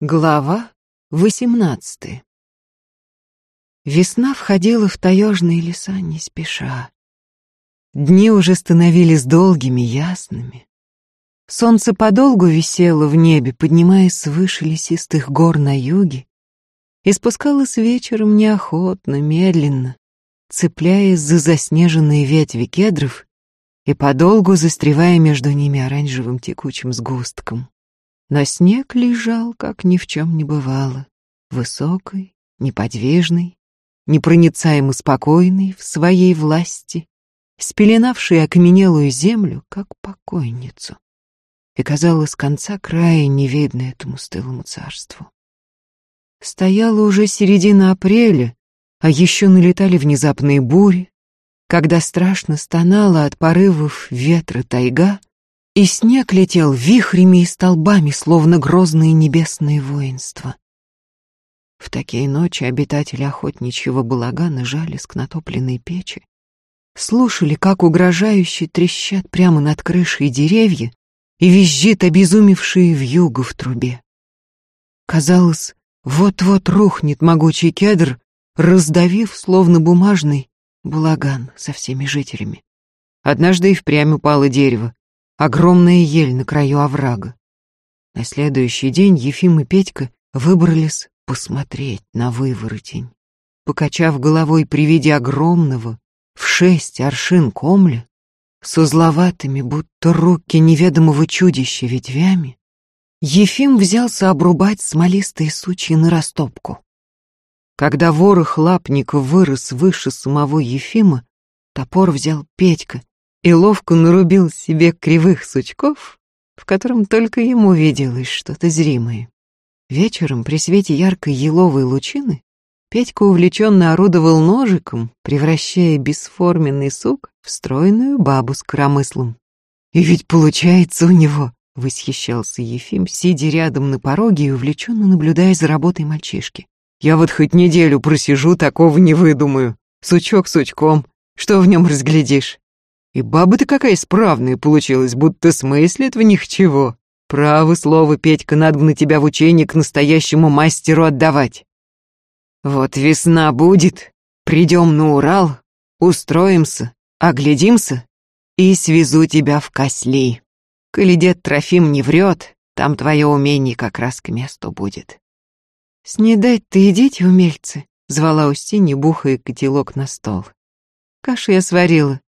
Глава восемнадцатая Весна входила в таежные леса не спеша. Дни уже становились долгими, ясными. Солнце подолгу висело в небе, поднимаясь свыше лесистых гор на юге, и спускалось вечером неохотно, медленно, цепляясь за заснеженные ветви кедров и подолгу застревая между ними оранжевым текучим сгустком. Но снег лежал, как ни в чем не бывало, высокий, неподвижный, непроницаемо спокойный в своей власти, спеленавший окаменелую землю, как покойницу. И, казалось, конца края не видно этому стылому царству. Стояла уже середина апреля, а еще налетали внезапные бури, когда страшно стонала от порывов ветра тайга, и снег летел вихрями и столбами, словно грозные небесные воинства. В такие ночи обитатели охотничьего балагана жались к натопленной печи, слушали, как угрожающе трещат прямо над крышей деревья и визжит обезумевшие вьюга в трубе. Казалось, вот-вот рухнет могучий кедр, раздавив, словно бумажный, балаган со всеми жителями. Однажды и впрямь упало дерево, огромная ель на краю оврага. На следующий день Ефим и Петька выбрались посмотреть на выворотень. Покачав головой при виде огромного, в шесть аршин комля, с узловатыми, будто руки неведомого чудища ветвями, Ефим взялся обрубать смолистые сучья на растопку. Когда ворох лапников вырос выше самого Ефима, топор взял Петька и ловко нарубил себе кривых сучков, в котором только ему виделось что-то зримое. Вечером при свете яркой еловой лучины Петька увлеченно орудовал ножиком, превращая бесформенный сук в стройную бабу с коромыслом. «И ведь получается у него!» — восхищался Ефим, сидя рядом на пороге и увлеченно наблюдая за работой мальчишки. «Я вот хоть неделю просижу, такого не выдумаю. Сучок сучком, что в нем разглядишь? И баба-то какая справная получилась, будто смыслит в них чего. Право слово, Петька, надо на тебя в учение к настоящему мастеру отдавать. Вот весна будет, придем на Урал, устроимся, оглядимся и свезу тебя в Косли. Коли дед Трофим не врет, там твое умение как раз к месту будет. «Снедать-то идите, умельцы», — звала Устинья, бухая котелок на стол. «Кашу я сварила,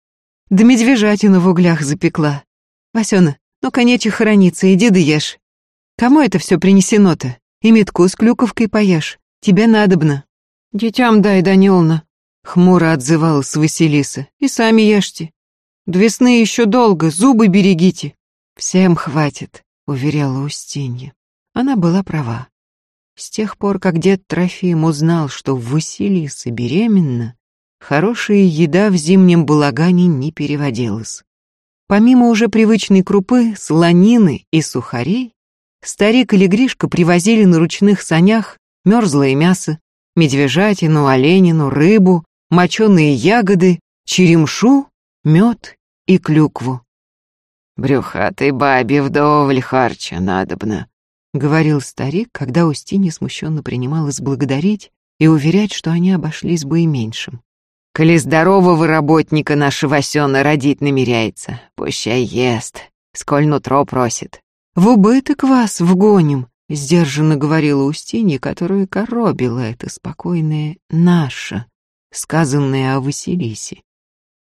да медвежатину в углях запекла. Васёна, ну, конече хорониться, иди да ешь. Кому это все принесено-то? И метку с клюковкой поешь. Тебе надобно. Детям дай, Даниловна. Хмуро отзывалась Василиса. И сами ешьте. До весны еще долго, зубы берегите. Всем хватит, уверяла Устинья. Она была права. С тех пор, как дед Трофим узнал, что Василиса беременна, Хорошая еда в зимнем балагане не переводилась. Помимо уже привычной крупы, слонины и сухарей, старик или Гришка привозили на ручных санях мерзлое мясо, медвежатину, оленину, рыбу, моченые ягоды, черемшу, мед и клюкву. «Брюхатой бабе вдоволь харча надобно», — говорил старик, когда Устинья смущенно принималась благодарить и уверять, что они обошлись бы и меньшим. Коли здорового работника наша Васёна родить намеряется, пущай ест, сколь нутро просит. В убыток вас вгоним, сдержанно говорила Устинья, которую коробила это спокойное «наша», сказанное о Василисе.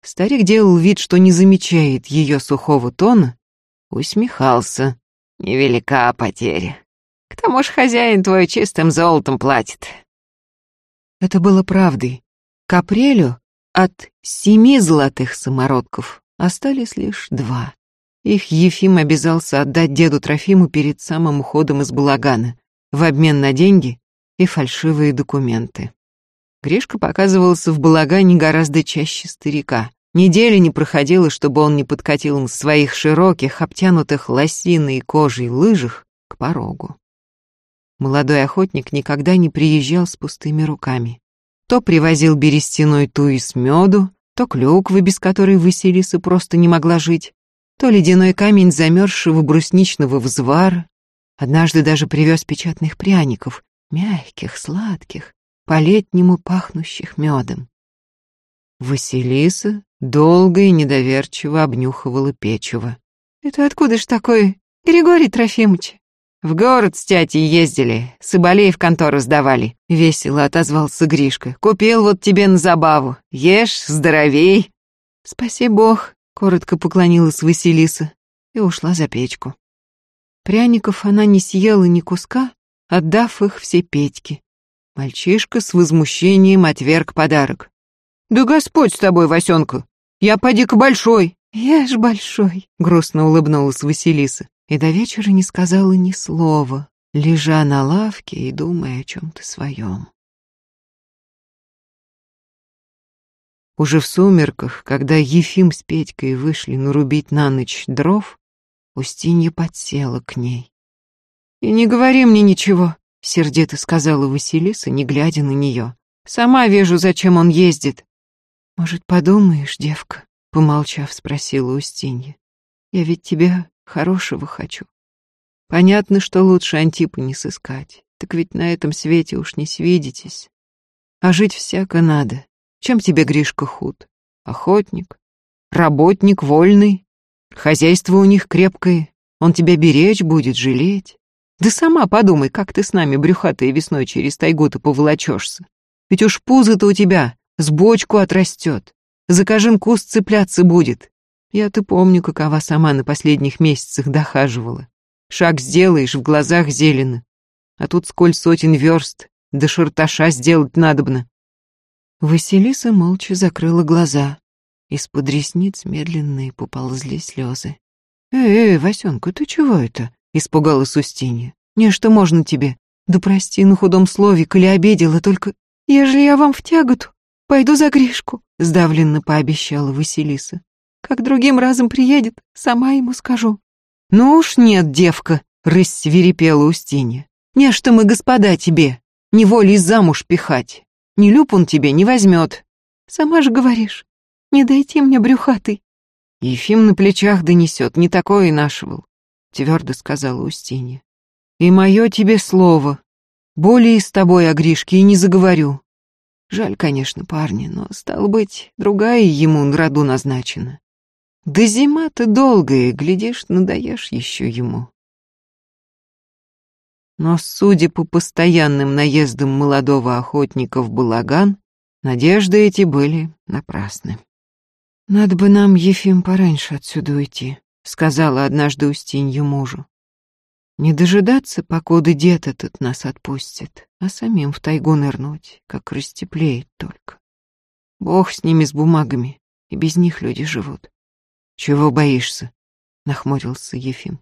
Старик делал вид, что не замечает ее сухого тона, усмехался. Невелика потеря. К тому же хозяин твой чистым золотом платит. Это было правдой. К апрелю от семи золотых самородков остались лишь два. Их Ефим обязался отдать деду Трофиму перед самым уходом из балагана в обмен на деньги и фальшивые документы. Гришка показывался в балагане гораздо чаще старика. Недели не проходило, чтобы он не подкатил на своих широких, обтянутых лосиной кожей лыжах к порогу. Молодой охотник никогда не приезжал с пустыми руками. То привозил берестяной туис меду, то клюквы, без которой Василиса просто не могла жить, то ледяной камень замерзшего брусничного взвара. Однажды даже привез печатных пряников, мягких, сладких, по-летнему пахнущих медом. Василиса долго и недоверчиво обнюхивала печево. «Это откуда ж такое, Григорий Трофимович?» «В город с тятей ездили, соболей в контору сдавали», — весело отозвался Гришка. «Купил вот тебе на забаву. Ешь, здоровей». «Спаси бог», — коротко поклонилась Василиса и ушла за печку. Пряников она не съела ни куска, отдав их все Петьке. Мальчишка с возмущением отверг подарок. «Да Господь с тобой, Васенка! Я поди-ка большой!» «Я ж большой!» — грустно улыбнулась Василиса и до вечера не сказала ни слова, лежа на лавке и думая о чем-то своем. Уже в сумерках, когда Ефим с Петькой вышли нарубить на ночь дров, Устинья подсела к ней. «И не говори мне ничего», — сердито сказала Василиса, не глядя на нее. «Сама вижу, зачем он ездит». «Может, подумаешь, девка?» — помолчав, спросила Устинья. «Я ведь тебя Хорошего хочу. Понятно, что лучше Антипа не сыскать. Так ведь на этом свете уж не свидитесь. А жить всяко надо. Чем тебе, Гришка, худ? Охотник? Работник вольный? Хозяйство у них крепкое. Он тебя беречь будет, жалеть. Да сама подумай, как ты с нами брюхатой весной через тайгу-то поволочешься. Ведь уж пузо-то у тебя с бочку отрастет. За каждым куст цепляться будет. Я-то помню, какова сама на последних месяцах дохаживала. Шаг сделаешь, в глазах зелено. А тут сколь сотен верст, до шарташа сделать надобно. Василиса молча закрыла глаза. Из-под ресниц медленные поползли слезы. «Эй, эй, Васенка, ты чего это?» — испугалась Устинья. «Не, что можно тебе? Да прости на худом слове, коли обидела, только... Ежели я вам в тяготу, пойду за Гришку», — сдавленно пообещала Василиса. Как другим разом приедет, сама ему скажу. Ну уж нет, девка, рысь свирепела Устинья. Не что мы, господа, тебе, неволей замуж пихать. Не люб он тебе не возьмет. Сама же говоришь, не дойти мне брюхатый. Ефим на плечах донесет, не такое и нашивал, твердо сказала Устинья. И мое тебе слово, более с тобой о Гришке и не заговорю. Жаль, конечно, парни, но, стало быть, другая ему на роду назначена. Да зима-то долгая, глядишь, надоешь еще ему. Но, судя по постоянным наездам молодого охотника в балаган, надежды эти были напрасны. «Надо бы нам, Ефим, пораньше отсюда уйти», — сказала однажды Устинью мужу. «Не дожидаться, покуда дед этот нас отпустит, а самим в тайгу нырнуть, как растеплеет только. Бог с ними, с бумагами, и без них люди живут. «Чего боишься?» — нахмурился Ефим.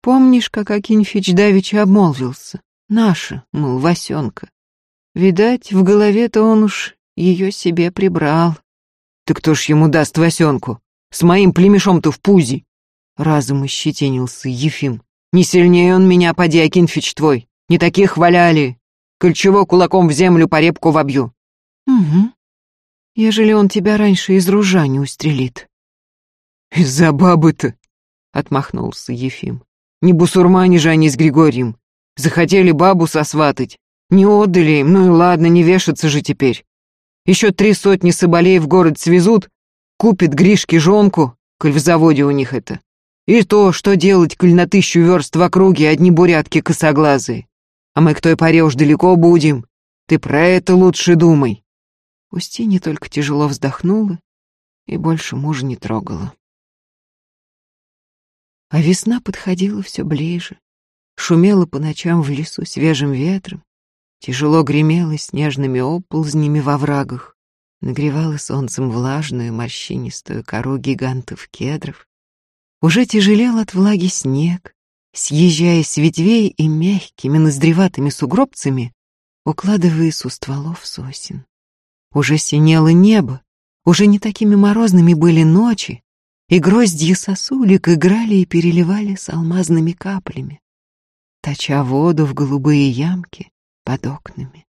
«Помнишь, как Акинфич давеча обмолвился? Наша, мол, Васенка. Видать, в голове-то он уж ее себе прибрал». «Так кто ж ему даст Васенку? С моим племешом-то в пузе!» Разом ощетинился Ефим. «Не сильнее он меня, поди, Акинфич твой. Не таких валяли. Коль чего кулаком в землю по репку вобью». «Угу. Ежели он тебя раньше из ружа не устрелит». «Из-за бабы-то!» — отмахнулся Ефим. «Не бусурмане же они с Григорием. Захотели бабу сосватать. Не отдали им, ну и ладно, не вешаться же теперь. Еще три сотни соболей в город свезут, купит Гришке жонку, коль в заводе у них это. И то, что делать, коль на тысячу верст в округе одни бурятки косоглазые. А мы к той поре уж далеко будем. Ты про это лучше думай». Устинья только тяжело вздохнула и больше мужа не трогала. А весна подходила все ближе, шумела по ночам в лесу свежим ветром, тяжело гремела снежными оползнями во врагах, нагревала солнцем влажную морщинистую кору гигантов кедров. Уже тяжелел от влаги снег, съезжая с ветвей и мягкими ноздреватыми сугробцами, укладываясь у стволов сосен. Уже синело небо, уже не такими морозными были ночи, и гроздья сосулек играли и переливали с алмазными каплями, точа воду в голубые ямки под окнами.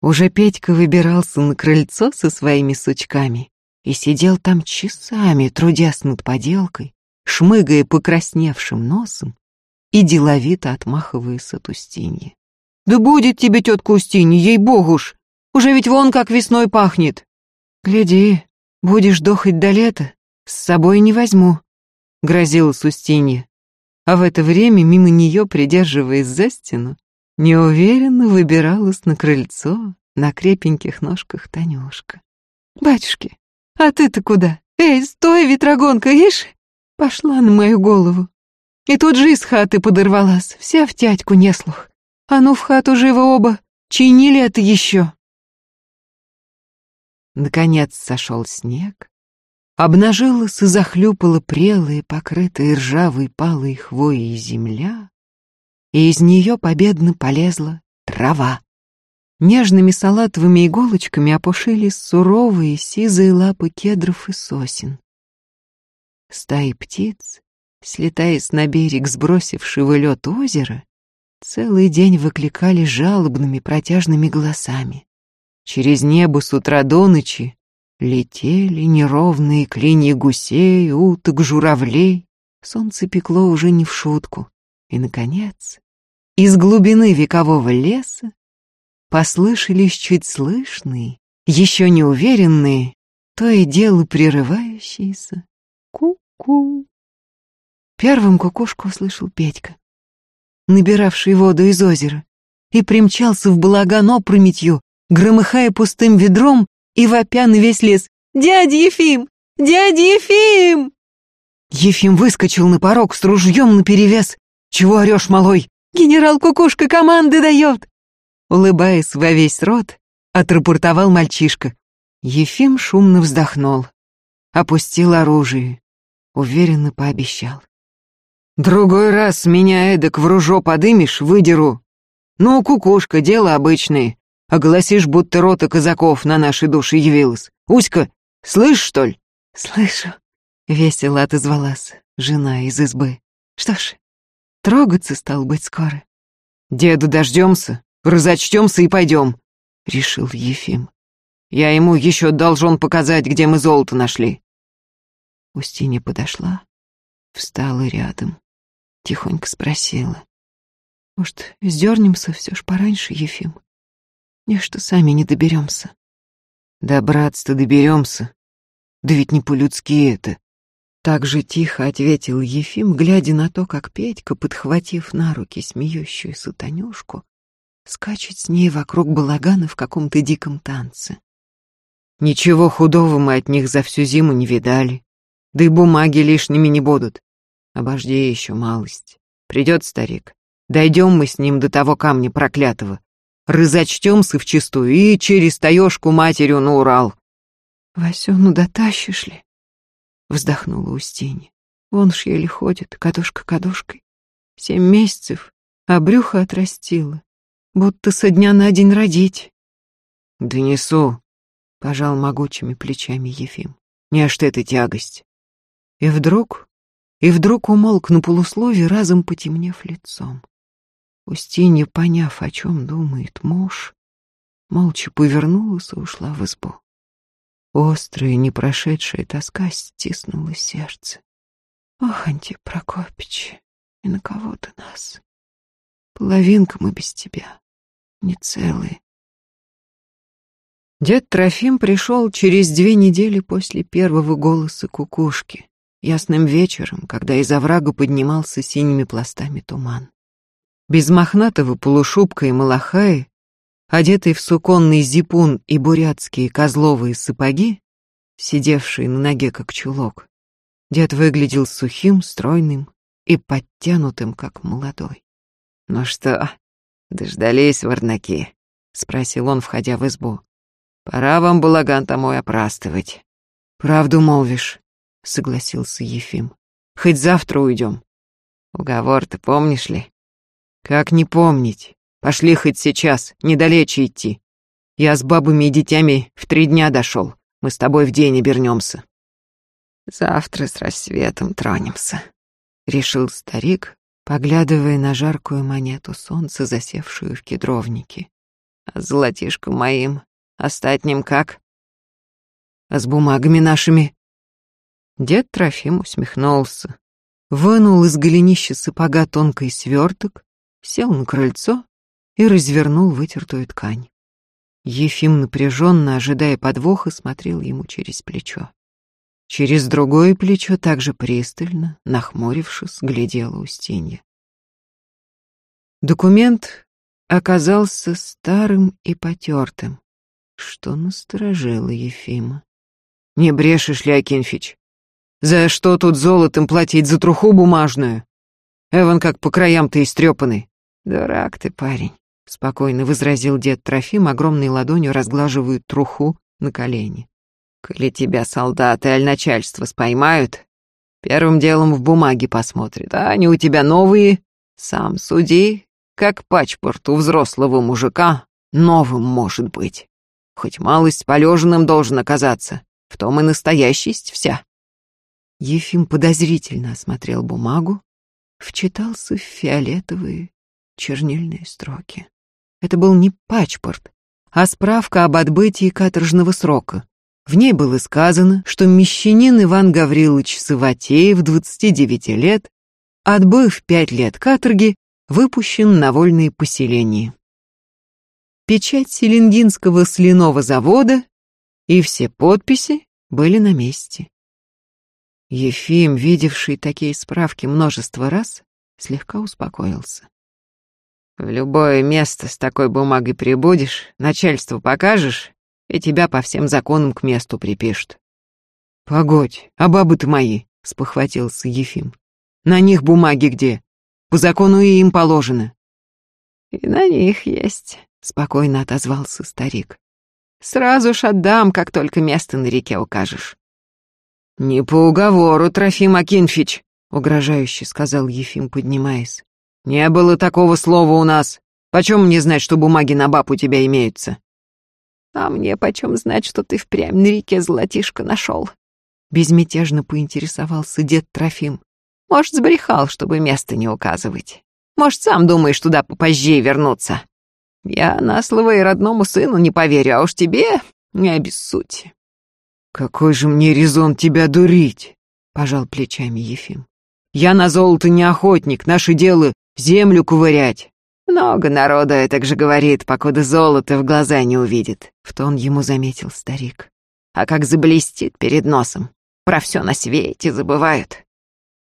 Уже Петька выбирался на крыльцо со своими сучками и сидел там часами, трудясь над поделкой, шмыгая покрасневшим носом и деловито отмахиваясь от Устиньи. «Да будет тебе, тетка Устинья, ей-богу ж! Уже ведь вон как весной пахнет!» «Гляди, будешь дохать до лета, с собой не возьму», — грозилась Устинья. А в это время мимо нее, придерживаясь за стену, неуверенно выбиралась на крыльцо на крепеньких ножках Танюшка. «Батюшки, а ты-то куда? Эй, стой, ветрогонка, ишь!» Пошла на мою голову. И тут же из хаты подорвалась, вся в тятьку неслух. А ну в хату живо оба, чинили это еще. Наконец сошел снег, обнажилась и захлюпала прелая, покрытая ржавой палой хвоей земля, и из нее победно полезла трава. Нежными салатовыми иголочками опушились суровые сизые лапы кедров и сосен. Стаи птиц, слетаясь на берег сбросившего лед озера, целый день выкликали жалобными протяжными голосами. Через небо с утра до ночи летели неровные клинья гусей, уток, журавлей. Солнце пекло уже не в шутку. И, наконец, из глубины векового леса послышались чуть слышные, еще не уверенные, то и дело прерывающиеся ку-ку. Первым кукушку услышал Петька, набиравший воду из озера, и примчался в балаган опрометью, громыхая пустым ведром и вопя на весь лес. «Дядя Ефим! Дядя Ефим!» Ефим выскочил на порог с ружьем наперевес. «Чего орешь, малой? Генерал Кукушка команды дает!» Улыбаясь во весь рот, отрапортовал мальчишка. Ефим шумно вздохнул, опустил оружие, уверенно пообещал. «Другой раз меня эдак в ружо подымешь, выдеру. Ну, кукушка, дело обычное. Огласишь, будто рота казаков на нашей душе явилась. Уська, слышь, что ли?» «Слышу», — весело отозвалась жена из избы. «Что ж, трогаться стал быть скоро». «Деда дождемся, разочтемся и пойдем», — решил Ефим. «Я ему еще должен показать, где мы золото нашли». Устинья подошла, встала рядом, тихонько спросила. «Может, сдернемся все ж пораньше, Ефим? Что сами не доберемся». «Да, братство, доберемся. Да ведь не по-людски это». Так же тихо ответил Ефим, глядя на то, как Петька, подхватив на руки смеющуюся Танюшку, скачет с ней вокруг балагана в каком-то диком танце. Ничего худого мы от них за всю зиму не видали, да и бумаги лишними не будут. Обожди еще малость. Придет старик. Дойдем мы с ним до того камня проклятого. Разочтемся вчистую и через таежку матерью на Урал. Васену дотащишь ли? Вздохнула Устинья. Он ж еле ходит, кадушка кадушкой. Семь месяцев, а брюхо отрастило будто со дня на день родить. «Донесу», — пожал могучими плечами Ефим. «Не аж это тягость». И вдруг, и вдруг умолк на полуслове, разом потемнев лицом. Устинья, поняв, о чем думает муж, молча повернулась и ушла в избу. Острая, непрошедшая тоска стиснула сердце. Ох, Антип Прокопич, и на кого ты нас? Половинка мы без тебя не целые. Дед Трофим пришел через две недели после первого голоса кукушки, ясным вечером, когда из оврага поднимался синими пластами туман. Без мохнатого полушубка и малахаи, одетый в суконный зипун и бурятские козловые сапоги, сидевшие на ноге как чулок, дед выглядел сухим, стройным и подтянутым, как молодой. «Ну что, «Дождались, варнаки?» — спросил он, входя в избу. «Пора вам, балаган-то мой, опрастывать». «Правду молвишь», — согласился Ефим. «Хоть завтра уйдем». «Уговор-то помнишь ли?» «Как не помнить? Пошли хоть сейчас, недалече идти. Я с бабами и детьми в три дня дошел. Мы с тобой в день обернемся». «Завтра с рассветом тронемся», — решил старик, поглядывая на жаркую монету солнца, засевшую в кедровнике. А с золотишком моим, остатним как? А с бумагами нашими? Дед Трофим усмехнулся. вынул из голенища сапога тонкий сверток, сел на крыльцо и развернул вытертую ткань. Ефим, напряженно ожидая подвоха, смотрел ему через плечо. Через другое плечо также пристально, нахмурившись, глядела Устинья. Документ оказался старым и потертым, что насторожило Ефима. «Не брешешь ли, Акинфич? За что тут золотом платить, за труху бумажную? Эван как по краям-то истрепанный». «Дурак ты, парень», — спокойно возразил дед Трофим, огромной ладонью разглаживает труху на колени. «Коли тебя солдаты аль начальство споймают, первым делом в бумаги посмотрят, а они у тебя новые. Сам суди, как пачпорт у взрослого мужика новым может быть. Хоть малость полеженным должен оказаться, в том и настоящесть вся». Ефим подозрительно осмотрел бумагу, вчитался в фиолетовые чернильные строки. Это был не пачпорт, а справка об отбытии каторжного срока. В ней было сказано, что мещанин Иван Гаврилович Саватеев, 29 лет, отбыв пять лет каторги, выпущен на вольные поселения. Печать Селенгинского сляного завода и все подписи были на месте. Ефим, видевший такие справки множество раз, слегка успокоился. В любое место с такой бумагой прибудешь, начальству покажешь, и тебя по всем законам к месту припишут. Погодь, а бабы-то мои, спохватился Ефим. На них бумаги где? По закону и им положено. И на них есть, спокойно отозвался старик. Сразу ж отдам, как только место на реке укажешь. Не по уговору, Трофим Акинфич, угрожающе сказал Ефим, поднимаясь. «Не было такого слова у нас. Почем мне знать, что бумаги на баб у тебя имеются?» «А мне почем знать, что ты впрямь на реке золотишко нашел?» Безмятежно поинтересовался дед Трофим. «Может, сбрехал, чтобы место не указывать. Может, сам думаешь туда попозже вернуться. Я на слово и родному сыну не поверю, а уж тебе не обессудь». «Какой же мне резон тебя дурить?» — пожал плечами Ефим. «Я на золото не охотник, наше дело землю ковырять. Много народа это же говорит, покуда золото в глаза не увидит, в тон ему заметил старик. А как заблестит перед носом, про все на свете забывают.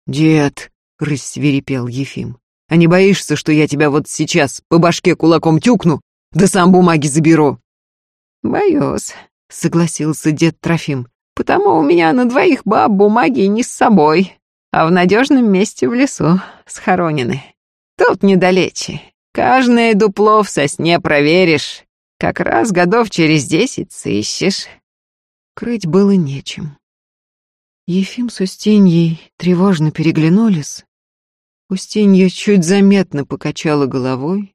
Дед, рассверепел Ефим, а не боишься, что я тебя вот сейчас по башке кулаком тюкну, да сам бумаги заберу? Боюсь, согласился дед Трофим, потому у меня на двоих баб бумаги не с собой, а в надежном месте в лесу схоронены. Тут недалече. Каждое дупло в сосне проверишь. Как раз годов через десять сыщешь. Крыть было нечем. Ефим с Устиньей тревожно переглянулись. Устинья чуть заметно покачала головой.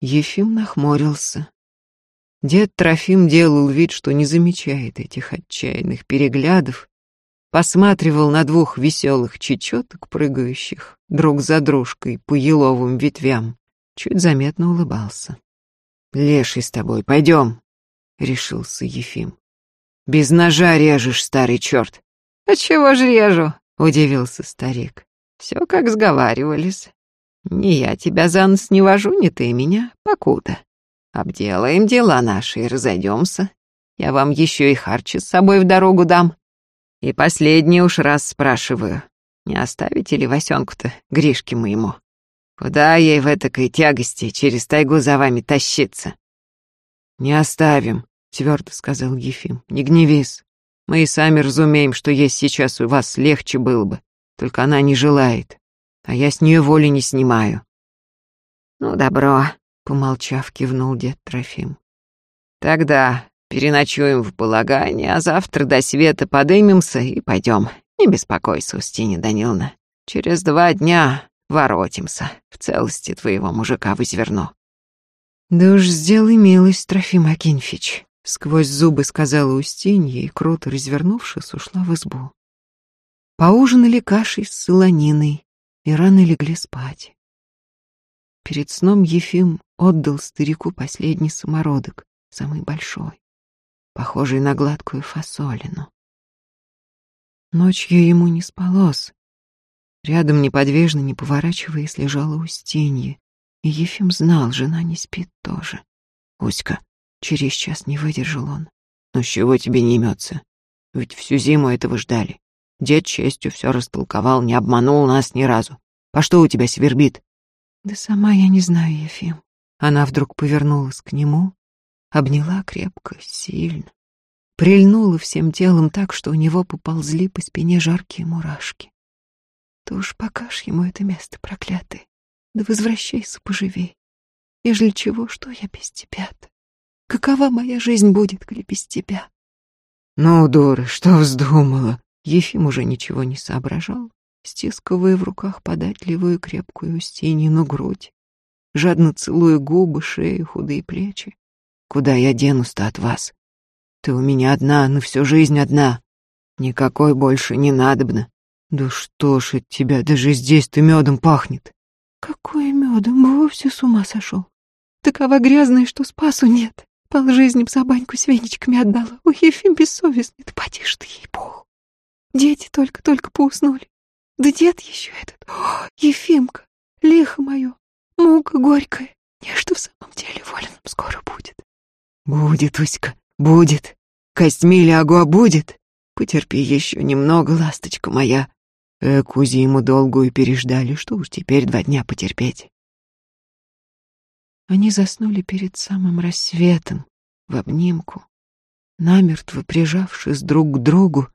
Ефим нахмурился. Дед Трофим делал вид, что не замечает этих отчаянных переглядов, посматривал на двух веселых чечеток, прыгающих друг за дружкой по еловым ветвям, чуть заметно улыбался. «Леший с тобой, пойдем», — решился Ефим. «Без ножа режешь, старый черт». «А чего ж режу?» — удивился старик. «Все как сговаривались. Не я тебя за нос не вожу, не ты меня, покуда. Обделаем дела наши и разойдемся. Я вам еще и харчи с собой в дорогу дам. И последний уж раз спрашиваю, не оставите ли Васенку-то, Гришке моему? Куда ей в этакой тягости через тайгу за вами тащиться? Не оставим, твердо сказал Ефим, не гневись. Мы и сами разумеем, что есть сейчас у вас легче было бы, только она не желает, а я с нее воли не снимаю. Ну, добро, помолчав, кивнул дед Трофим. Тогда Переночуем в балагане, а завтра до света подымемся и пойдем. Не беспокойся, Устинья Даниловна. Через два дня воротимся. В целости твоего мужика возверну». «Да уж сделай милость, Трофим Акинфич», — сквозь зубы сказала Устинья и, круто развернувшись, ушла в избу. Поужинали кашей с солониной и рано легли спать. Перед сном Ефим отдал старику последний самородок, самый большой похожий на гладкую фасолину. Ночью ему не спалось. Рядом неподвижно, не поворачиваясь, лежала Устинья. И Ефим знал, жена не спит тоже. «Уська, через час не выдержал он. Ну с чего тебе не имется? Ведь всю зиму этого ждали. Дед честью все растолковал, не обманул нас ни разу. По что у тебя свербит?» «Да сама я не знаю, Ефим». Она вдруг повернулась к нему, обняла крепко, сильно, прильнула всем телом так, что у него поползли по спине жаркие мурашки. Ты уж покажь ему это место проклятое, да возвращайся поживей. Ежели чего, что я без тебя-то? Какова моя жизнь будет, коли без тебя? Ну, дура, что вздумала? Ефим уже ничего не соображал, стискивая в руках податливую крепкую Устинину грудь, жадно целуя губы, шею, худые плечи. Куда я денусь-то от вас? Ты у меня одна, на всю жизнь одна. Никакой больше не надобно. Да что ж от тебя, даже здесь ты медом пахнет. Какой медом? Вовсе с ума сошел. Такова грязная, что спасу нет. Пол жизни б за баньку с веничками отдала. Ой, Ефим бессовестный, да поди ты, ей-богу. Дети только-только поуснули. Да дед еще этот. О, Ефимка, лихо мое, мука горькая. Не что в самом деле вольным скоро будет. Будет, Уська, будет. Костьми лягу, будет. Потерпи еще немного, ласточка моя. Эку зиму долгую переждали, что уж теперь два дня потерпеть. Они заснули перед самым рассветом, в обнимку, намертво прижавшись друг к другу,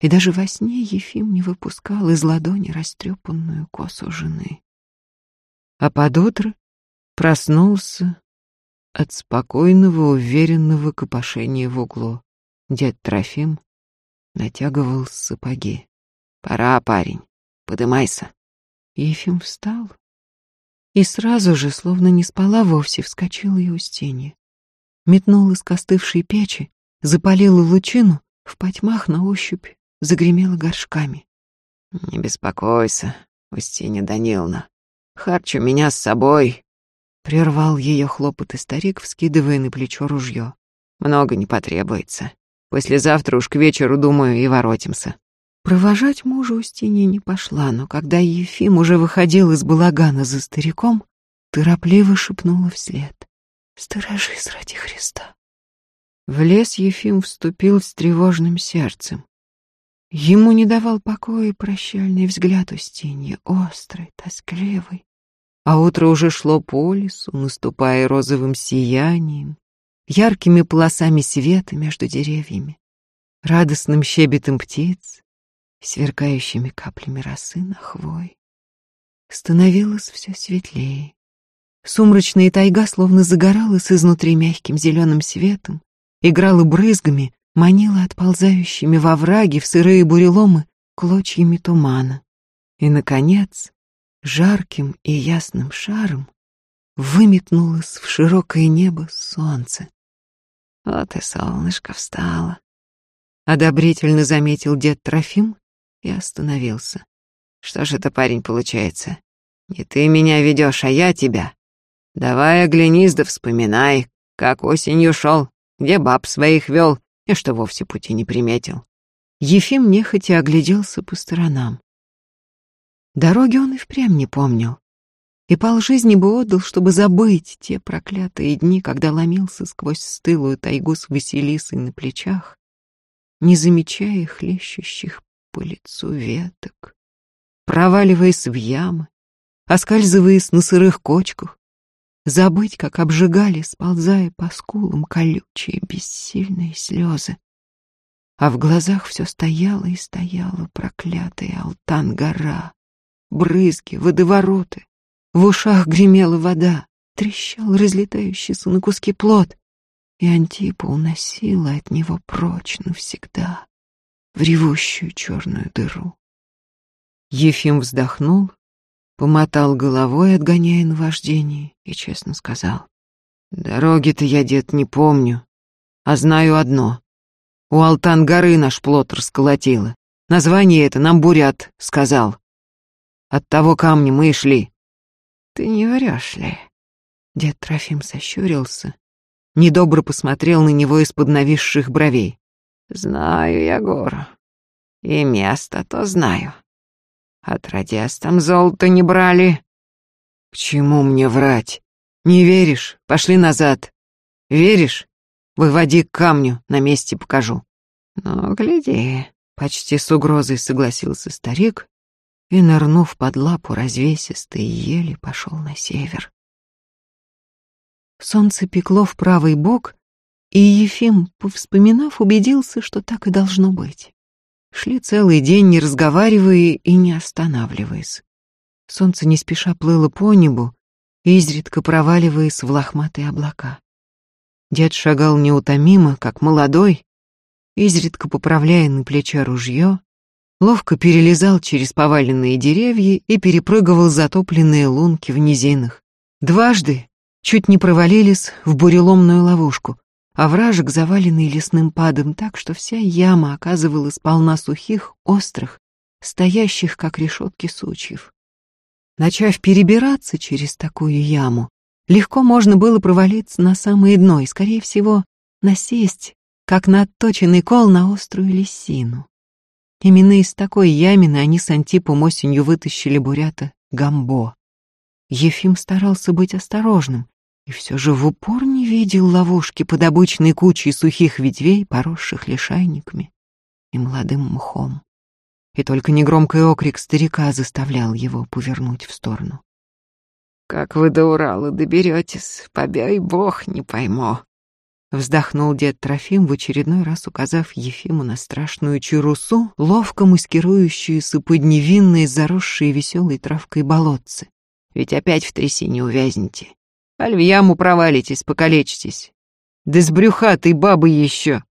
и даже во сне Ефим не выпускал из ладони растрепанную косу жены. А под утро проснулся от спокойного, уверенного копошения в углу. Дед Трофим натягивал сапоги. «Пора, парень, подымайся». Ефим встал и сразу же, словно не спала вовсе, вскочила и Устинья. Метнула с костывшей печи, запалила лучину, в потьмах на ощупь загремела горшками. «Не беспокойся, Устинья Даниловна, харчу меня с собой», Прервал ее хлопоты старик, вскидывая на плечо ружье. «Много не потребуется. Послезавтра уж к вечеру, думаю, и воротимся». Провожать мужа Устинья не пошла, но когда Ефим уже выходил из балагана за стариком, торопливо шепнула вслед. «Сторожись ради Христа». В лес Ефим вступил с тревожным сердцем. Ему не давал покоя прощальный взгляд Устиньи, острый, тоскливый а утро уже шло по лесу, наступая розовым сиянием, яркими полосами света между деревьями, радостным щебетом птиц, сверкающими каплями росы на хвой. Становилось все светлее. Сумрачная тайга словно загоралась изнутри мягким зеленым светом, играла брызгами, манила отползающими во враги в сырые буреломы клочьями тумана. И, наконец, жарким и ясным шаром выметнулось в широкое небо солнце. Вот и солнышко встало. Одобрительно заметил дед Трофим и остановился. Что же это, парень, получается? Не ты меня ведешь, а я тебя. Давай оглянись да вспоминай, как осенью шел, где баб своих вел и что вовсе пути не приметил. Ефим нехотя огляделся по сторонам. Дороги он и впрямь не помнил. И полжизни бы отдал, чтобы забыть те проклятые дни, когда ломился сквозь стылую тайгу с Василисой на плечах, не замечая хлещущих по лицу веток, проваливаясь в ямы, оскальзываясь на сырых кочках, забыть, как обжигали, сползая по скулам колючие бессильные слезы. А в глазах все стояло и стояло проклятая Алтан-гора, брызги, водовороты. В ушах гремела вода, трещал разлетающийся на куски плод, и Антипа уносила от него прочь навсегда в ревущую черную дыру. Ефим вздохнул, помотал головой, отгоняя наваждение, и честно сказал. «Дороги-то я, дед, не помню, а знаю одно. У Алтан-горы наш плод расколотило. Название это нам Бурят сказал. От того камня мы и шли. Ты не врешь ли? Дед Трофим сощурился, недобро посмотрел на него из-под нависших бровей. Знаю я гору. И место то знаю. Отродясь, там золото не брали. К чему мне врать? Не веришь? Пошли назад. Веришь? Выводи к камню, на месте покажу. Ну, гляди. Почти с угрозой согласился старик и, нырнув под лапу развесистой ели, пошел на север. Солнце пекло в правый бок, и Ефим, повспоминав, убедился, что так и должно быть. Шли целый день, не разговаривая и не останавливаясь. Солнце не спеша плыло по небу, изредка проваливаясь в лохматые облака. Дед шагал неутомимо, как молодой, изредка поправляя на плече ружье, ловко перелезал через поваленные деревья и перепрыгивал затопленные лунки в низинах. Дважды чуть не провалились в буреломную ловушку, а вражек, заваленный лесным падом так, что вся яма оказывалась полна сухих, острых, стоящих, как решетки сучьев. Начав перебираться через такую яму, легко можно было провалиться на самое дно и, скорее всего, насесть, как на отточенный кол на острую лисину. Именно из такой ямины они с Антипом осенью вытащили бурята Гамбо. Ефим старался быть осторожным и все же в упор не видел ловушки под обычной кучей сухих ветвей, поросших лишайниками и молодым мхом и только негромкий окрик старика заставлял его повернуть в сторону. «Как вы до Урала доберетесь, побей бог, не пойму», Вздохнул дед Трофим, в очередной раз указав Ефиму на страшную чарусу, ловко маскирующуюся под невинные, заросшие веселой травкой болотцы. «Ведь опять в трясине увязнете. Аль в яму провалитесь, покалечитесь. Да с брюхатой бабы еще!»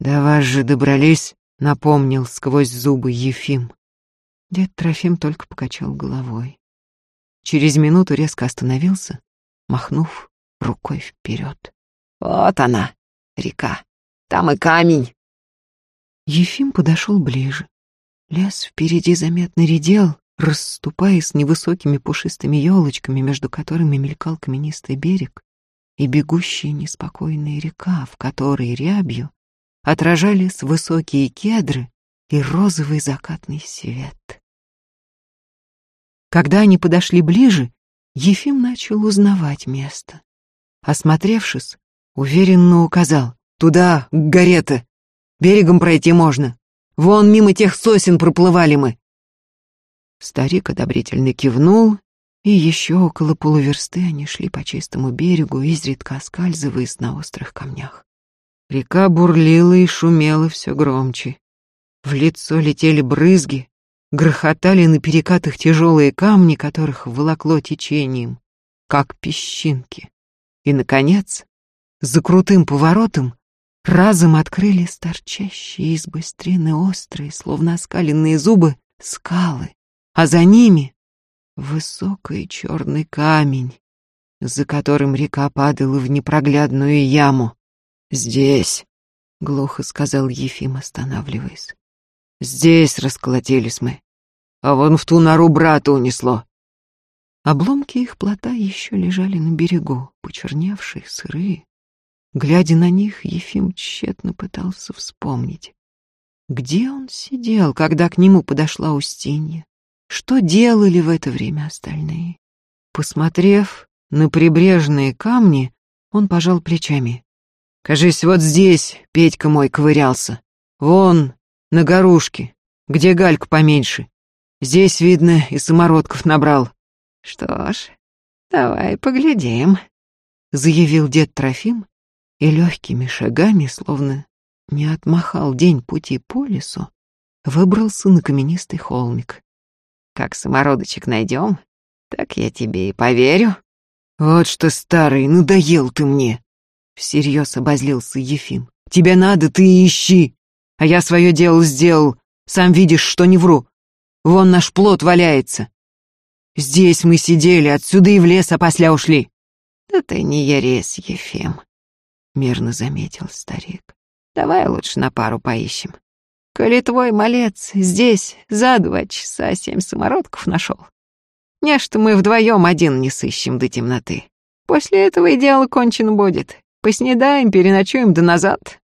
«Да вас же добрались!» — напомнил сквозь зубы Ефим. Дед Трофим только покачал головой. Через минуту резко остановился, махнув рукой вперед. «Вот она, река. Там и камень». Ефим подошел ближе. Лес впереди заметно редел, расступаясь невысокими пушистыми елочками, между которыми мелькал каменистый берег и бегущая неспокойная река, в которой рябью отражались высокие кедры и розовый закатный свет. Когда они подошли ближе, Ефим начал узнавать место. Осмотревшись, уверенно указал. «Туда, к горе-то. Берегом пройти можно. Вон мимо тех сосен проплывали мы». Старик одобрительно кивнул, и еще около полуверсты они шли по чистому берегу, изредка оскальзываясь на острых камнях. Река бурлила и шумела все громче. В лицо летели брызги, грохотали на перекатах тяжелые камни, которых волокло течением, как песчинки. И, наконец, за крутым поворотом разом открылись торчащие из быстрины острые, словно оскаленные зубы, скалы, а за ними высокий черный камень, за которым река падала в непроглядную яму. «Здесь», — глухо сказал Ефим, останавливаясь. «Здесь расколотились мы, а вон в ту нору брата унесло». Обломки их плота еще лежали на берегу, почерневшие, сырые. Глядя на них, Ефим тщетно пытался вспомнить. Где он сидел, когда к нему подошла Устинья? Что делали в это время остальные? Посмотрев на прибрежные камни, он пожал плечами. Кажись, вот здесь Петька мой ковырялся. Вон, на горушке, где галька поменьше. Здесь, видно, и самородков набрал. Что ж, давай поглядим, заявил дед Трофим и легкими шагами, словно не отмахал день пути по лесу, выбрался на каменистый холмик. Как самородочек найдем, так я тебе и поверю. Вот что, старый, надоел ты мне. Всерьез обозлился Ефим. «Тебе надо, ты ищи. А я свое дело сделал. Сам видишь, что не вру. Вон наш плод валяется. Здесь мы сидели, отсюда и в лес, а после ушли». «Да ты не ересь, Ефим», — мирно заметил старик. «Давай лучше на пару поищем. Коли твой малец здесь за два часа семь самородков нашел, не что мы вдвоем один не сыщем до темноты. После этого и дело кончено будет. Поснедаем, переночуем да назад.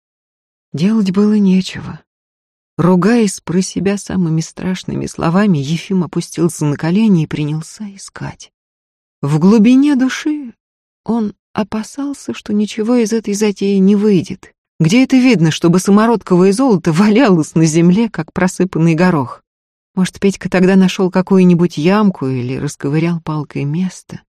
Делать было нечего. Ругаясь про себя самыми страшными словами, Ефим опустился на колени и принялся искать. В глубине души он опасался, что ничего из этой затеи не выйдет. Где это видно, чтобы самородковое золото валялось на земле, как просыпанный горох? Может, Петька тогда нашел какую-нибудь ямку или расковырял палкой место?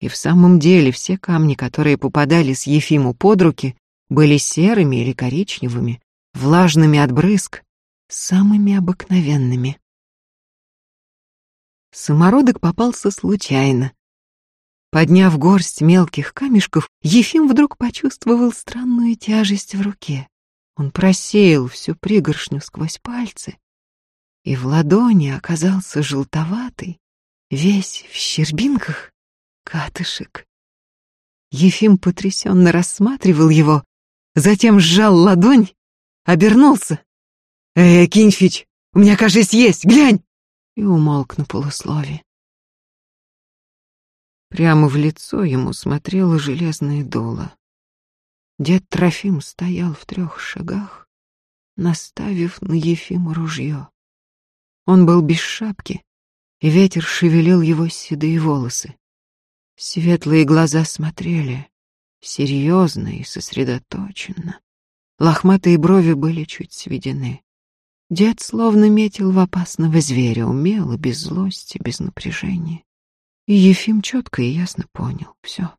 И в самом деле все камни, которые попадались Ефиму под руки, были серыми или коричневыми, влажными от брызг, самыми обыкновенными. Самородок попался случайно. Подняв горсть мелких камешков, Ефим вдруг почувствовал странную тяжесть в руке. Он просеял всю пригоршню сквозь пальцы, и в ладони оказался желтоватый, весь в щербинках, катышек. Ефим потрясенно рассматривал его, затем сжал ладонь, обернулся. «Эй, Кинфич, у меня, кажется, есть, глянь!» И умолк на полуслове. Прямо в лицо ему смотрело железное дуло. Дед Трофим стоял в трех шагах, наставив на Ефима ружье. Он был без шапки, и ветер шевелил его седые волосы. Светлые глаза смотрели, серьезно и сосредоточенно. Лохматые брови были чуть сведены. Дед словно метил в опасного зверя, умело, без злости, без напряжения. И Ефим четко и ясно понял все.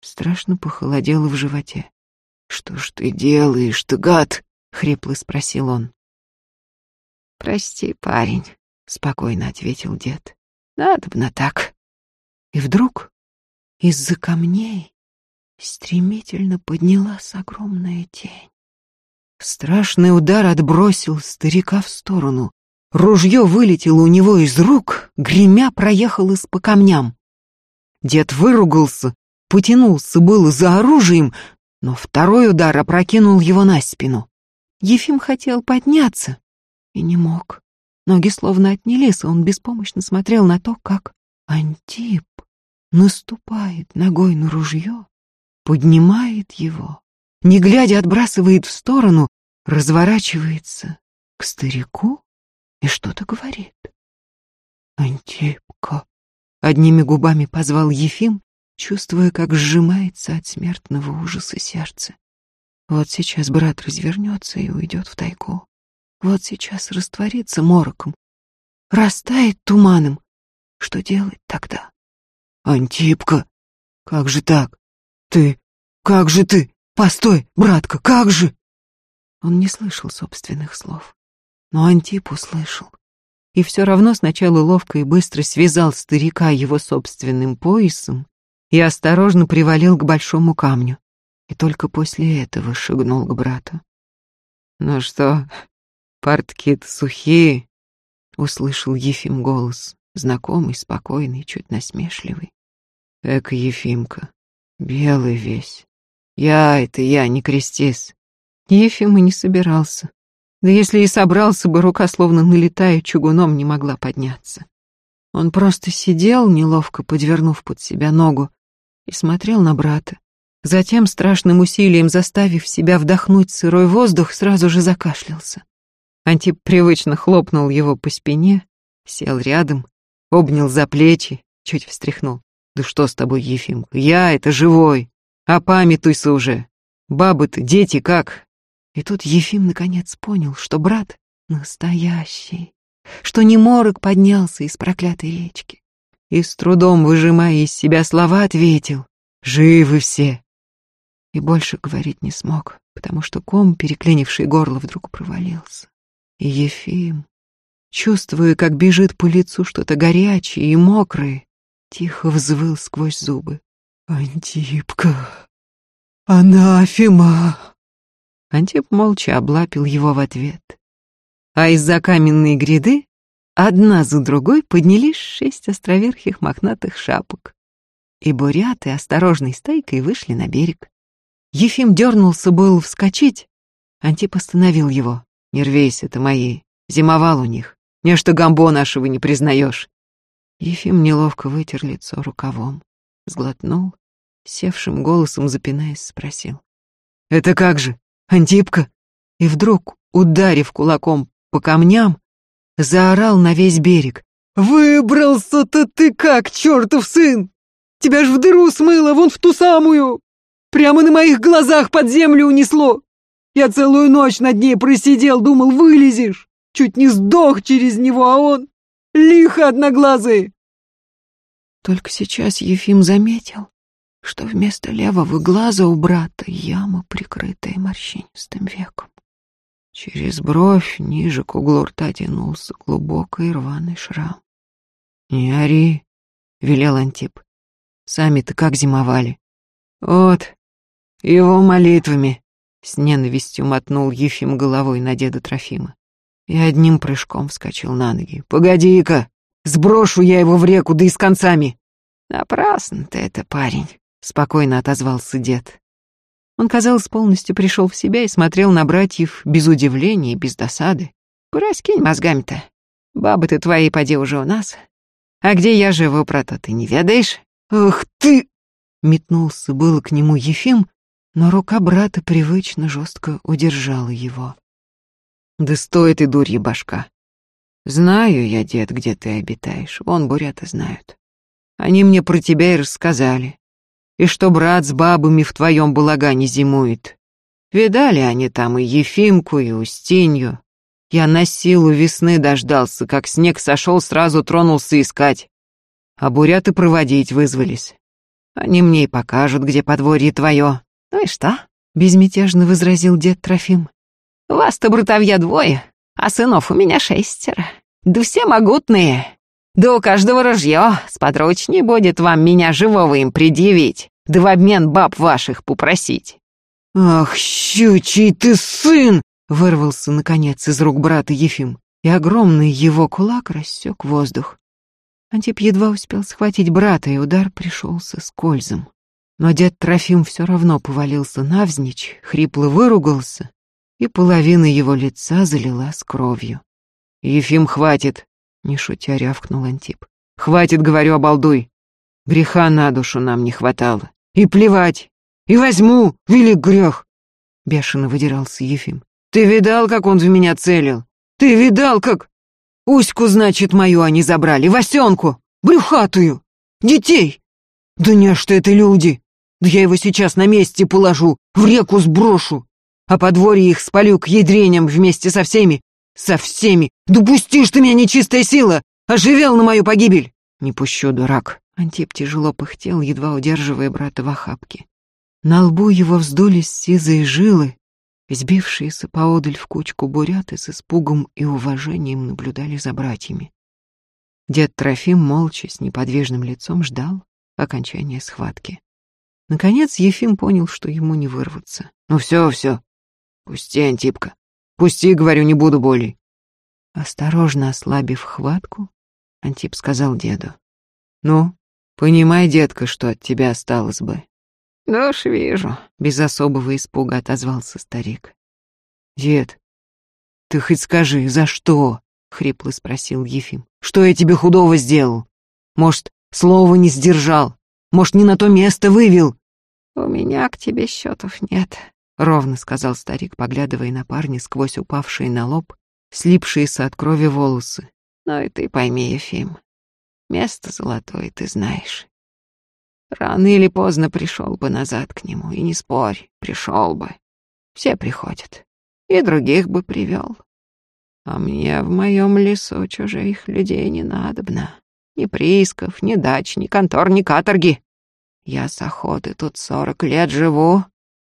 Страшно похолодело в животе. «Что ж ты делаешь, ты гад?» — хрипло спросил он. «Прости, парень», — спокойно ответил дед. «Надобно так». И вдруг из-за камней стремительно поднялась огромная тень. Страшный удар отбросил старика в сторону. Ружье вылетело у него из рук, гремя проехалось по камням. Дед выругался, потянулся было за оружием, но второй удар опрокинул его на спину. Ефим хотел подняться и не мог. Ноги словно отнялись, и он беспомощно смотрел на то, как Антип наступает ногой на ружье, поднимает его, не глядя отбрасывает в сторону, разворачивается к старику и что-то говорит. «Антипка!» — одними губами позвал Ефим, чувствуя, как сжимается от смертного ужаса сердце. Вот сейчас брат развернется и уйдет в тайгу. Вот сейчас растворится мороком, растает туманом. Что делать тогда? «Антипка! Как же так? Ты... Как же ты? Постой, братка, как же?» Он не слышал собственных слов. Но Антип услышал. И все равно сначала ловко и быстро связал старика его собственным поясом и осторожно привалил к большому камню. И только после этого шагнул к брату. «Ну что, портки-то сухие?» — услышал Ефим голос, знакомый, спокойный, чуть насмешливый. «Эка, Ефимка, белый весь. Я — это я, не крестись». Ефим и не собирался. Да если и собрался бы, рука, словно налетая чугуном, не могла подняться. Он просто сидел, неловко подвернув под себя ногу, и смотрел на брата. Затем, страшным усилием заставив себя вдохнуть сырой воздух, сразу же закашлялся. Антип привычно хлопнул его по спине, сел рядом, обнял за плечи, чуть встряхнул. «Да что с тобой, Ефимка? Я это живой! Опамятуйся уже! Бабы-то, дети как? И тут Ефим наконец понял, что брат настоящий, что не морок поднялся из проклятой речки. И с трудом, выжимая из себя слова, ответил «Живы все!» И больше говорить не смог, потому что ком, переклинивший горло, вдруг провалился. И Ефим, чувствуя, как бежит по лицу что-то горячее и мокрое, тихо взвыл сквозь зубы. «Антипка! Анафима!» Антип молча облапил его в ответ. А из-за каменной гряды одна за другой поднялись шесть островерхих мохнатых шапок. И буряты осторожной стайкой вышли на берег. Ефим дернулся был вскочить. Антип остановил его. «Не рвейся, это мои. Зимовал у них. Нечто гамбо нашего не признаешь». Ефим неловко вытер лицо рукавом, сглотнул, севшим голосом запинаясь, спросил. «Это как же? Антипка!» И вдруг ударив кулаком по камням, заорал на весь берег. «Выбрался-то ты как, чертов сын! Тебя ж в дыру смыло, вон в ту самую! Прямо на моих глазах под землю унесло! Я целую ночь над ней просидел, думал, вылезешь! Чуть не сдох через него, а он... Лихо одноглазый!» Только сейчас Ефим заметил, что вместо левого глаза у брата яма, прикрытая морщинистым веком. Через бровь ниже к углу рта тянулся глубокий рваный шрам. «Не ори», — велел Антип. «Сами-то как зимовали?» «Вот, его молитвами», — с ненавистью мотнул Ефим головой на деда Трофима. И одним прыжком вскочил на ноги. «Погоди-ка, сброшу я его в реку, да и с концами!» «Напрасно ты это, парень», — спокойно отозвался дед. Он, казалось, полностью пришел в себя и смотрел на братьев без удивления и без досады. «Пораскинь мозгами-то. Бабы-то твои, поди, уже у нас. А где я живу, про то ты не ведаешь?» «Ах ты!» Метнулся было к нему Ефим, но рука брата привычно жестко удержала его. «Да стоит и дурья башка. Знаю я, дед, где ты обитаешь, вон буряты знают. Они мне про тебя и рассказали и что брат с бабами в твоем балагане зимует. Видали они там и Ефимку, и Устинью. Я на силу весны дождался, как снег сошел, сразу тронулся искать. А буряты проводить вызвались. Они мне и покажут, где подворье твое. Ну и что? Безмятежно возразил дед Трофим. Вас-то, братовья, двое, а сынов у меня шестеро. Да все могутные. Да у каждого ружье, сподручней будет вам меня живого им предъявить, да в обмен баб ваших попросить». «Ах, щучий ты сын!» — вырвался, наконец, из рук брата Ефим, и огромный его кулак рассек воздух. Антип едва успел схватить брата, и удар пришелся с кользом. Но дед Трофим все равно повалился навзничь, хрипло выругался, и половина его лица залилась кровью. «Ефим, хватит!» Не шутя рявкнул Антип. «Хватит, говорю, обалдуй. Греха на душу нам не хватало. И плевать. И возьму, велик грех!» Бешено выдирался Ефим. «Ты видал, как он в меня целил? Ты видал, как...» «Уську, значит, мою они забрали, Васенку, брюхатую, детей!» «Да не, что это люди! Да я его сейчас на месте положу, в реку сброшу, а подворье их спалю к ядреням вместе со всеми, со всеми! Да пустишь ты меня, нечистая сила! Оживел на мою погибель!» «Не пущу, дурак!» Антип тяжело пыхтел, едва удерживая брата в охапке. На лбу его вздулись сизые жилы, сбившиеся поодаль в кучку буряты с испугом и уважением наблюдали за братьями. Дед Трофим молча, с неподвижным лицом ждал окончания схватки. Наконец Ефим понял, что ему не вырваться. «Ну все, все, пусти, Антипка, Пусти, говорю, не буду болей. Осторожно ослабив хватку, Антип сказал деду. Ну, понимай, детка, что от тебя осталось бы. Да уж вижу, без особого испуга отозвался старик. Дед, ты хоть скажи, за что? Хрипло спросил Ефим. Что я тебе худого сделал? Может, слова не сдержал? Может, не на то место вывел? У меня к тебе счетов нет, ровно сказал старик, поглядывая на парня сквозь упавшие на лоб, слипшиеся от крови волосы. Но «Ну и ты пойми, Ефим, место золотое ты знаешь. Рано или поздно пришел бы назад к нему, и не спорь, пришел бы. Все приходят, и других бы привел. А мне в моем лесу чужих людей не надобно. Ни приисков, ни дач, ни контор, ни каторги. Я с охоты тут сорок лет живу,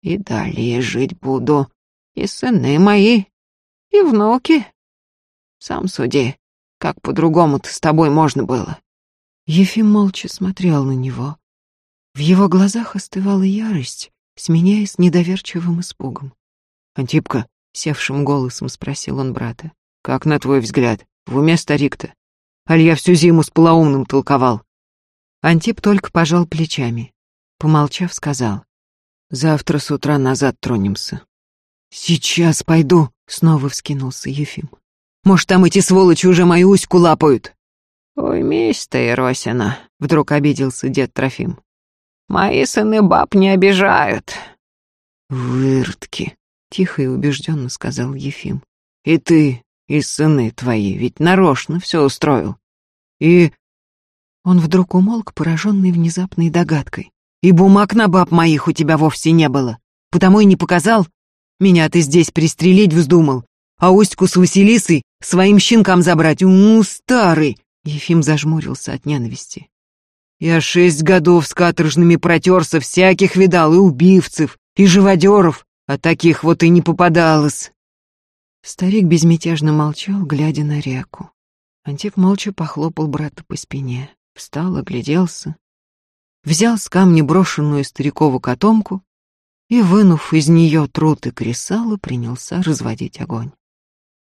и далее жить буду. И сыны мои, и внуки. Сам суди, как по-другому-то с тобой можно было. Ефим молча смотрел на него. В его глазах остывала ярость, сменяясь недоверчивым испугом. «Антипка», — севшим голосом спросил он брата, — «как на твой взгляд, в уме старик-то? Аль я всю зиму с полоумным толковал?» Антип только пожал плечами. Помолчав, сказал, Завтра с утра назад тронемся. Сейчас пойду, снова вскинулся Ефим. Может, там эти сволочи уже мою уську лапают? Ой, месть ты, Росина, вдруг обиделся дед Трофим. Мои сыны баб не обижают. Выртки, тихо и убежденно сказал Ефим. И ты, и сыны твои, ведь нарочно все устроил. И...» Он вдруг умолк, пораженный внезапной догадкой. «И бумаг на баб моих у тебя вовсе не было, потому и не показал. Меня ты здесь пристрелить вздумал, а Устьку с Василисой своим щенкам забрать. У, старый!» Ефим зажмурился от ненависти. «Я шесть годов с каторжными протерся, всяких видал, и убивцев, и живодеров, а таких вот и не попадалось. Старик безмятежно молчал, глядя на реку. Антип молча похлопал брата по спине, встал, огляделся, взял с камня брошенную старикову котомку и, вынув из нее труд и кресало, принялся разводить огонь.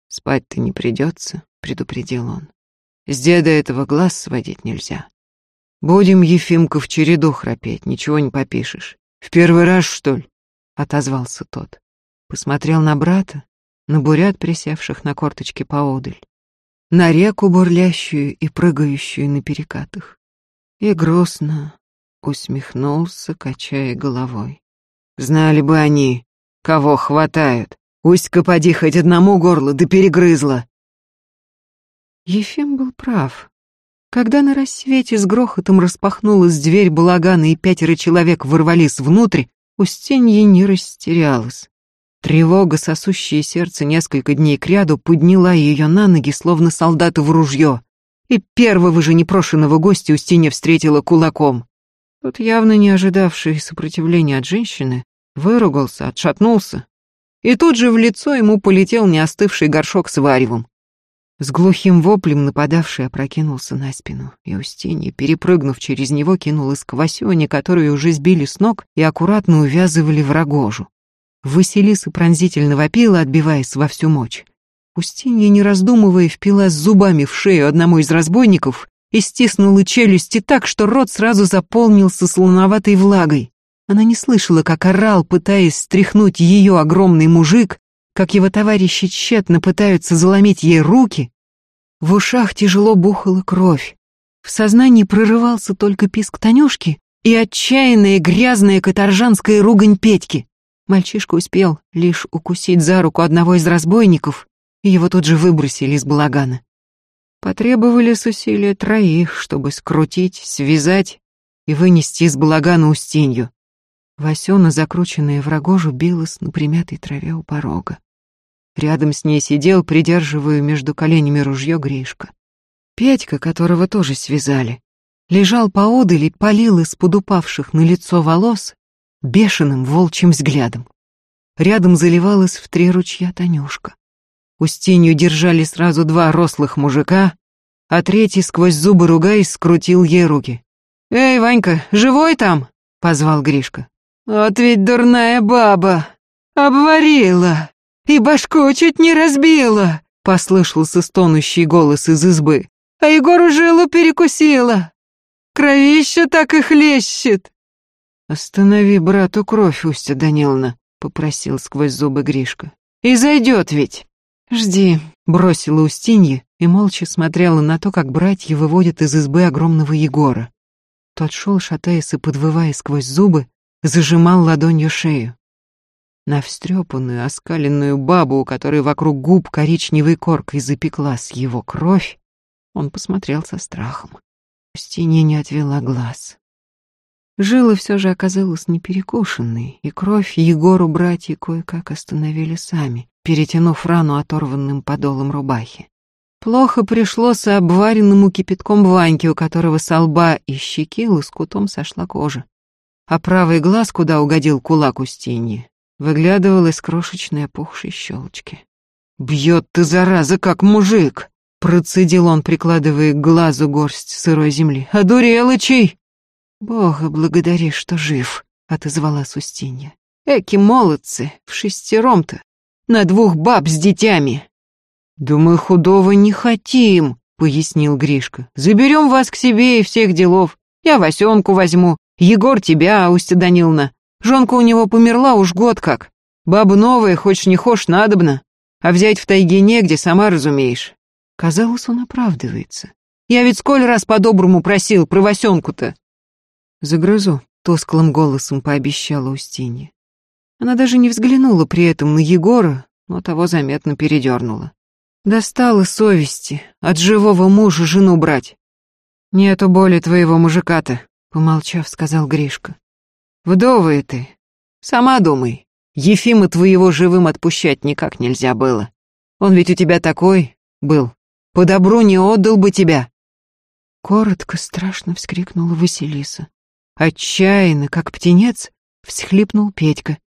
«Спать-то не придется», — предупредил он. «С деда этого глаз сводить нельзя. Будем, Ефимка, в череду храпеть, ничего не попишешь. В первый раз, что ли?» — отозвался тот. Посмотрел на брата, на бурят, присевших на корточке поодаль, на реку бурлящую и прыгающую на перекатах. И грустно усмехнулся, качая головой. Знали бы они, кого хватают. Усть-ка поди хоть одному горло, да перегрызла. Ефим был прав. Когда на рассвете с грохотом распахнулась дверь балагана и пятеро человек ворвались внутрь, Устинья не растерялась. Тревога, сосущее сердце несколько дней кряду, подняла ее на ноги, словно солдата в ружье. И первого же непрошенного гостя Устинья встретила кулаком. Тот, явно не ожидавший сопротивления от женщины, выругался, отшатнулся. И тут же в лицо ему полетел неостывший горшок с варевом. С глухим воплем нападавший опрокинулся на спину, и Устинья, перепрыгнув через него, кинулась к Васёне, которую уже сбили с ног и аккуратно увязывали в рогожу. Василиса пронзительно вопила, отбиваясь во всю мощь. Устинья, не раздумывая, впилась зубами в шею одному из разбойников и стиснула челюсти так, что рот сразу заполнился слоноватой влагой. Она не слышала, как орал, пытаясь стряхнуть ее огромный мужик, как его товарищи тщетно пытаются заломить ей руки. В ушах тяжело бухала кровь. В сознании прорывался только писк Танюшки и отчаянная грязная каторжанская ругань Петьки. Мальчишка успел лишь укусить за руку одного из разбойников, и его тут же выбросили из балагана. Потребовались усилия троих, чтобы скрутить, связать и вынести из балагана Устинью. Васёна, закрученная в рогожу, билась на примятой траве у порога. Рядом с ней сидел, придерживая между коленями ружье Гришка. Петька, которого тоже связали, лежал поодаль и палил из-под упавших на лицо волос бешеным волчьим взглядом. Рядом заливалась в три ручья Танюшка. Устинью держали сразу два рослых мужика, а третий сквозь зубы ругаясь скрутил ей руки. «Эй, Ванька, живой там?» — позвал Гришка. «Вот ведь дурная баба! Обварила! И башку чуть не разбила!» — послышался стонущий голос из избы. «А Егору жилу перекусила! Кровища так и хлещет!» «Останови брату кровь, Устья Даниловна», — попросил сквозь зубы Гришка. «И зайдет ведь». «Жди», — бросила Устинья и молча смотрела на то, как братья выводят из избы огромного Егора. Тот шел, шатаясь и подвывая сквозь зубы, зажимал ладонью шею. На встрепанную, оскаленную бабу, у которой вокруг губ коричневой коркой запеклась его кровь, он посмотрел со страхом. Устинья не отвела глаз. Жила все же оказалась неперекушенной, и кровь Егору братья кое-как остановили сами, перетянув рану оторванным подолом рубахи. Плохо пришлось обваренному кипятком Ваньке, у которого со лба и щеки лоскутом сошла кожа. А правый глаз, куда угодил кулак Устиньи, выглядывал из крошечной опухшей щелочки. «Бьет ты, зараза, как мужик!» Процедил он, прикладывая к глазу горсть сырой земли. «Одурелычий!» «Бога благодари, что жив», — отозвалась Устинья. «Эки молодцы, в шестером-то, на двух баб с детьми». «Да худого не хотим», — пояснил Гришка. «Заберем вас к себе и всех делов. Я Васенку возьму, Егор тебя, Устья Даниловна. Жонка у него померла уж год как. Баба новая, хочешь не хочешь, надобно. А взять в тайге негде, сама разумеешь». Казалось, он оправдывается. «Я ведь сколь раз по-доброму просил про Васенку-то». «Загрызу», — тусклым голосом пообещала Устинья. Она даже не взглянула при этом на Егора, но того заметно передернула. Достало совести от живого мужа жену брать. Нету боли твоего мужика-то, помолчав, сказал Гришка. Вдовая ты. Сама думай. Ефима твоего живым отпущать никак нельзя было. Он ведь у тебя такой был. По добру не отдал бы тебя. Коротко, страшно вскрикнула Василиса. Отчаянно, как птенец, всхлипнул Петька,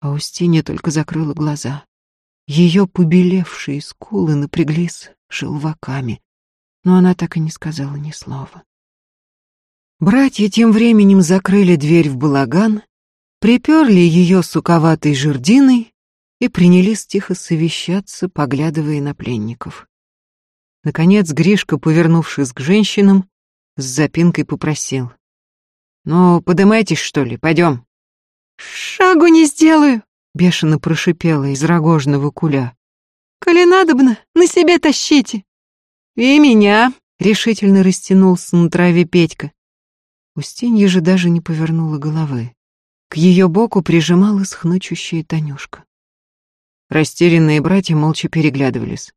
а Устинья только закрыла глаза. Ее побелевшие скулы напряглись желваками, но она так и не сказала ни слова. Братья тем временем закрыли дверь в балаган, приперли ее суковатой жердиной и принялись тихо совещаться, поглядывая на пленников. Наконец Гришка, повернувшись к женщинам, с запинкой попросил. «Ну, подымайтесь, что ли, пойдем». «Шагу не сделаю», — бешено прошипела из рогожного куля. «Коли надобно, на себе тащите». «И меня», — решительно растянулся на траве Петька. Устинья же даже не повернула головы. К ее боку прижималась хнычущая Танюшка. Растерянные братья молча переглядывались.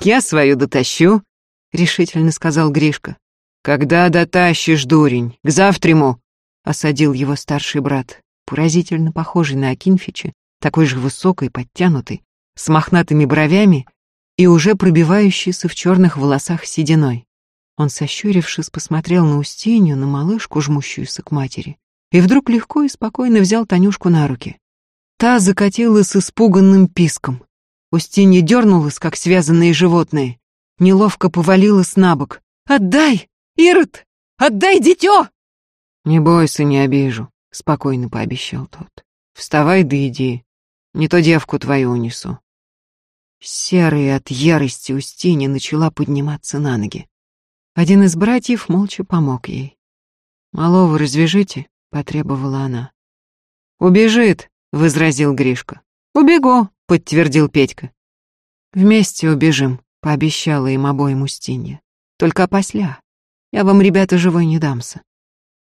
«Я свою дотащу», — решительно сказал Гришка. «Когда дотащишь, дурень? К завтраму!» — осадил его старший брат, поразительно похожий на Акинфича, такой же высокий, подтянутый, с мохнатыми бровями и уже пробивающийся в черных волосах сединой. Он, сощурившись, посмотрел на Устинью, на малышку, жмущуюся к матери, и вдруг легко и спокойно взял Танюшку на руки. Та закатилась испуганным писком. Устинья дернулась, как связанные животные. Неловко повалилась на бок. «Отдай! Ирод! Отдай дитё!» «Не бойся, не обижу», — спокойно пообещал тот. «Вставай да иди. Не то девку твою унесу». Серая от ярости Устинья начала подниматься на ноги. Один из братьев молча помог ей. «Малого развяжите», — потребовала она. «Убежит», — возразил Гришка. «Убегу», подтвердил Петька. Вместе убежим, пообещала им обоим Устинья. Только опосля. Я вам, ребята, живой не дамся.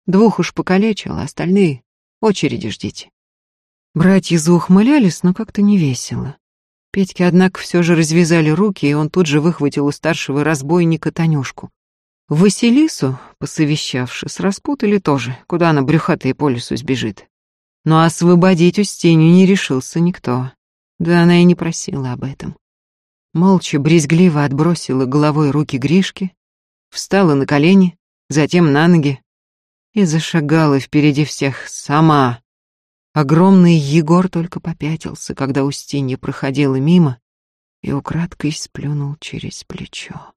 Двух уж покалечил, остальные очереди ждите. Братья заухмылялись, но как-то не весело. Петьке, однако, все же развязали руки, и он тут же выхватил у старшего разбойника Танюшку. Василису, посовещавшись, распутали тоже, куда она брюхатая по лесу сбежит. Но освободить Устинью не решился никто. Да она и не просила об этом. Молча, брезгливо отбросила головой руки Гришки, встала на колени, затем на ноги и зашагала впереди всех сама. Огромный Егор только попятился, когда Устинья проходила мимо и украдкой сплюнул через плечо.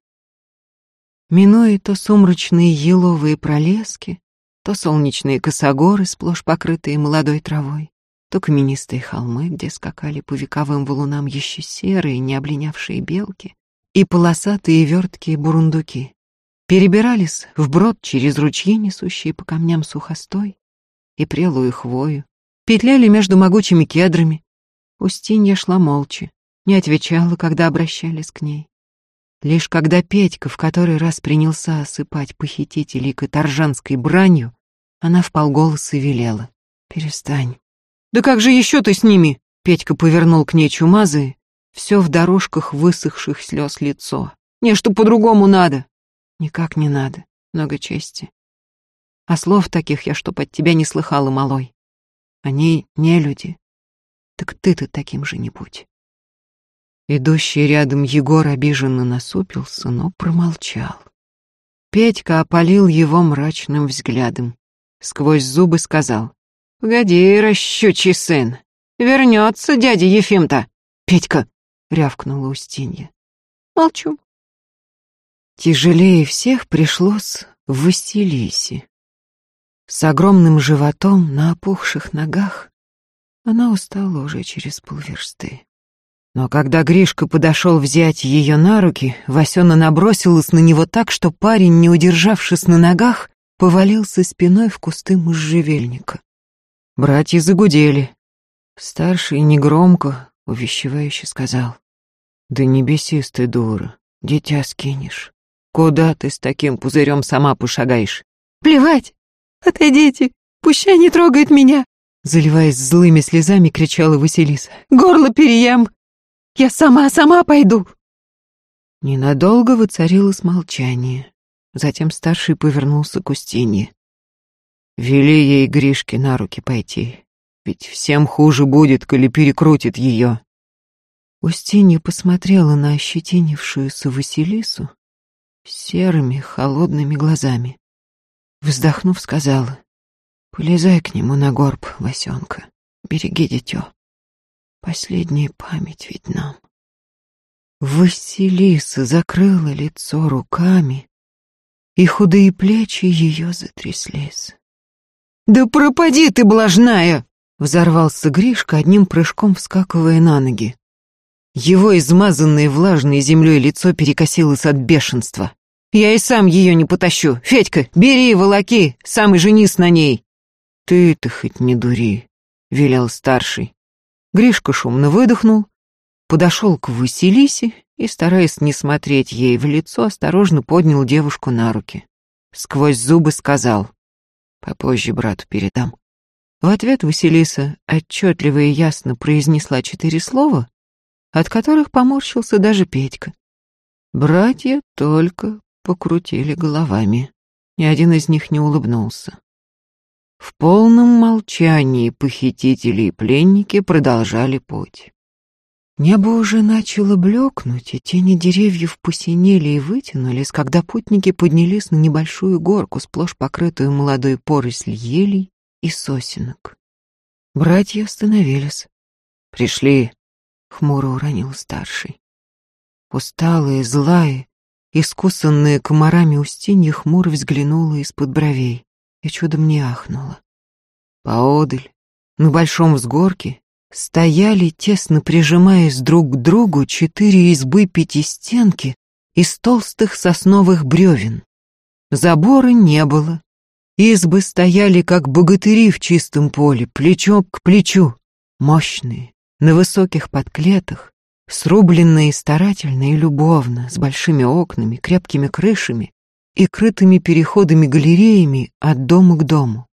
Минуя то сумрачные еловые пролески, то солнечные косогоры, сплошь покрытые молодой травой, то каменистые холмы, где скакали по вековым валунам еще серые, не облинявшие белки, и полосатые верткие бурундуки. Перебирались вброд через ручьи, несущие по камням сухостой и прелую хвою, петляли между могучими кедрами. Устинья шла молча, не отвечала, когда обращались к ней. Лишь когда Петька в который раз принялся осыпать похитителей каторжанской бранью, она вполголоса велела. «Перестань, «Да как же еще ты с ними?» Петька повернул к ней чумазы, все в дорожках высохших слез лицо. «Не, что по-другому надо». «Никак не надо. Много чести. А слов таких я чтоб от тебя не слыхала, малой. Они не люди. Так ты-то таким же не будь». Идущий рядом Егор обиженно насупился, но промолчал. Петька опалил его мрачным взглядом. Сквозь зубы сказал. «Погоди, расщучий сын, вернется дядя Ефим-то!» «Петька!» — рявкнула Устинья. «Молчу». Тяжелее всех пришлось Василисе. С огромным животом на опухших ногах она устала уже через полверсты. Но когда Гришка подошел взять ее на руки, Васена набросилась на него так, что парень, не удержавшись на ногах, повалился спиной в кусты можжевельника. Братья загудели. Старший негромко, увещевающе сказал. «Да не бесись дура, дитя скинешь. Куда ты с таким пузырем сама пошагаешь?» «Плевать! Отойдите! Пущай не трогает меня!» Заливаясь злыми слезами, кричала Василиса. «Горло переем! Я сама, сама пойду!» Ненадолго воцарилось молчание. Затем старший повернулся к Устинье. «Вели ей Гришке на руки пойти, ведь всем хуже будет, коли перекрутит ее». Устинья посмотрела на ощетинившуюся Василису серыми, холодными глазами. Вздохнув, сказала, «Полезай к нему на горб, Васенка, береги дитё. Последняя память ведь нам». Василиса закрыла лицо руками, и худые плечи ее затряслись. «Да пропади ты, блажная!» — взорвался Гришка, одним прыжком вскакивая на ноги. Его измазанное влажной землей лицо перекосилось от бешенства. «Я и сам ее не потащу. Федька, бери волоки, сам и женись на ней!» «Ты-то хоть не дури», — велел старший. Гришка шумно выдохнул, подошел к Василисе и, стараясь не смотреть ей в лицо, осторожно поднял девушку на руки. Сквозь зубы сказал «Попозже брату передам». В ответ Василиса отчетливо и ясно произнесла четыре слова, от которых поморщился даже Петька. Братья только покрутили головами. Ни один из них не улыбнулся. В полном молчании похитители и пленники продолжали путь. Небо уже начало блекнуть, и тени деревьев посинели и вытянулись, когда путники поднялись на небольшую горку, сплошь покрытую молодой поросль елей и сосенок. Братья остановились. «Пришли», — хмуро уронил старший. Усталые, злая, искусанная комарами Устинья хмуро взглянула из-под бровей и чудом не ахнула. Поодаль, на большом взгорке, стояли, тесно прижимаясь друг к другу, четыре избы пятистенки из толстых сосновых бревен. Забора не было. Избы стояли, как богатыри в чистом поле, плечом к плечу, мощные, на высоких подклетах, срубленные старательно и любовно, с большими окнами, крепкими крышами и крытыми переходами-галереями от дома к дому.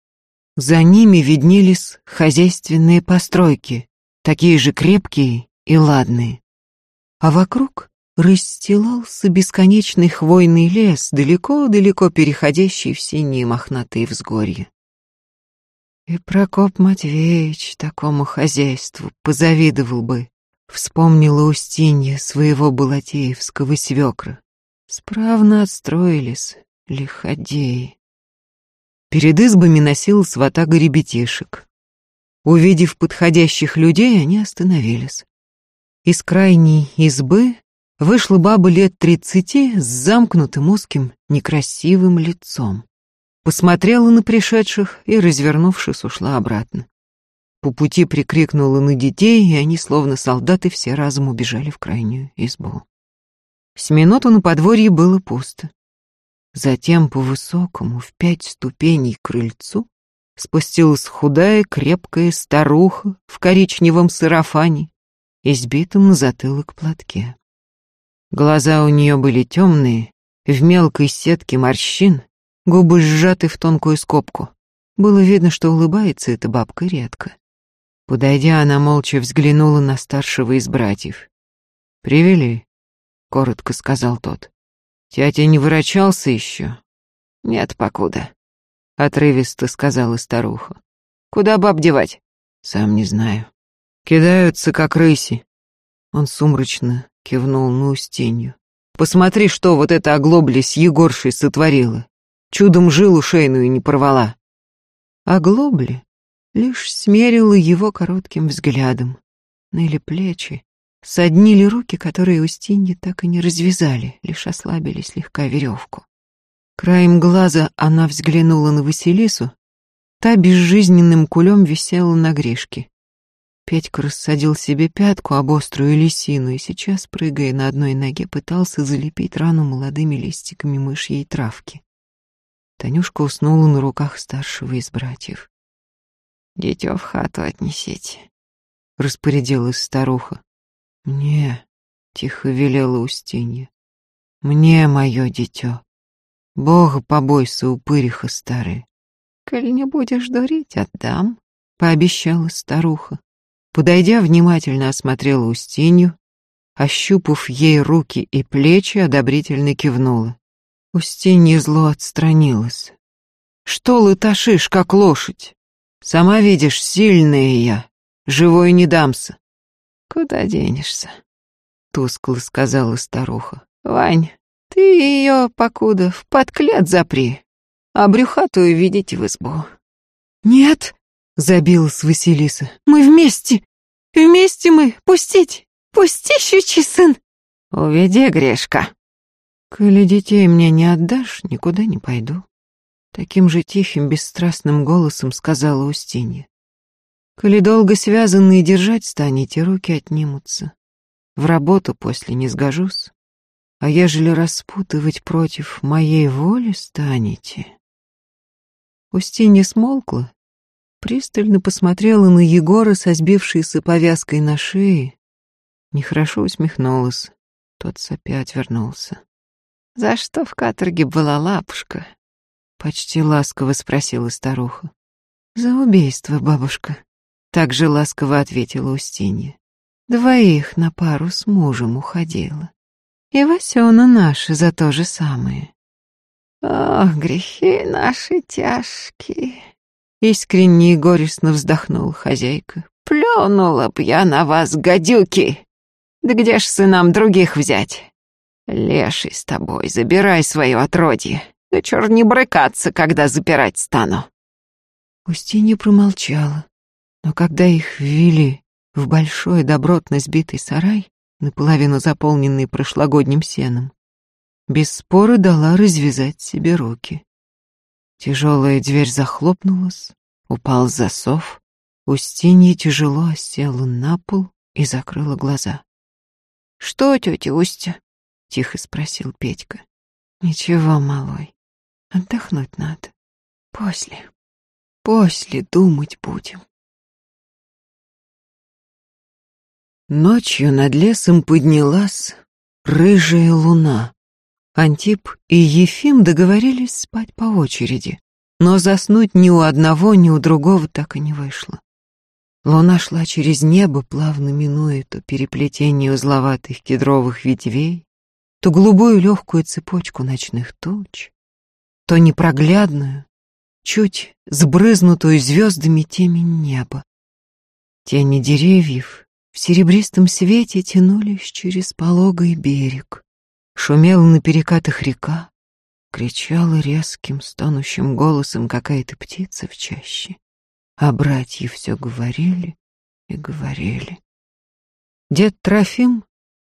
За ними виднелись хозяйственные постройки, такие же крепкие и ладные. А вокруг расстилался бесконечный хвойный лес, далеко-далеко переходящий в синие мохнатые взгорья. И Прокоп Матвеевич такому хозяйству позавидовал бы, вспомнила Устинья своего Балатеевского свекра. Справно отстроились лиходеи. Перед избами носилась ватага ребятишек. Увидев подходящих людей, они остановились. Из крайней избы вышла баба лет тридцати с замкнутым узким, некрасивым лицом. Посмотрела на пришедших и, развернувшись, ушла обратно. По пути прикрикнула на детей, и они, словно солдаты, все разом убежали в крайнюю избу. С минуту на подворье было пусто. Затем по высокому в пять ступеней крыльцу спустилась худая, крепкая старуха в коричневом сарафане, избитом на затылок платке. Глаза у нее были темные, в мелкой сетке морщин, губы сжаты в тонкую скобку. Было видно, что улыбается эта бабка редко. Подойдя, она молча взглянула на старшего из братьев. «Привели», — коротко сказал тот. Тятя не вырачался еще? Нет, покуда. Отрывисто сказала старуха. Куда баб девать? Сам не знаю. Кидаются, как рыси. Он сумрачно кивнул на Устинью. Посмотри, что вот эта оглобля с Егоршей сотворила. Чудом жилу шейную не порвала. Оглобли лишь смерила его коротким взглядом. Ныли плечи, Соднили руки, которые Устинье так и не развязали, лишь ослабили слегка веревку. Краем глаза она взглянула на Василису, та безжизненным кулем висела на гришке. Петька рассадил себе пятку об острую лисину и сейчас, прыгая на одной ноге, пытался залепить рану молодыми листиками мышьей травки. Танюшка уснула на руках старшего из братьев. «Дитё в хату отнесите», — распорядилась старуха. «Мне», — тихо велела Устинья, — «мне, мое дитё, Бога побойся, упыриха старый». «Коль не будешь дурить, отдам», — пообещала старуха. Подойдя, внимательно осмотрела Устинью, ощупав ей руки и плечи, одобрительно кивнула. Устинья зло отстранилась. «Что лыташишь, как лошадь? Сама видишь, сильная я, живой не дамся». «Куда денешься?» — тускло сказала старуха. «Вань, ты ее, покуда, в подклет запри, а брюхатую ведите в избу». «Нет», — забилась Василиса, — «мы вместе, вместе мы, пустить, пусти, щучий сын». «Уведи, Грешка». «Коли детей мне не отдашь, никуда не пойду», — таким же тихим, бесстрастным голосом сказала Устинья. «Коли долго связанные держать станете, руки отнимутся. В работу после не сгожусь. А ежели распутывать против моей воли станете...» Устинья смолкла, пристально посмотрела на Егора со сбившейся повязкой на шее, нехорошо усмехнулась. Тот опять вернулся. «За что в каторге была лапушка?» Почти ласково спросила старуха. «За убийство, бабушка», — так же ласково ответила Устинья. Двоих на пару с мужем уходила. И Васёна наша за то же самое. Ох, грехи наши тяжкие. Искренне и горестно вздохнул хозяйка. Плюнула б я на вас, гадюки. Да где ж сынам других взять? Леший с тобой, забирай свое отродье. Да чур не брыкаться, когда запирать стану. Устинья промолчала, но когда их ввели в большой добротно сбитый сарай, наполовину заполненный прошлогодним сеном, без спора дала развязать себе руки. Тяжелая дверь захлопнулась, упал засов, Устинья тяжело осела на пол и закрыла глаза. «Что, тетя Устя?» — тихо спросил Петька. «Ничего, малой, отдохнуть надо. После, после думать будем». Ночью над лесом поднялась рыжая луна. Антип и Ефим договорились спать по очереди, но заснуть ни у одного, ни у другого так и не вышло. Луна шла через небо, плавно минуя то переплетение узловатых кедровых ветвей, то голубую легкую цепочку ночных туч, то непроглядную, чуть сбрызнутую звездами темень неба. Тени деревьев в серебристом свете тянулись через пологий берег. Шумела на перекатах река, кричала резким, стонущим голосом какая-то птица в чаще. А братья все говорили и говорили. Дед Трофим,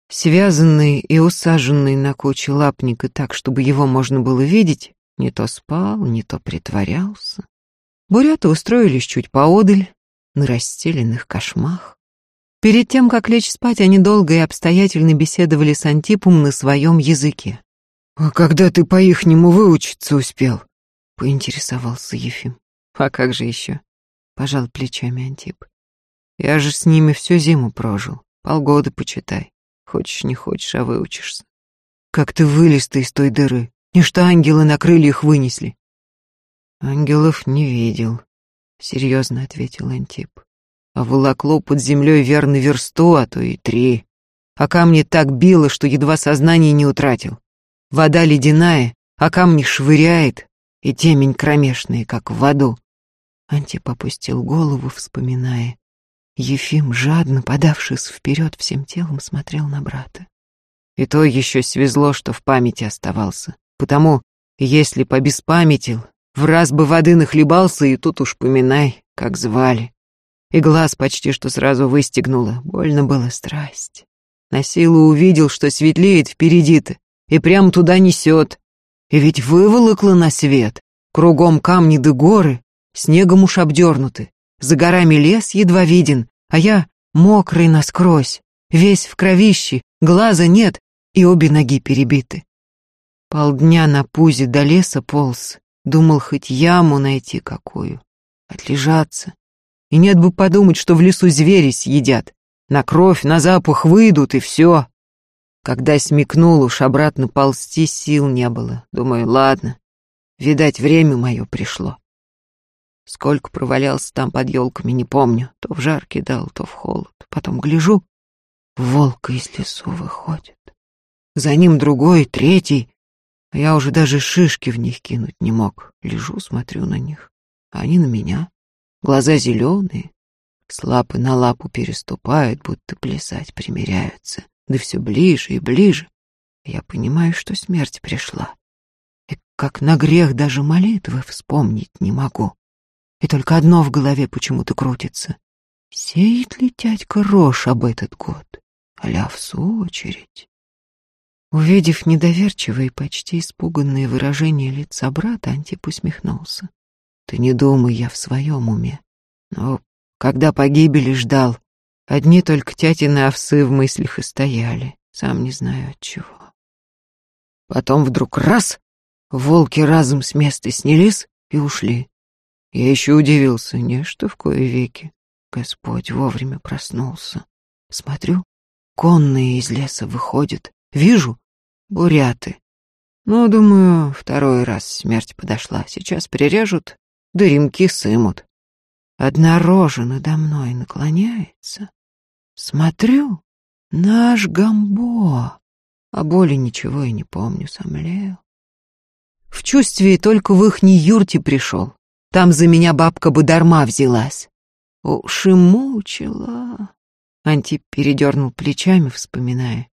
связанный и усаженный на куче лапника так, чтобы его можно было видеть, не то спал, не то притворялся. Буряты устроились чуть поодаль, на расстеленных кошмах. Перед тем, как лечь спать, они долго и обстоятельно беседовали с Антипом на своем языке. «А когда ты по-ихнему выучиться успел?» — поинтересовался Ефим. «А как же еще?» — пожал плечами Антип. «Я же с ними всю зиму прожил. Полгода почитай. Хочешь, не хочешь, а выучишься. Как ты вылез-то из той дыры? Не что ангелы на крыльях вынесли?» «Ангелов не видел», — серьезно ответил Антип а волокло под землей верно версту, а то и три. А камни так било, что едва сознание не утратил. Вода ледяная, а камни швыряет, и темень кромешная, как в воду. Антип опустил голову, вспоминая. Ефим, жадно подавшись вперед всем телом, смотрел на брата. И то еще свезло, что в памяти оставался. Потому, если побеспамятил, в раз бы воды нахлебался, и тут уж поминай, как звали и глаз почти что сразу выстегнуло. Больно было страсть. На силу увидел, что светлеет впереди-то, и прям туда несет. И ведь выволокло на свет. Кругом камни да горы, снегом уж обдернуты. За горами лес едва виден, а я мокрый насквозь, весь в кровище, глаза нет, и обе ноги перебиты. Полдня на пузе до леса полз, думал хоть яму найти какую, отлежаться, и нет бы подумать, что в лесу звери съедят. На кровь, на запах выйдут, и все. Когда смекнул, уж обратно ползти сил не было. Думаю, ладно, видать, время мое пришло. Сколько провалялся там под елками, не помню. То в жар кидал, то в холод. Потом гляжу, волк из лесу выходит. За ним другой, третий, а я уже даже шишки в них кинуть не мог. Лежу, смотрю на них, а они на меня. Глаза зеленые, с лапы на лапу переступают, будто плясать примиряются. Да все ближе и ближе. Я понимаю, что смерть пришла. И как на грех даже молитвы вспомнить не могу. И только одно в голове почему-то крутится. Сеет ли тядька рожь об этот год? Аля в очередь. Увидев недоверчивое и почти испуганное выражение лица брата, Антип усмехнулся. Ты не думай, я в своем уме. Но когда погибели ждал, одни только тятины овсы в мыслях и стояли, сам не знаю от чего. Потом вдруг раз — волки разом с места снялись и ушли. Я еще удивился, не что в кое веки. Господь вовремя проснулся. Смотрю, конные из леса выходят. Вижу — буряты. Ну, думаю, второй раз смерть подошла. Сейчас прирежут, да сымут. Одна рожа надо мной наклоняется. Смотрю, наш Гамбо. А боли ничего и не помню, сомлел. В чувстве только в ихней юрте пришел. Там за меня бабка бы дарма взялась. Уж и мучила. Антип передернул плечами, вспоминая.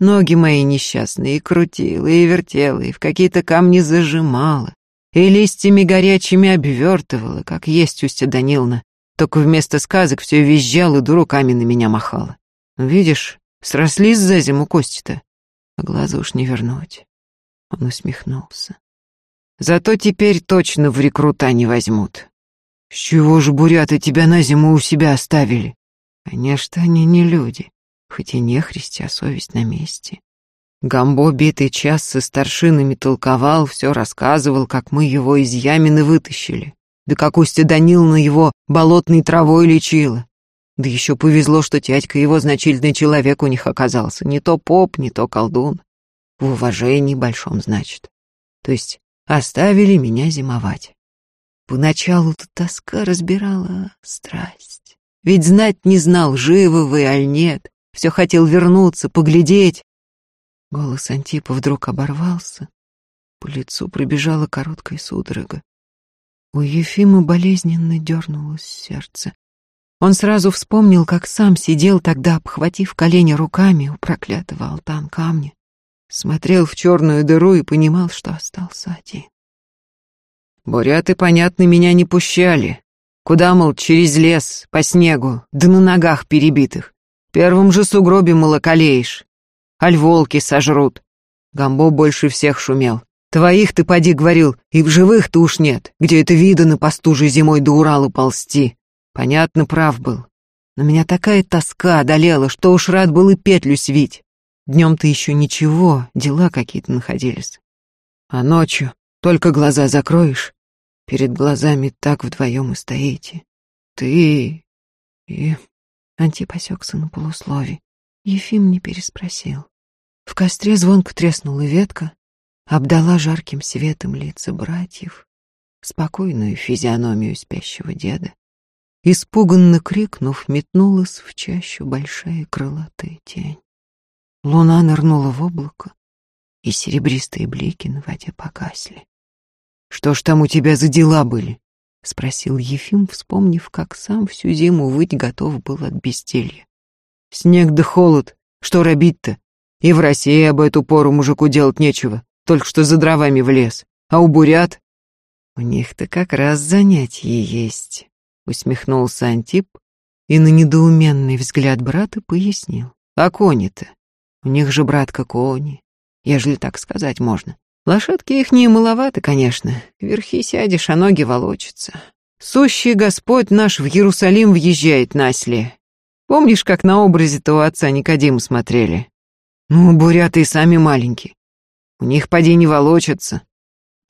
Ноги мои несчастные и крутила, и вертела, и в какие-то камни зажимала и листьями горячими обвертывала, как есть Устья Даниловна, только вместо сказок все визжал и дуруками на меня махала. Видишь, срослись за зиму кости-то, а глаза уж не вернуть. Он усмехнулся. Зато теперь точно в рекрута не возьмут. С чего же буряты тебя на зиму у себя оставили? Конечно, они не люди, хоть и не христи, а совесть на месте. Гамбо битый час со старшинами толковал, все рассказывал, как мы его из ямины вытащили. Да как Устья Даниловна его болотной травой лечила. Да еще повезло, что тядька его значительный человек у них оказался. Не то поп, не то колдун. В уважении большом, значит. То есть оставили меня зимовать. Поначалу-то тоска разбирала страсть. Ведь знать не знал, живы вы, аль нет. Все хотел вернуться, поглядеть, Голос Антипа вдруг оборвался. По лицу пробежала короткая судорога. У Ефима болезненно дернулось сердце. Он сразу вспомнил, как сам сидел тогда, обхватив колени руками у проклятого алтан камня, смотрел в черную дыру и понимал, что остался один. «Буряты, понятно, меня не пущали. Куда, мол, через лес, по снегу, да на ногах перебитых. В первом же сугробе молоколеешь аль волки сожрут. Гамбо больше всех шумел. Твоих ты поди говорил, и в живых-то уж нет, где это видано по стуже зимой до Урала ползти. Понятно, прав был. Но меня такая тоска одолела, что уж рад был и петлю свить. Днем-то еще ничего, дела какие-то находились. А ночью только глаза закроешь, перед глазами так вдвоем и стоите. Ты и... Антип осекся на полуслове. Ефим не переспросил. В костре звонко треснула ветка, обдала жарким светом лица братьев, спокойную физиономию спящего деда. Испуганно крикнув, метнулась в чащу большая крылатая тень. Луна нырнула в облако, и серебристые блики на воде погасли. «Что ж там у тебя за дела были?» — спросил Ефим, вспомнив, как сам всю зиму выть готов был от безделья. Снег да холод, что робить-то? И в России об эту пору мужику делать нечего, только что за дровами в лес. А у бурят? У них-то как раз занятие есть, усмехнулся Антип и на недоуменный взгляд брата пояснил. А кони-то? У них же, братка, кони, ежели так сказать можно. Лошадки их не маловаты, конечно. Верхи сядешь, а ноги волочатся. Сущий Господь наш в Иерусалим въезжает на осле, Помнишь, как на образе-то у отца Никодима смотрели? Ну, буряты и сами маленькие. У них поди не волочатся.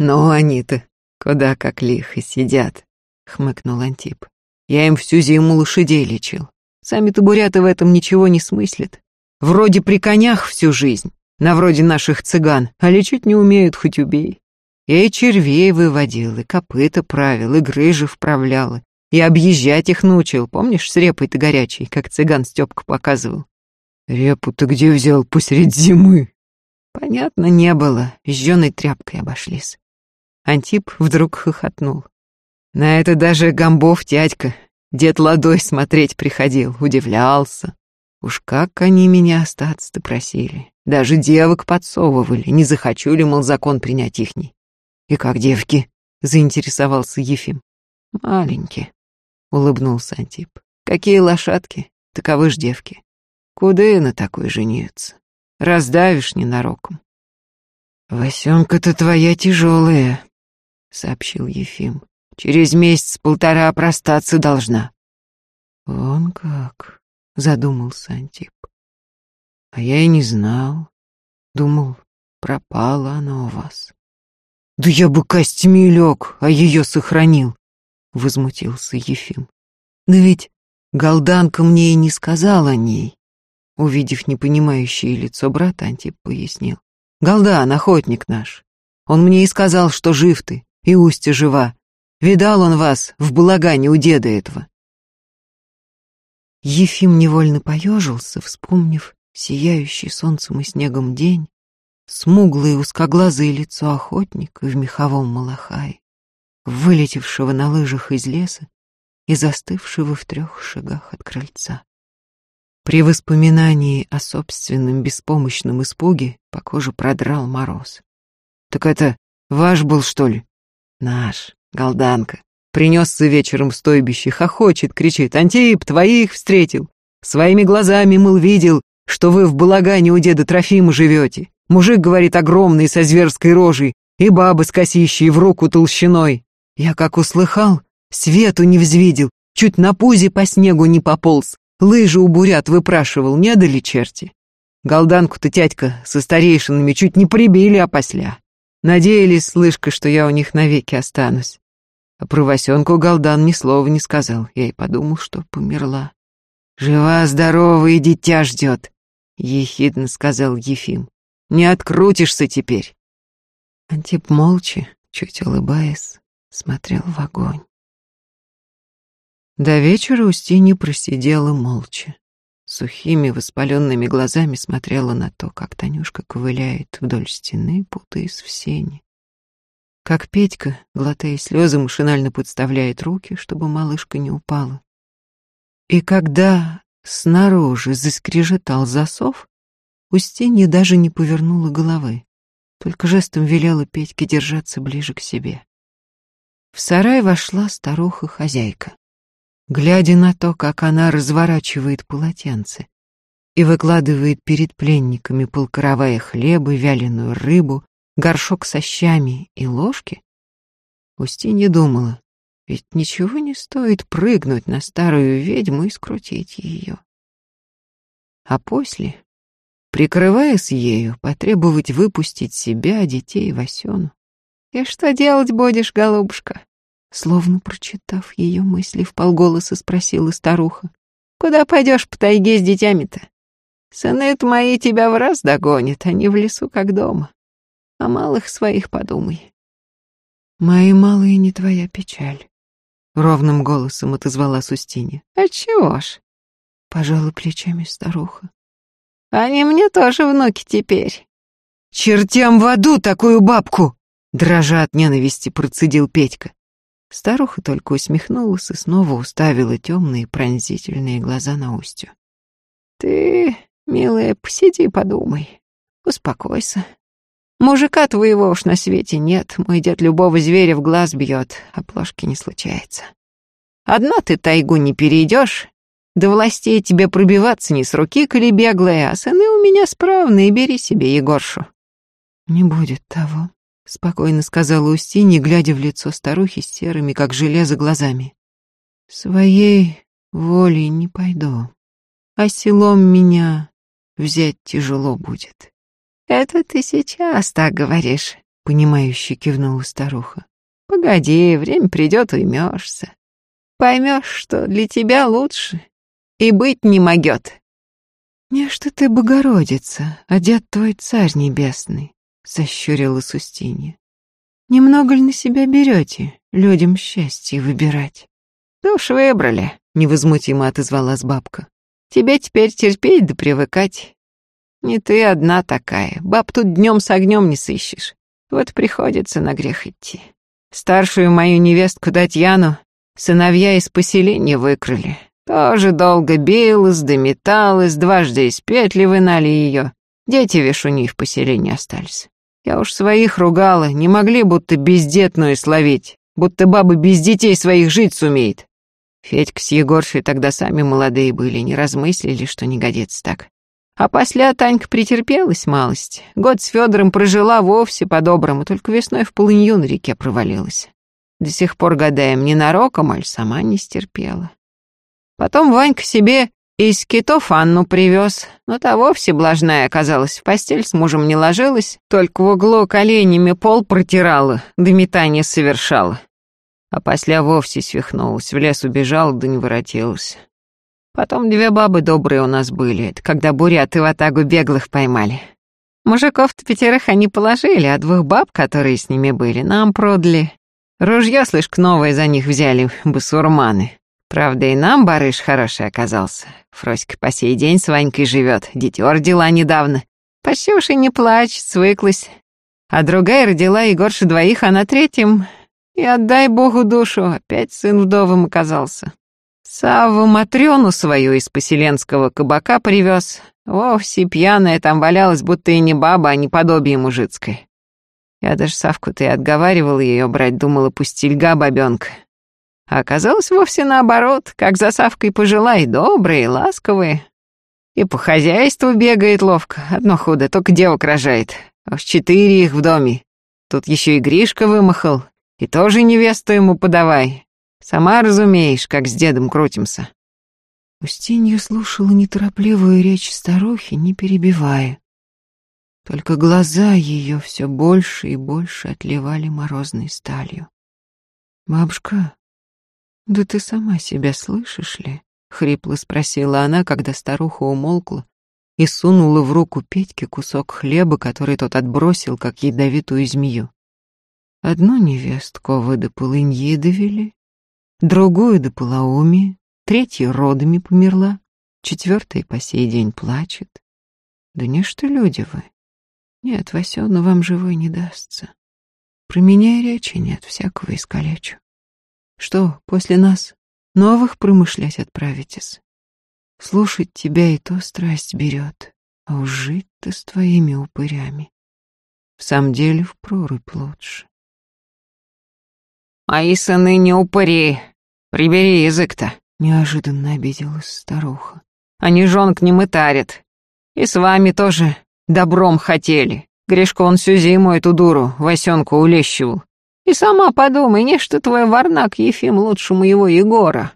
Но они-то куда как лихо сидят, хмыкнул Антип. Я им всю зиму лошадей лечил. Сами-то буряты в этом ничего не смыслят. Вроде при конях всю жизнь, на вроде наших цыган, а лечить не умеют, хоть убей. Я и червей выводил, и копыта правил, и грыжи вправлял, и объезжать их научил, помнишь, с репой-то горячей, как цыган Стёпка показывал? Репу ты где взял посредь зимы? Понятно, не было, жженой тряпкой обошлись. Антип вдруг хохотнул. На это даже Гомбов дядька, дед Ладой смотреть приходил, удивлялся. Уж как они меня остаться-то просили. Даже девок подсовывали, не захочу ли, мол, закон принять ихний. И как девки? Заинтересовался Ефим. Маленькие, улыбнулся Антип. Какие лошадки, таковы ж девки. Куда на такой жениться? Раздавишь ненароком. «Васенка-то твоя тяжелая», — сообщил Ефим. «Через месяц-полтора простаться должна». «Вон как», — задумался Антип. «А я и не знал. Думал, пропала она у вас». «Да я бы костями лег, а ее сохранил», — возмутился Ефим. «Да ведь Голданка мне и не сказал о ней. Увидев непонимающее лицо брата, Антип пояснил. «Голдан, охотник наш. Он мне и сказал, что жив ты, и Устья жива. Видал он вас в балагане у деда этого». Ефим невольно поежился, вспомнив сияющий солнцем и снегом день, смуглое узкоглазое лицо охотника в меховом малахае, вылетевшего на лыжах из леса и застывшего в трех шагах от крыльца. При воспоминании о собственном беспомощном испуге по коже продрал мороз. «Так это ваш был, что ли?» «Наш, голданка. Принесся вечером в стойбище, хохочет, кричит. Антип, твоих встретил. Своими глазами, мыл, видел, что вы в балагане у деда Трофима живете. Мужик, говорит, огромный, со зверской рожей, и баба с косищей в руку толщиной. Я как услыхал, свету не взвидел, чуть на пузе по снегу не пополз, Лыжи у бурят выпрашивал, не дали черти. Голданку-то тядька со старейшинами чуть не прибили опосля. Надеялись, слышка, что я у них навеки останусь. А про Васенку Голдан ни слова не сказал. Я и подумал, что померла. «Жива-здорова и дитя ждет», — ехидно сказал Ефим. «Не открутишься теперь». Антип молча, чуть улыбаясь, смотрел в огонь. До вечера Устинья просидела молча. Сухими воспаленными глазами смотрела на то, как Танюшка ковыляет вдоль стены, путаясь в сене. Как Петька, глотая слезы, машинально подставляет руки, чтобы малышка не упала. И когда снаружи заскрежетал засов, Устинья даже не повернула головы, только жестом велела Петьке держаться ближе к себе. В сарай вошла старуха-хозяйка глядя на то, как она разворачивает полотенце и выкладывает перед пленниками полкоровая хлеба, вяленую рыбу, горшок со щами и ложки, Устинья думала, ведь ничего не стоит прыгнуть на старую ведьму и скрутить ее. А после, прикрываясь ею, потребовать выпустить себя, детей, Васену. «И что делать будешь, голубушка?» Словно прочитав ее мысли, вполголоса спросила старуха. «Куда пойдешь по тайге с детьми-то? Сыны-то мои тебя в раз догонят, они в лесу как дома. О малых своих подумай». «Мои малые не твоя печаль», — ровным голосом отозвала Сустиня. «Отчего ж?» — пожала плечами старуха. «Они мне тоже внуки теперь». «Чертям в аду такую бабку!» Дрожа от ненависти процедил Петька. Старуха только усмехнулась и снова уставила темные пронзительные глаза на устью. «Ты, милая, посиди и подумай. Успокойся. Мужика твоего уж на свете нет, мой дед любого зверя в глаз бьет, а плошки не случается. Одна ты тайгу не перейдешь, до властей тебе пробиваться не с руки, коли беглая, а сыны у меня справные, бери себе Егоршу». «Не будет того», спокойно сказала Устинья, глядя в лицо старухи с серыми, как железо, глазами. Своей волей не пойду, а селом меня взять тяжело будет. Это ты сейчас так говоришь, понимающе кивнула старуха. Погоди, время придет, уймешься. Поймешь, что для тебя лучше и быть не могет. Не что ты Богородица, а дед твой царь небесный. — сощурилась Устинья. «Немного ли на себя берете, людям счастье выбирать?» «Да уж выбрали», — невозмутимо отозвалась бабка. Тебе теперь терпеть да привыкать. Не ты одна такая, баб тут днем с огнем не сыщешь. Вот приходится на грех идти. Старшую мою невестку Татьяну сыновья из поселения выкрали. Тоже долго билась, да металась, дважды из петли вынали ее. Дети вишуни в поселении остались. Я уж своих ругала, не могли будто бездетную словить, будто баба без детей своих жить сумеет. Федька с Егоршей тогда сами молодые были, не размыслили, что не годится так. А после Танька претерпелась малость. Год с Федором прожила вовсе по-доброму, только весной в полынью на реке провалилась. До сих пор гадаем, ненароком, аль сама не стерпела. Потом Ванька себе из китов Анну привез, но та вовсе блажная оказалась, в постель с мужем не ложилась, только в углу коленями пол протирала, да метание совершала. А после вовсе свихнулась, в лес убежала, да не воротилась. Потом две бабы добрые у нас были, это когда буряты в атагу беглых поймали. Мужиков-то пятерых они положили, а двух баб, которые с ними были, нам продали. Ружья, слышь, новое за них взяли, басурманы. Правда, и нам барыш хороший оказался. Фроська по сей день с Ванькой живет, детё родила недавно. Почти уж и не плачет, свыклась. А другая родила Егорша двоих, а на третьем... И отдай Богу душу, опять сын вдовым оказался. Савва Матрёну свою из поселенского кабака привез. Вовсе пьяная там валялась, будто и не баба, а не подобие мужицкое. Я даже Савку-то и отговаривал ее брать, думала, пустильга бабёнка. А оказалось вовсе наоборот, как за Савкой пожила и добрая, и ласковая. И по хозяйству бегает ловко, одно худо, только девок рожает. Аж четыре их в доме. Тут еще и Гришка вымахал, и тоже невесту ему подавай. Сама разумеешь, как с дедом крутимся». Устинья слушала неторопливую речь старухи, не перебивая. Только глаза ее все больше и больше отливали морозной сталью. «Бабушка, да ты сама себя слышишь ли?» — хрипло спросила она, когда старуха умолкла и сунула в руку Петьке кусок хлеба, который тот отбросил, как ядовитую змею. Одну невестку вы до полыньи довели, другую до полоумия, третья родами померла, четвертая по сей день плачет. Да не что люди вы. Нет, Васёна вам живой не дастся. Про меня и речи нет, всякого искалечу. Что, после нас новых промышлять отправитесь? Слушать тебя и то страсть берет, а уж жить-то с твоими упырями. В самом деле в прорубь лучше. «Мои сыны не упыри. Прибери язык-то», — неожиданно обиделась старуха. «Они жонок не мытарят. И с вами тоже добром хотели. Гришка он всю зиму эту дуру, Васенку, улещивал. И сама подумай, не что твой варнак Ефим лучше моего Егора».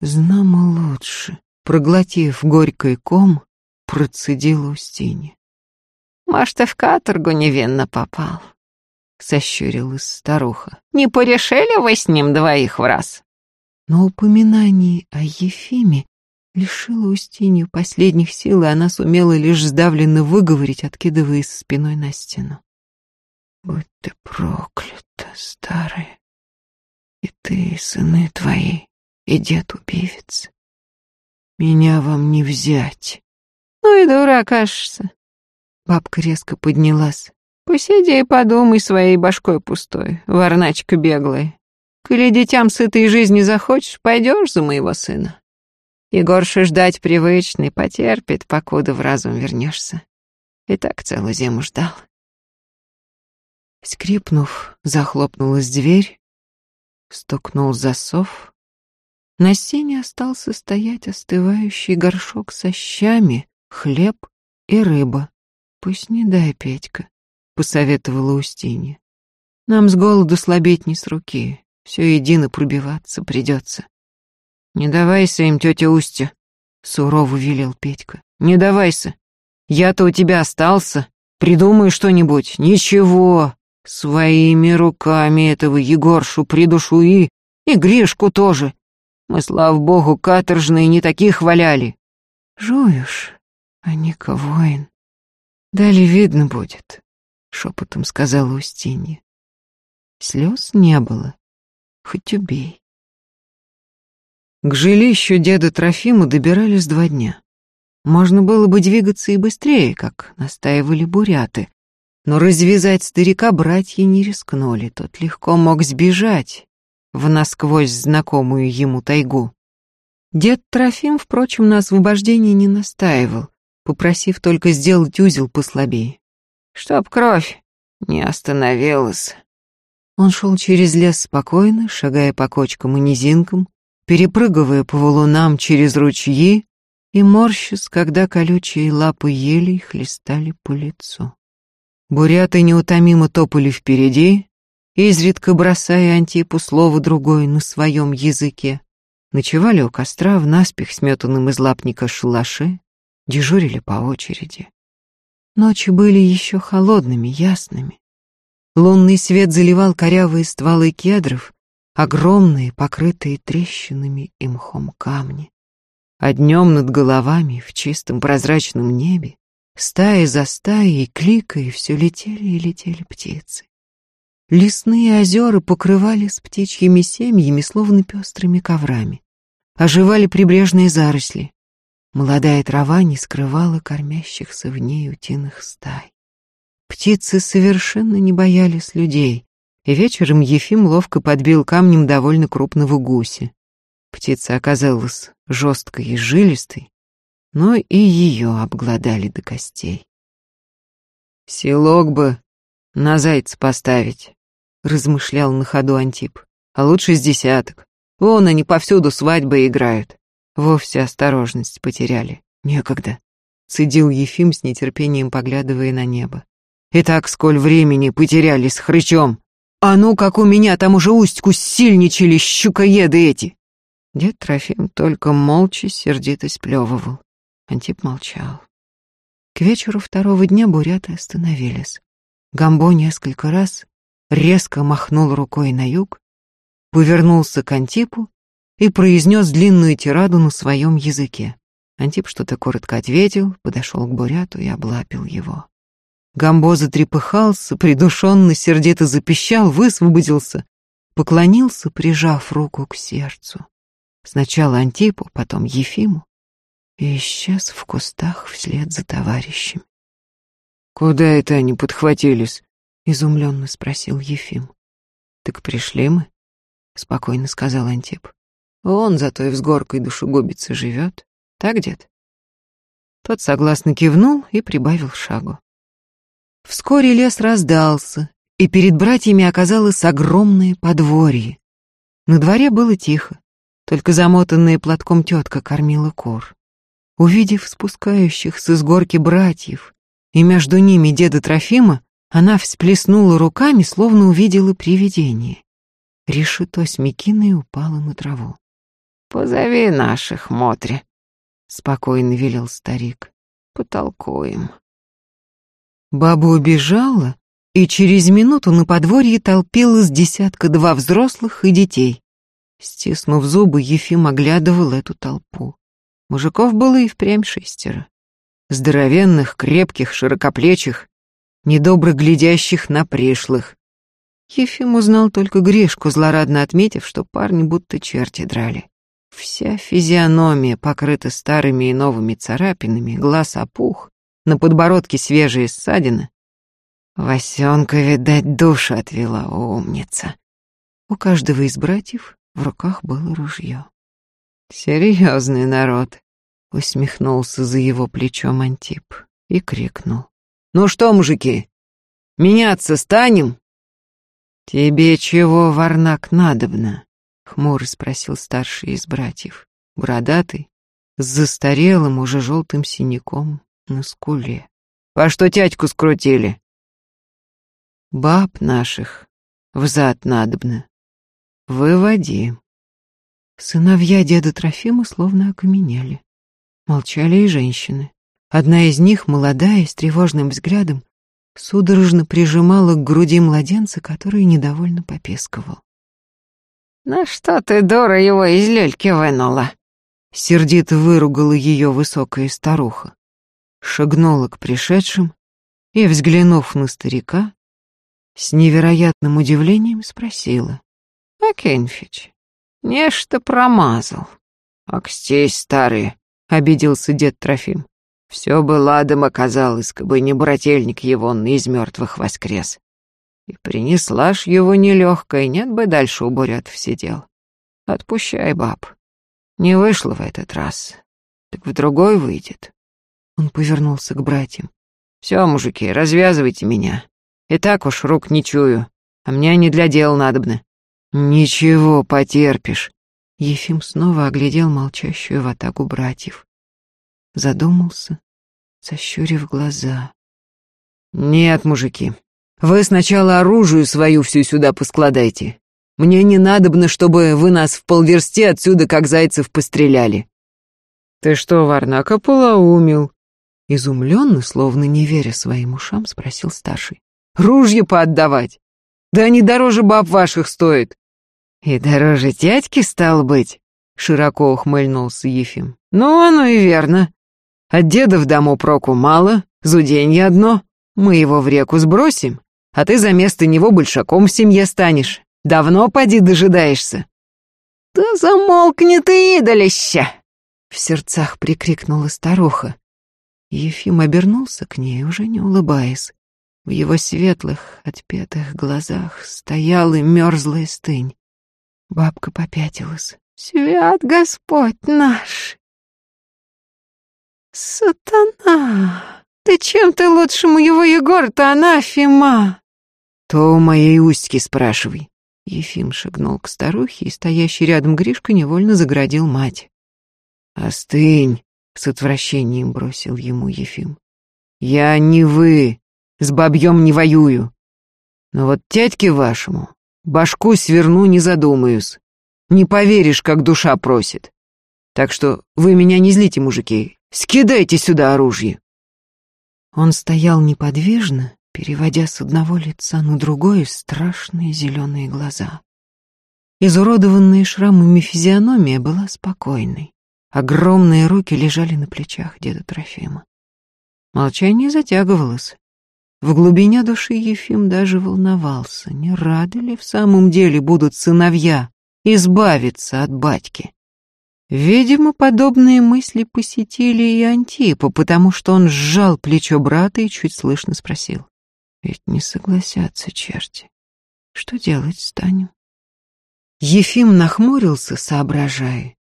«Знамо лучше», — проглотив горький ком, процедила Устинья. «Может, в каторгу невинно попал. — сощурилась старуха. «Не порешили вы с ним двоих в раз?» Но упоминание о Ефиме лишило Устинью последних сил, и она сумела лишь сдавленно выговорить, откидываясь спиной на стену. «Будь ты проклята, старая, и ты, и сыны твои, и дед-убивец. Меня вам не взять». «Ну и дура окажешься». Бабка резко поднялась. Посиди и подумай своей башкой пустой, варначка беглая. Коли детям сытой жизни захочешь, пойдешь за моего сына. Егорша ждать привычный, потерпит, покуда в разум вернешься. И так целую зиму ждал. Скрипнув, захлопнулась дверь, стукнул засов. На сене остался стоять остывающий горшок со щами, хлеб и рыба. Пусть не дай, Петька посоветовала Устинья. Нам с голоду слабеть не с руки, все едино пробиваться придется. Не давайся им, тетя Устья, сурово велел Петька. Не давайся. Я-то у тебя остался. Придумай что-нибудь. Ничего. Своими руками этого Егоршу придушу и... И Гришку тоже. Мы, слава богу, каторжные не таких валяли. Жуешь, а Ника воин. Далее видно будет. — шепотом сказала Устинья. Слез не было, хоть убей. К жилищу деда Трофима добирались два дня. Можно было бы двигаться и быстрее, как настаивали буряты, но развязать старика братья не рискнули, тот легко мог сбежать в насквозь знакомую ему тайгу. Дед Трофим, впрочем, на освобождении не настаивал, попросив только сделать узел послабее. «Чтоб кровь не остановилась». Он шел через лес спокойно, шагая по кочкам и низинкам, перепрыгивая по валунам через ручьи и морщась, когда колючие лапы елей хлестали по лицу. Буряты неутомимо топали впереди, изредка бросая Антипу слово другое на своем языке. Ночевали у костра в наспех сметанном из лапника шалаше, дежурили по очереди. Ночи были еще холодными, ясными. Лунный свет заливал корявые стволы кедров, огромные, покрытые трещинами и мхом камни. А днем над головами, в чистом прозрачном небе, стаи за стаей, кликая, все летели и летели птицы. Лесные озера покрывались птичьими семьями, словно пестрыми коврами. Оживали прибрежные заросли. Молодая трава не скрывала кормящихся в ней утиных стай. Птицы совершенно не боялись людей, и вечером Ефим ловко подбил камнем довольно крупного гуся. Птица оказалась жесткой и жилистой, но и ее обглодали до костей. «Селок бы на зайца поставить», — размышлял на ходу Антип. «А лучше с десяток. Вон они повсюду свадьбы играют. Вовсе осторожность потеряли. Некогда», — цедил Ефим с нетерпением, поглядывая на небо. «И так сколь времени потеряли с хрычом. А ну, как у меня там уже устьку сильничали щукоеды эти!» Дед Трофим только молча сердито сплевывал. Антип молчал. К вечеру второго дня буряты остановились. Гамбо несколько раз резко махнул рукой на юг, повернулся к Антипу и произнес длинную тираду на своем языке. Антип что-то коротко ответил, подошел к буряту и облапил его. Гамбо затрепыхался, придушенно, сердито запищал, высвободился, поклонился, прижав руку к сердцу. Сначала Антипу, потом Ефиму, и исчез в кустах вслед за товарищем. «Куда это они подхватились?» — изумленно спросил Ефим. «Так пришли мы», — спокойно сказал Антип. «Он за той взгоркой душегубицы живет. Так, дед?» Тот согласно кивнул и прибавил шагу. Вскоре лес раздался, и перед братьями оказалось огромное подворье. На дворе было тихо, только замотанная платком тетка кормила кур. Увидев спускающихся с горки братьев и между ними деда Трофима, она всплеснула руками, словно увидела привидение. Решето с Микиной упала на траву. «Позови наших, Мотри», — спокойно велел старик. «Потолкуем». Баба убежала, и через минуту на подворье толпилось десятка-два взрослых и детей. Стиснув зубы, Ефим оглядывал эту толпу. Мужиков было и впрямь шестеро. Здоровенных, крепких, широкоплечих, недобро глядящих на пришлых. Ефим узнал только Гришку, злорадно отметив, что парни будто черти драли. Вся физиономия покрыта старыми и новыми царапинами, глаз опух, на подбородке свежие ссадины. Васенка, видать, душу отвела, умница. У каждого из братьев в руках было ружье. «Серьезный народ», — усмехнулся за его плечом Антип и крикнул. «Ну что, мужики, меняться станем?» «Тебе чего, Варнак, надобно?» — хмуро спросил старший из братьев, бородатый, с застарелым уже желтым синяком на скуле. «По что тятьку скрутили?» «Баб наших взад надобно. Выводи». Сыновья деда Трофима словно окаменели. Молчали и женщины. Одна из них, молодая, с тревожным взглядом, судорожно прижимала к груди младенца, который недовольно попесковал. «Ну что ты, дура, его из люльки вынула?» Сердито выругала ее высокая старуха. Шагнула к пришедшим и, взглянув на старика, с невероятным удивлением спросила. «Акинфич, Нечто промазал. «Акстись, старый», — обиделся дед Трофим. «Все бы ладом оказалось, бы не брательник его из мертвых воскрес. И принесла ж его нелегкой, нет бы дальше у бурятов сидел. Отпущай, баб. Не вышло в этот раз, так в другой выйдет». Он повернулся к братьям. «Все, мужики, развязывайте меня. И так уж рук не чую, а мне не для дел надобны». «Ничего, потерпишь». Ефим снова оглядел молчащую в атаку братьев. Задумался, сощурив глаза. «Нет, мужики, вы сначала оружие свою всю сюда поскладайте. Мне не надобно, чтобы вы нас в полверсте отсюда, как зайцев, постреляли». «Ты что, Варнака, полоумил?» Изумленно, словно не веря своим ушам, спросил старший. «Ружья поотдавать? Да они дороже баб ваших стоят». «И дороже тятьки, стал быть?» — широко ухмыльнулся Ефим. «Ну, оно и верно. От деда в дому проку мало, зуденье одно. Мы его в реку сбросим, а ты за место него большаком в семье станешь. Давно поди дожидаешься». «Да замолкни ты, идолище!» — в сердцах прикрикнула старуха. Ефим обернулся к ней, уже не улыбаясь. В его светлых, отпетых глазах стоял и мерзлая стынь. Бабка попятилась. «Свят Господь наш!» «Сатана! Ты чем ты лучше моего Егора-то, анафема?» «То у моей устьки спрашивай». Ефим шагнул к старухе, и стоящий рядом Гришка невольно заградил мать. «Остынь!» С отвращением бросил ему Ефим. Я не вы, с бабьем не воюю. Но вот тятьке вашему башку сверну, не задумаюсь. Не поверишь, как душа просит. Так что вы меня не злите, мужики. Скидайте сюда оружие. Он стоял неподвижно, переводя с одного лица на другое страшные зеленые глаза. Изуродованная шрамами физиономия была спокойной. Огромные руки лежали на плечах деда Трофима. Молчание затягивалось. В глубине души Ефим даже волновался, не рады ли в самом деле будут сыновья избавиться от батьки. Видимо, подобные мысли посетили и Антипа, потому что он сжал плечо брата и чуть слышно спросил. «Ведь не согласятся черти. Что делать станем?» Ефим нахмурился, соображая,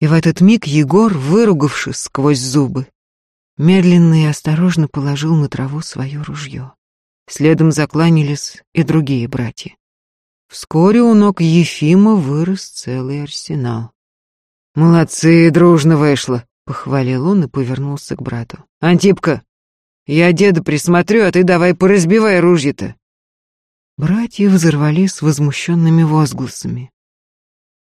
и в этот миг Егор, выругавшись сквозь зубы, медленно и осторожно положил на траву свое ружье. Следом закланялись и другие братья. Вскоре у ног Ефима вырос целый арсенал. «Молодцы, дружно вышло», — похвалил он и повернулся к брату. «Антипка, я деда присмотрю, а ты давай поразбивай ружья-то». Братья взорвались возмущенными возгласами.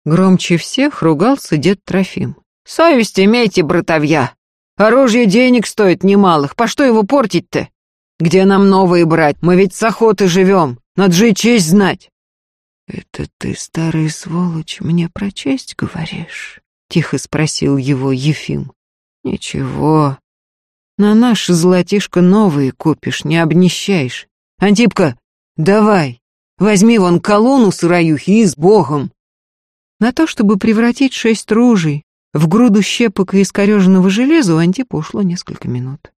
Громче всех ругался дед Трофим. «Совесть имейте, братовья! Оружие денег стоит немалых, по что его портить-то? Где нам новые брать? Мы ведь с охоты живем, надо же и честь знать!» «Это ты, старая сволочь, мне про честь говоришь?» — тихо спросил его Ефим. «Ничего, на наш золотишко новые купишь, не обнищаешь. Антипка, давай, возьми вон колонну сыроюхи и с Богом!» На то, чтобы превратить шесть ружей в груду щепок и искореженного железа, у Антипа ушло несколько минут.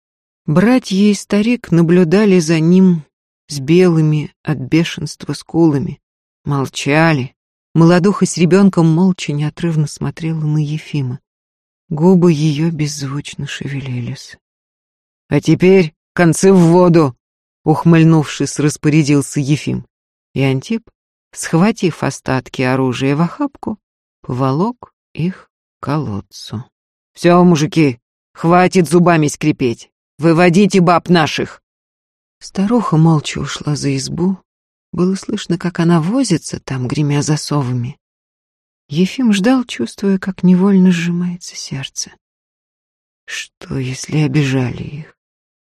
Братья и старик наблюдали за ним с белыми от бешенства скулами. Молчали. Молодуха с ребенком молча неотрывно смотрела на Ефима. Губы ее беззвучно шевелились. «А теперь концы в воду!» — ухмыльнувшись, распорядился Ефим. И Антип схватив остатки оружия в охапку, поволок их к колодцу. «Все, мужики, хватит зубами скрипеть! Выводите баб наших!» Старуха молча ушла за избу. Было слышно, как она возится там, гремя засовами. Ефим ждал, чувствуя, как невольно сжимается сердце. Что, если обижали их?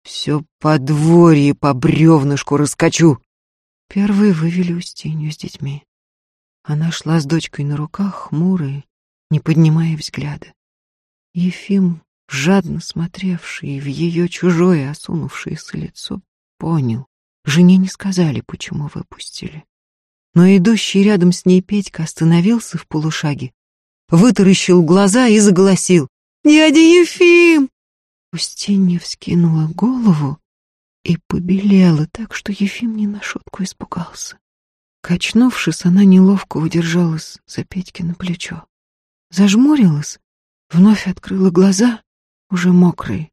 Все подворье по бревнышку раскачу. Первые вывели Устинью с детьми. Она шла с дочкой на руках, хмурая, не поднимая взгляда. Ефим, жадно смотревший в ее чужое осунувшееся лицо, понял. Жене не сказали, почему выпустили. Но идущий рядом с ней Петька остановился в полушаге, вытаращил глаза и заголосил. «Дядя Ефим!» Устинья вскинула голову и побелела так, что Ефим не на шутку испугался. Качнувшись, она неловко удержалась за Петькино плечо. Зажмурилась, вновь открыла глаза, уже мокрые,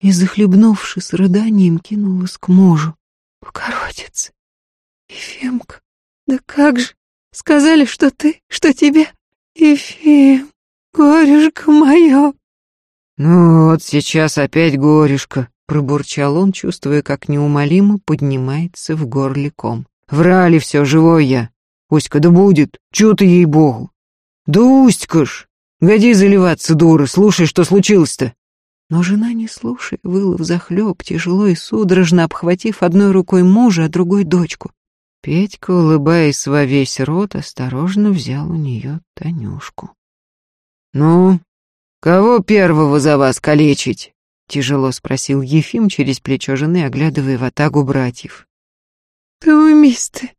и, захлебнувшись рыданием, кинулась к мужу. «Богородица! Ефимка, да как же! Сказали, что ты, что тебе... Ефим, горюшка мое!» «Ну вот сейчас опять горюшка», — пробурчал он, чувствуя, как неумолимо поднимается в горле ком. «Врали все, живой я. Уська, да будет, чё ты ей-богу?» «Да Уська ж! Годи заливаться, дура, слушай, что случилось-то!» Но жена, не слушая, выла взахлеб, тяжело и судорожно обхватив одной рукой мужа, а другой дочку. Петька, улыбаясь во весь рот, осторожно взял у нее Танюшку. «Ну, кого первого за вас калечить?» — тяжело спросил Ефим через плечо жены, оглядывая в атагу братьев. «Ты умись ты,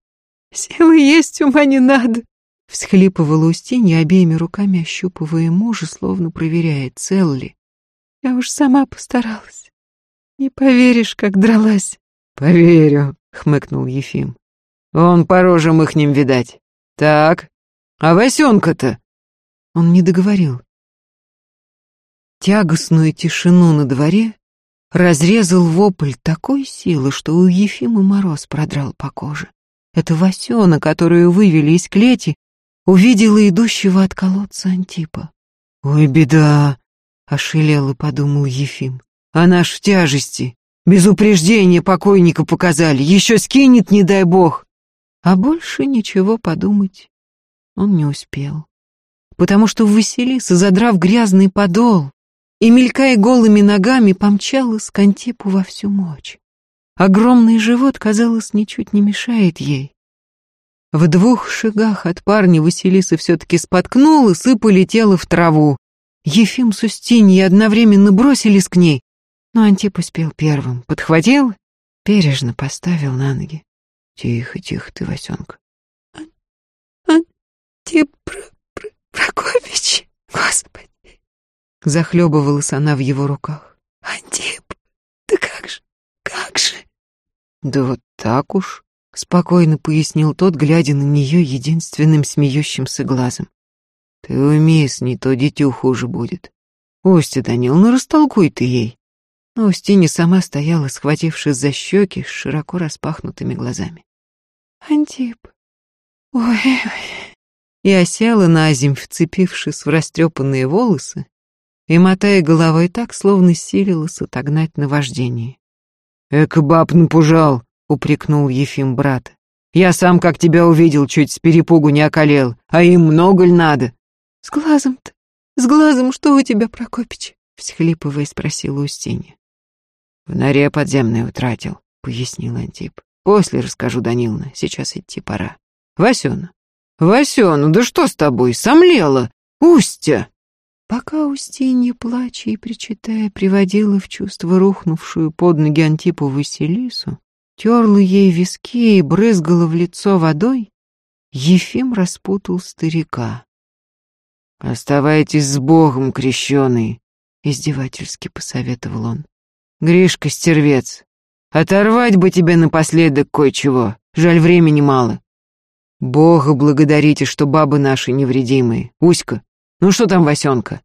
силы есть, ума не надо!» — всхлипывала Устинья, обеими руками ощупывая мужа, словно проверяя, цел ли. Я уж сама постаралась. Не поверишь, как дралась. Поверю, хмыкнул Ефим. Он по рожам их ним видать. Так, а Васенка-то? Он не договорил. Тягостную тишину на дворе разрезал вопль такой силы, что у Ефима мороз продрал по коже. Это Васена, которую вывели из клети, увидела идущего от колодца Антипа. «Ой, беда!» Ошелел и подумал Ефим. Она ж в тяжести. Без упреждения покойника показали. Еще скинет, не дай бог. А больше ничего подумать он не успел. Потому что Василиса, задрав грязный подол и, мелькая голыми ногами, помчалась к Антипу во всю мочь. Огромный живот, казалось, ничуть не мешает ей. В двух шагах от парня Василиса все-таки споткнулась и полетела в траву. Ефим с Устиньей одновременно бросились к ней, но Антип успел первым, подхватил, бережно поставил на ноги. Тихо, тихо ты, Васенка. Антип Прокопич, господи. Захлебывалась она в его руках. Антип, да как же, как же? Да вот так уж, спокойно пояснил тот, глядя на нее единственным смеющимся глазом. Ты умеешь, не то дитю хуже будет. Устя, Данил, ну растолкуй ты ей. Но Устинья сама стояла, схватившись за щеки с широко распахнутыми глазами. Антип, ой, ой. И осела на земь, вцепившись в растрепанные волосы, и, мотая головой так, словно силилась отогнать наваждение. «Эка баб напужал», — упрекнул Ефим брат. «Я сам, как тебя увидел, чуть с перепугу не околел, а им много ли надо?» «С глазом-то? С глазом что у тебя, Прокопич?» — всхлипывая спросила Устинья. «В норе подземной утратил», — пояснил Антип. «После расскажу, Данилна, сейчас идти пора. Васёна, Васёна, да что с тобой, сомлела? Устя!» Пока Устинья, плача и причитая, приводила в чувство рухнувшую под ноги Антипу Василису, терла ей виски и брызгала в лицо водой, Ефим распутал старика. «Оставайтесь с Богом, крещеный», — издевательски посоветовал он. «Гришка, стервец, оторвать бы тебе напоследок кое-чего, жаль, времени мало. Бога благодарите, что бабы наши невредимые. Уська, ну что там Васенка?»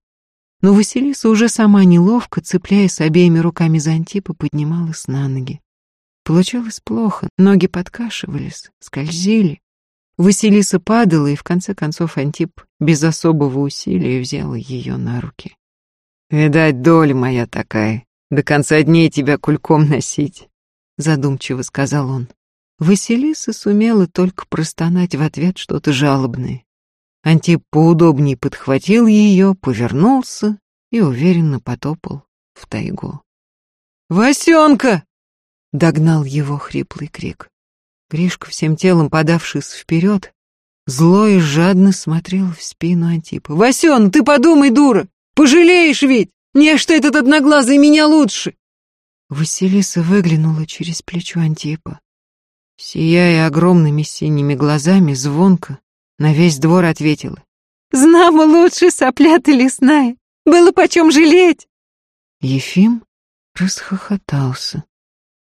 Но Василиса уже сама неловко, цепляясь обеими руками за Антипа, поднималась на ноги. Получалось плохо, ноги подкашивались, скользили. Василиса падала, и в конце концов Антип без особого усилия взял ее на руки. «Видать, доля моя такая, до конца дней тебя кульком носить», — задумчиво сказал он. Василиса сумела только простонать в ответ что-то жалобное. Антип поудобнее подхватил ее, повернулся и уверенно потопал в тайгу. «Васенка!» — догнал его хриплый крик. Гришка, всем телом подавшись вперед, зло и жадно смотрел в спину Антипа. «Васен, ты подумай, дура! Пожалеешь ведь! Не, что этот одноглазый меня лучше!» Василиса выглянула через плечо Антипа. Сияя огромными синими глазами, звонко на весь двор ответила. Знамо лучше сопля ты лесная. Было почем жалеть. Ефим расхохотался.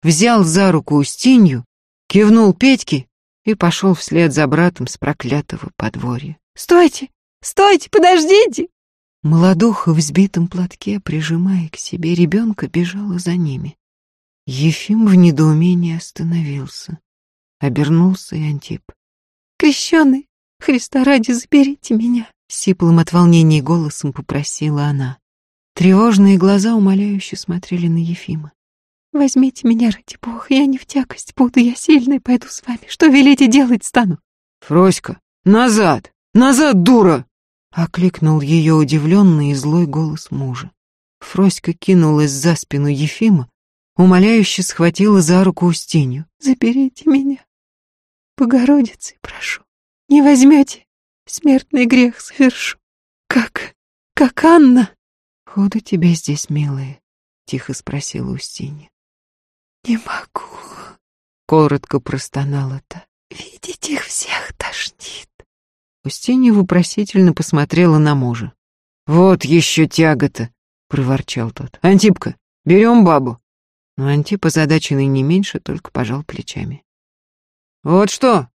Взял за руку Устинью, кивнул Петьке и пошел вслед за братом с проклятого подворья. «Стойте! Стойте! Подождите!» Молодуха в сбитом платке, прижимая к себе ребенка, бежала за ними. Ефим в недоумении остановился. Обернулся и Антип. «Крещеный, Христа ради, заберите меня!» Сиплым от волнения голосом попросила она. Тревожные глаза умоляюще смотрели на Ефима. «Возьмите меня, ради бога, я не в тягость буду, я сильная, пойду с вами. Что велите делать стану?» «Фроська, назад! Назад, дура!» Окликнул ее удивленный и злой голос мужа. Фроська кинулась за спину Ефима, умоляюще схватила за руку Устинью. «Заберите меня, Богородицы, прошу. Не возьмете, смертный грех совершу. Как, как Анна?» «Худо тебе здесь, милая?» — тихо спросила Устинья. «Не могу», — коротко простонала та. «Видеть их всех тошнит». Устинья вопросительно посмотрела на мужа. «Вот еще тяга-то!» — проворчал тот. «Антипка, берем бабу!» Но Антип, озадаченный не меньше, только пожал плечами. «Вот что,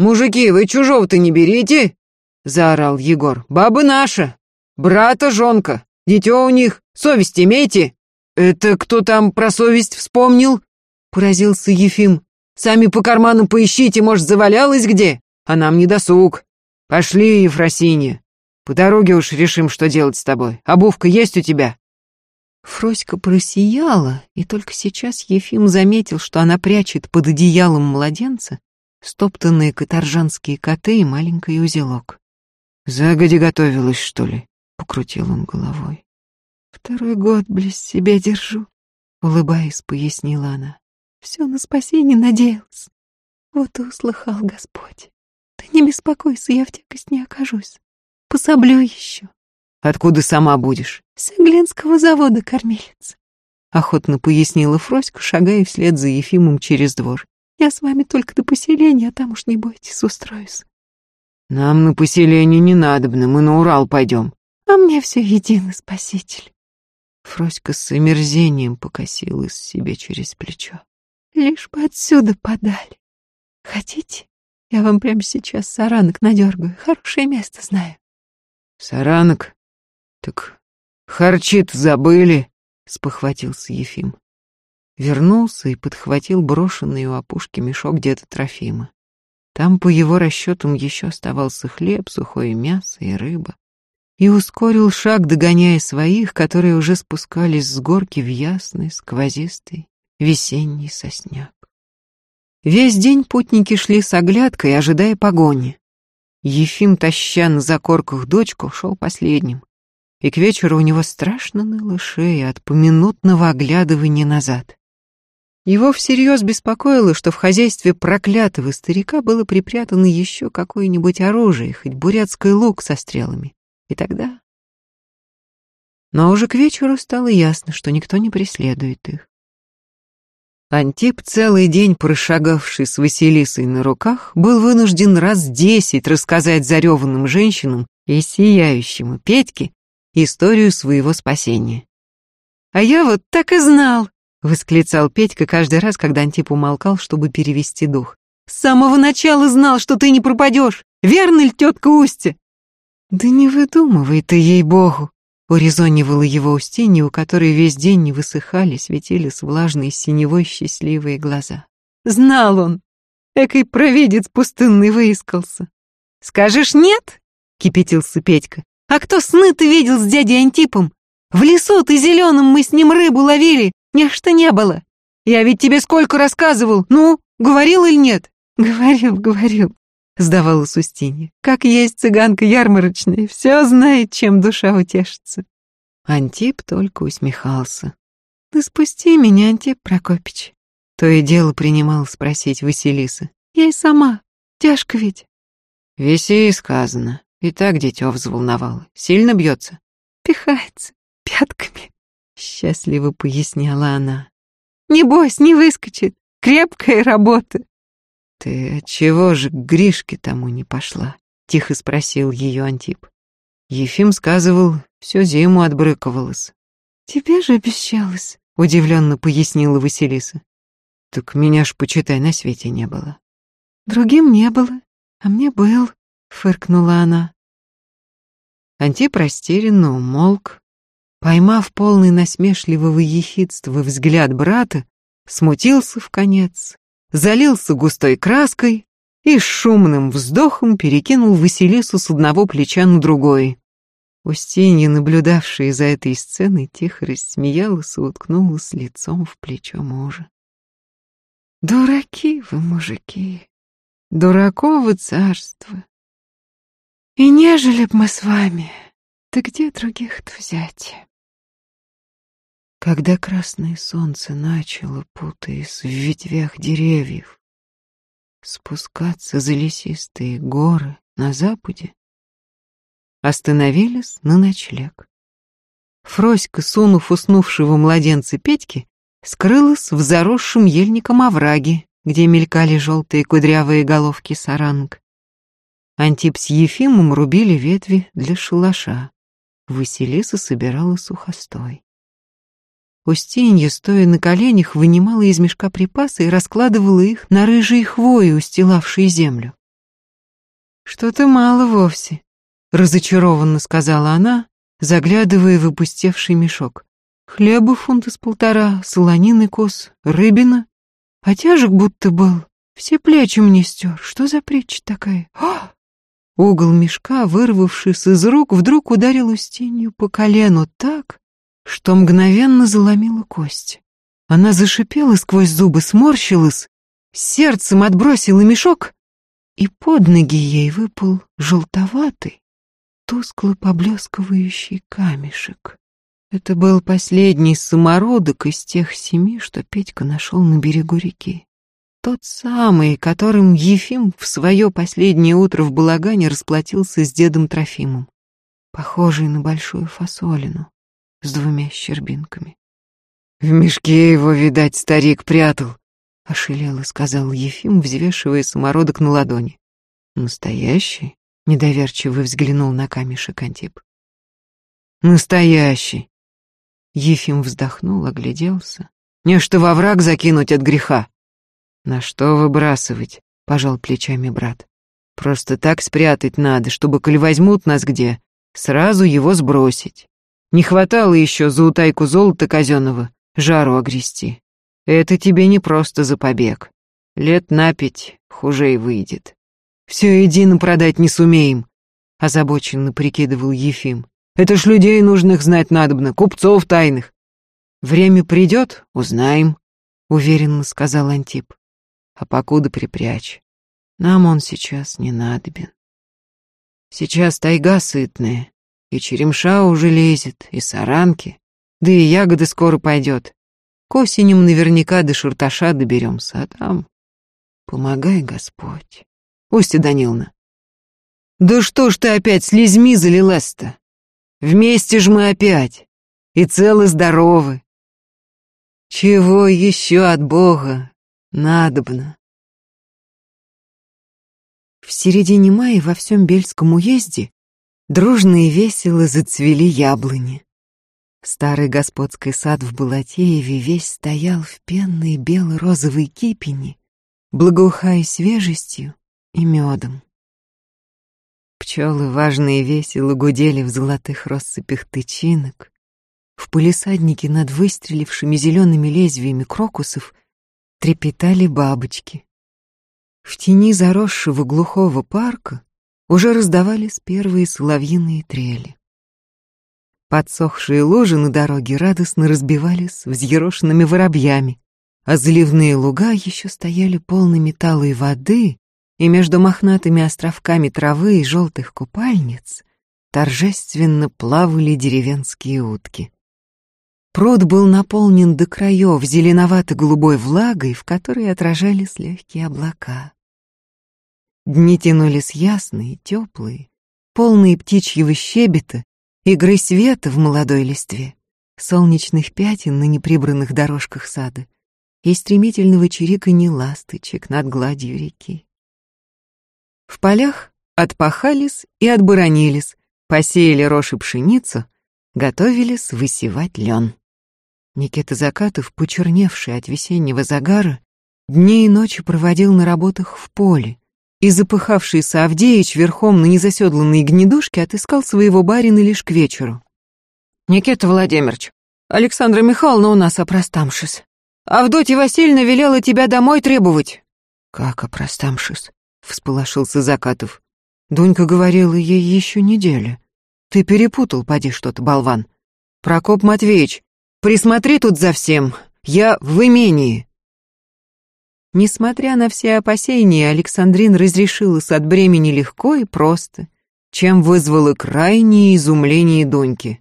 мужики, вы чужого-то не берите!» — заорал Егор. «Баба наша! Брата жонка! Дитё у них! Совесть имейте!» «Это кто там про совесть вспомнил?» — поразился Ефим. «Сами по карманам поищите, может, завалялась где? А нам не досуг. Пошли, Ефросинья. По дороге уж решим, что делать с тобой. Обувка есть у тебя?» Фроська просияла, и только сейчас Ефим заметил, что она прячет под одеялом младенца стоптанные каторжанские коты и маленький узелок. «Загоди готовилась, что ли?» — покрутил он головой. «Второй год близ себя держу», — улыбаясь, пояснила она. «Все на спасение надеялась. Вот и услыхал Господь. Ты не беспокойся, я в тягость не окажусь. Пособлю еще. Откуда сама будешь? С Эглинского завода кормилец. Охотно пояснила Фроська, шагая вслед за Ефимом через двор. Я с вами только до поселения, а там уж не бойтесь, устроюсь. Нам на поселение не надобно, мы на Урал пойдем. А мне все едино, спаситель. Фроська с омерзением покосилась себе через плечо. Лишь бы отсюда подали. Хотите? Я вам прямо сейчас саранок надергаю. Хорошее место знаю. Саранок? Так харчит забыли, спохватился Ефим. Вернулся и подхватил брошенный у опушки мешок деда Трофима. Там, по его расчетам, еще оставался хлеб, сухое мясо и рыба. И ускорил шаг, догоняя своих, которые уже спускались с горки в ясный, сквозистый весенний сосняк. Весь день путники шли с оглядкой, ожидая погони. Ефим, таща на закорках дочку, шел последним. И к вечеру у него страшно ныло шея от поминутного оглядывания назад. Его всерьез беспокоило, что в хозяйстве проклятого старика было припрятано еще какое-нибудь оружие, хоть бурятский лук со стрелами. И тогда... Но уже к вечеру стало ясно, что никто не преследует их. Антип, целый день прошагавший с Василисой на руках, был вынужден раз десять рассказать зареванным женщинам и сияющему Петьке историю своего спасения. «А я вот так и знал!» — восклицал Петька каждый раз, когда Антип умолкал, чтобы перевести дух. «С самого начала знал, что ты не пропадешь! Верно ли, тетка Устя?» «Да не выдумывай ты, ей-богу!» Урезонивала его Устинья, у которой весь день не высыхали, светились влажные синевой счастливые глаза. Знал он! Экой провидец пустынный выискался. «Скажешь нет?» — кипятился Петька. «А кто сны-то видел с дядей Антипом? В лесу ты зеленым мы с ним рыбу ловили, нечто не было. Я ведь тебе сколько рассказывал, ну, говорил или нет?» «Говорил, говорил», сдавалась Устинья. Как есть цыганка ярмарочная, все знает, чем душа утешится. Антип только усмехался. Да спусти меня, Антип Прокопич. То и дело принимал спросить Василиса. Я и сама. Тяжко ведь. Веси сказано. И так дитё взволновало. Сильно бьется? Пихается пятками, счастливо поясняла она. Небось, не выскочит. Крепкая работа. «Ты отчего же к Гришке тому не пошла?» — тихо спросил ее Антип. Ефим сказывал, все зиму отбрыковалось. Тебе же обещалось, удивленно пояснила Василиса. Так меня ж, почитай, на свете не было. Другим не было, а мне был, фыркнула она. Антип растерянно умолк, поймав полный насмешливого ехидства взгляд брата, смутился в конец, залился густой краской и шумным вздохом перекинул Василису с одного плеча на другой. Устинья, наблюдавшая за этой сценой, тихо рассмеялась и уткнулась лицом в плечо мужа. «Дураки вы, мужики, дураково царство. И нежели б мы с вами, да где других-то взять?» Когда красное солнце начало, путаясь в ветвях деревьев, спускаться за лесистые горы на западе, остановились на ночлег. Фроська, сунув уснувшего младенца Петьки, скрылась в заросшем ельником овраге, где мелькали желтые кудрявые головки саранг. Антип с Ефимом рубили ветви для шалаша. Василиса собирала сухостой. Устинья, стоя на коленях, вынимала из мешка припасы и раскладывала их на рыжие хвои, устилавшие землю. «Что-то мало вовсе», — разочарованно сказала она, заглядывая в опустевший мешок. «Хлеба фунта с полтора, солонины кос, рыбина. А тяжек будто был, все плечи мне стер. Что за притча такая? А! Угол мешка, вырвавшись из рук, вдруг ударил Устинью по колену так, что мгновенно заломила кость. Она зашипела сквозь зубы, сморщилась, сердцем отбросила мешок, и под ноги ей выпал желтоватый, тускло поблескивающий камешек. Это был последний самородок из тех семи, что Петька нашел на берегу реки. Тот самый, которым Ефим в свое последнее утро в балагане расплатился с дедом Трофимом, похожий на большую фасолину с двумя щербинками. «В мешке его, видать, старик прятал», — ошелело сказал Ефим, взвешивая самородок на ладони. «Настоящий?» — недоверчиво взглянул на камешек Антип. «Настоящий!» Ефим вздохнул, огляделся. «Не что во враг закинуть от греха!» «На что выбрасывать?» — пожал плечами брат. «Просто так спрятать надо, чтобы, коль возьмут нас где, сразу его сбросить. Не хватало еще за утайку золота казенного жару огрести. Это тебе не просто за побег. Лет на пять хуже и выйдет. Все едино продать не сумеем, озабоченно прикидывал Ефим. Это ж людей нужных знать надобно, купцов тайных. Время придет, узнаем, уверенно сказал Антип. А покуда припрячь. Нам он сейчас не надобен. Сейчас тайга сытная, и черемша уже лезет, и саранки, да и ягоды скоро пойдет. К осеням наверняка до Шурташа доберемся, а там... Помогай, Господь. Устья Даниловна. Да что ж ты опять слезьми залилась-то? Вместе ж мы опять. И целы-здоровы. Чего еще от Бога надобно? В середине мая во всем Бельском уезде Дружно и весело зацвели яблони. Старый господский сад в Балатееве весь стоял в пенной бело-розовой кипени, благоухая свежестью и медом. Пчелы важно и весело гудели в золотых россыпях тычинок. В полисаднике над выстрелившими зелеными лезвиями крокусов трепетали бабочки. В тени заросшего глухого парка уже раздавались первые соловьиные трели. Подсохшие ложи на дороге радостно разбивались взъерошенными воробьями, а заливные луга еще стояли полными талой воды, и между мохнатыми островками травы и желтых купальниц торжественно плавали деревенские утки. Пруд был наполнен до краев зеленовато-голубой влагой, в которой отражались легкие облака. Дни тянулись ясные, теплые, полные птичьего щебета, игры света в молодой листве, солнечных пятен на неприбранных дорожках сада и стремительного чириканья ласточек над гладью реки. В полях отпахались и отборонились, посеяли рожь и пшеницу, готовились высевать лен. Никита Закатов, почерневший от весеннего загара, дни и ночи проводил на работах в поле, и запыхавшийся Авдеич верхом на незаседланной гнедушке отыскал своего барина лишь к вечеру. «Никита Владимирович, Александра Михайловна у нас опростамшись. Авдотья Васильевна велела тебя домой требовать». «Как опростамшись?» — всполошился Закатов. «Дунька говорила ей еще неделю. Ты перепутал, поди что-то, болван. Прокоп Матвеевич, присмотри тут за всем. Я в имении». Несмотря на все опасения, Александрин разрешилась от бремени легко и просто, чем вызвало крайнее изумление Доньки.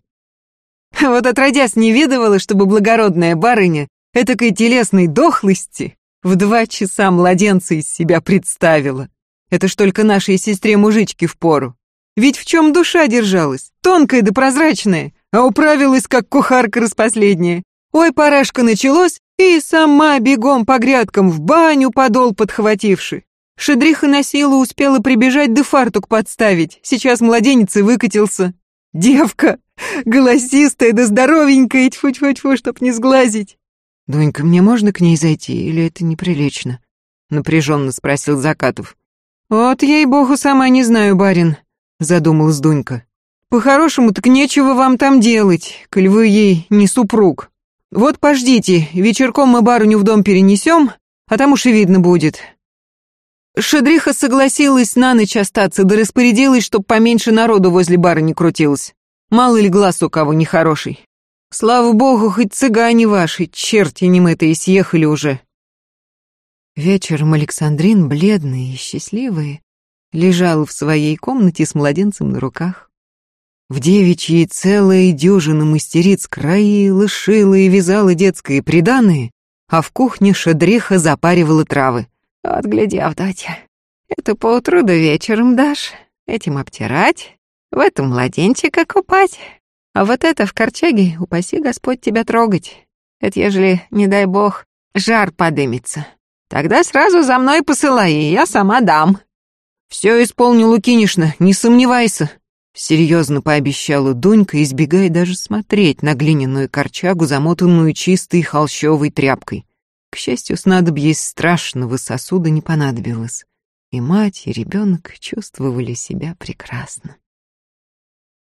Вот отродясь не видывала, чтобы благородная барыня этакой телесной дохлости в два часа младенца из себя представила. Это ж только нашей сестре-мужичке впору. Ведь в чем душа держалась, тонкая да прозрачная, а управилась, как кухарка распоследняя. Ой, парашка началось, и сама бегом по грядкам в баню подол подхвативши. Шедриха на силу успела прибежать да фартук подставить. Сейчас младенец и выкатился. Девка, голосистая да здоровенькая, тьфу-тьфу-тьфу, чтоб не сглазить. «Донька, мне можно к ней зайти, или это неприлично?» — напряженно спросил Закатов. «Вот ей-богу, сама не знаю, барин», — задумалась Дунька. «По-хорошему, так нечего вам там делать, коль вы ей не супруг. Вот пождите, вечерком мы барыню в дом перенесем, а там уж и видно будет». Шедриха согласилась на ночь остаться, да распорядилась, чтоб поменьше народу возле барыни крутилось. Мало ли глаз у кого нехороший. Слава богу, хоть цыгане ваши, черти немытые, съехали уже. Вечером Александрин, бледный и счастливый, лежал в своей комнате с младенцем на руках. В девичьей целая дюжина мастериц краила, шила и вязала детские приданые, а в кухне шадреха запаривала травы. «Вот гляди, Авдотья, это поутру да вечером дашь, этим обтирать, в этом младенчика купать, а вот это в корчаге, упаси Господь тебя трогать. Это ежели, не дай бог, жар подымется. Тогда сразу за мной посылай, и я сама дам». «Все исполню, Лукинишна, не сомневайся», — серьезно пообещала Дунька, избегая даже смотреть на глиняную корчагу, замотанную чистой холщовой тряпкой. К счастью, снадобье из страшного сосуда не понадобилось, и мать, и ребенок чувствовали себя прекрасно.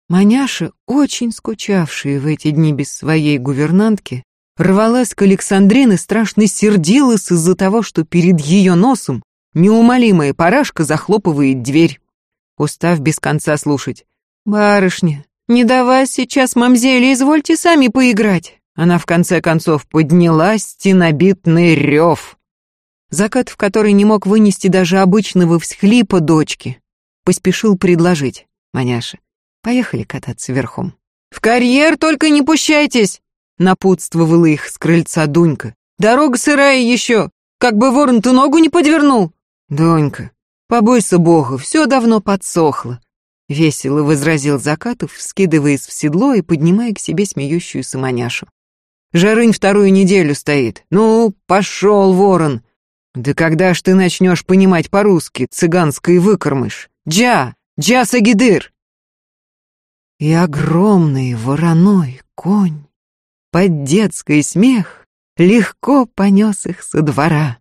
Маняша, очень скучавшая в эти дни без своей гувернантки, рвалась к Александрине, страшно сердилась из-за того, что перед ее носом неумолимая парашка захлопывает дверь. Устав без конца слушать. «Барышня, не давай сейчас, мамзели, извольте сами поиграть». Она в конце концов подняла стенобитный рев. Закат, в который не мог вынести даже обычного всхлипа дочки, поспешил предложить. «Маняша, поехали кататься верхом». «В карьер только не пущайтесь!» напутствовала их с крыльца Дунька. «Дорога сырая еще, как бы ворон-то ногу не подвернул!» «Донька, побойся бога, все давно подсохло!» Весело возразил Закатов, скидываясь в седло и поднимая к себе смеющуюся маняшу. Жарынь вторую неделю стоит. Ну, пошел, ворон. Да когда ж ты начнешь понимать по-русски цыганской выкормыш? Джа, джа сагидыр. И огромный вороной конь под детский смех легко понес их со двора.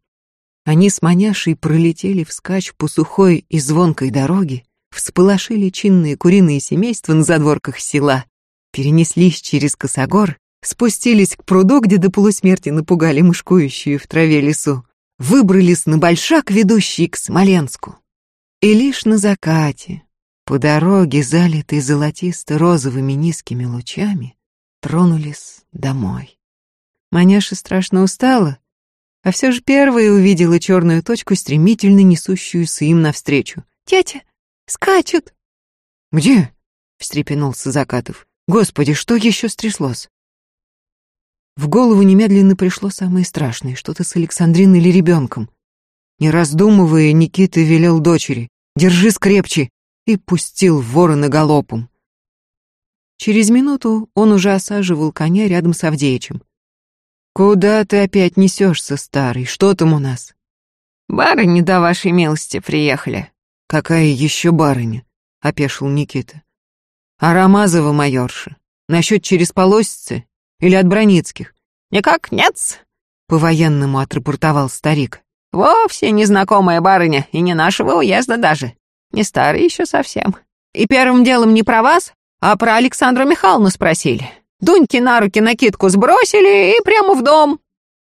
Они с маняшей пролетели вскачь по сухой и звонкой дороге, всполошили чинные куриные семейства на задворках села, перенеслись через косогор спустились к пруду, где до полусмерти напугали мышкующую в траве лесу, выбрались на большак, ведущий к Смоленску. И лишь на закате, по дороге, залитой золотисто-розовыми низкими лучами, тронулись домой. Маняша страшно устала, а все же первая увидела черную точку, стремительно несущуюся им навстречу. «Тетя, скачут!» «Где?» — встрепенулся Закатов. «Господи, что еще стряслось?» В голову немедленно пришло самое страшное, что-то с Александриной или ребенком. Не раздумывая, Никита велел дочери «Держи скрепче!» и пустил ворона галопом. Через минуту он уже осаживал коня рядом с Авдеичем. «Куда ты опять несешься, старый? Что там у нас?» «Барыни до вашей милости приехали». «Какая еще барыня?» — опешил Никита. А Рамазова майорша? Насчет через полосицы или от Броницких? Никак нет, по-военному отрапортовал старик. Вовсе незнакомая барыня, и не нашего уезда даже. Не старый еще совсем. И первым делом не про вас, а про Александру Михайловну спросили. Дуньки на руки накидку сбросили и прямо в дом.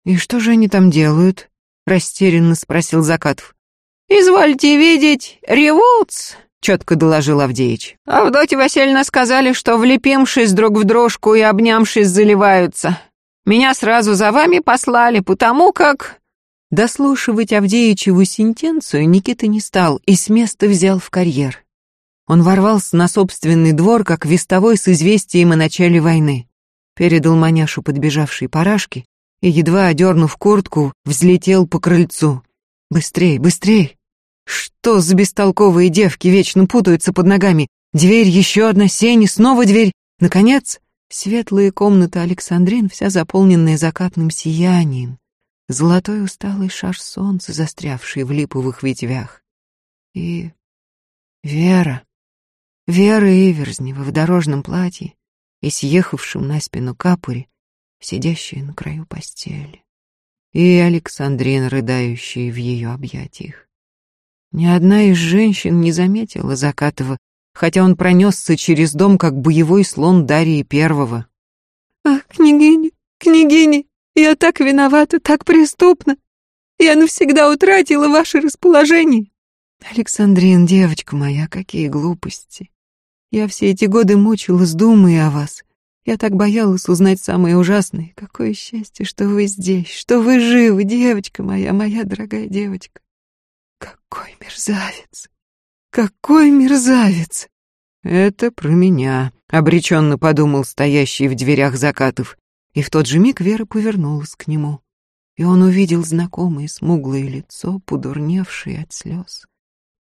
«И что же они там делают?» — растерянно спросил Закатов. «Извольте видеть, ревут четко доложил Авдеич. «Авдотья Васильевна сказали, что, влепившись друг в дружку и обнявшись, заливаются. Меня сразу за вами послали, потому как...» Дослушивать Авдеичеву сентенцию Никита не стал и с места взял в карьер. Он ворвался на собственный двор, как вестовой с известием о начале войны. Передал маняшу подбежавшей парашки и, едва одернув куртку, взлетел по крыльцу. «Быстрей, быстрей!» Что за бестолковые девки вечно путаются под ногами? Дверь, еще одна, сень, снова дверь. Наконец, светлая комната Александрин, вся заполненная закатным сиянием. Золотой усталый шар солнца, застрявший в липовых ветвях. И Вера. Вера Иверзнева в дорожном платье и съехавшем на спину капуре, сидящая на краю постели. И Александрин, рыдающий в ее объятиях. Ни одна из женщин не заметила Закатова, хотя он пронесся через дом, как боевой слон Дарьи Первого. «Ах, княгиня, княгиня, я так виновата, так преступна. Я навсегда утратила ваше расположение». «Александрин, девочка моя, какие глупости. Я все эти годы мучилась, думая о вас. Я так боялась узнать самое ужасное. Какое счастье, что вы здесь, что вы живы, девочка моя, моя дорогая девочка. Какой мерзавец! Какой мерзавец! Это про меня, обреченно подумал стоящий в дверях закатов, и в тот же миг Вера повернулась к нему, и он увидел знакомое смуглое лицо, пудурневшее от слез,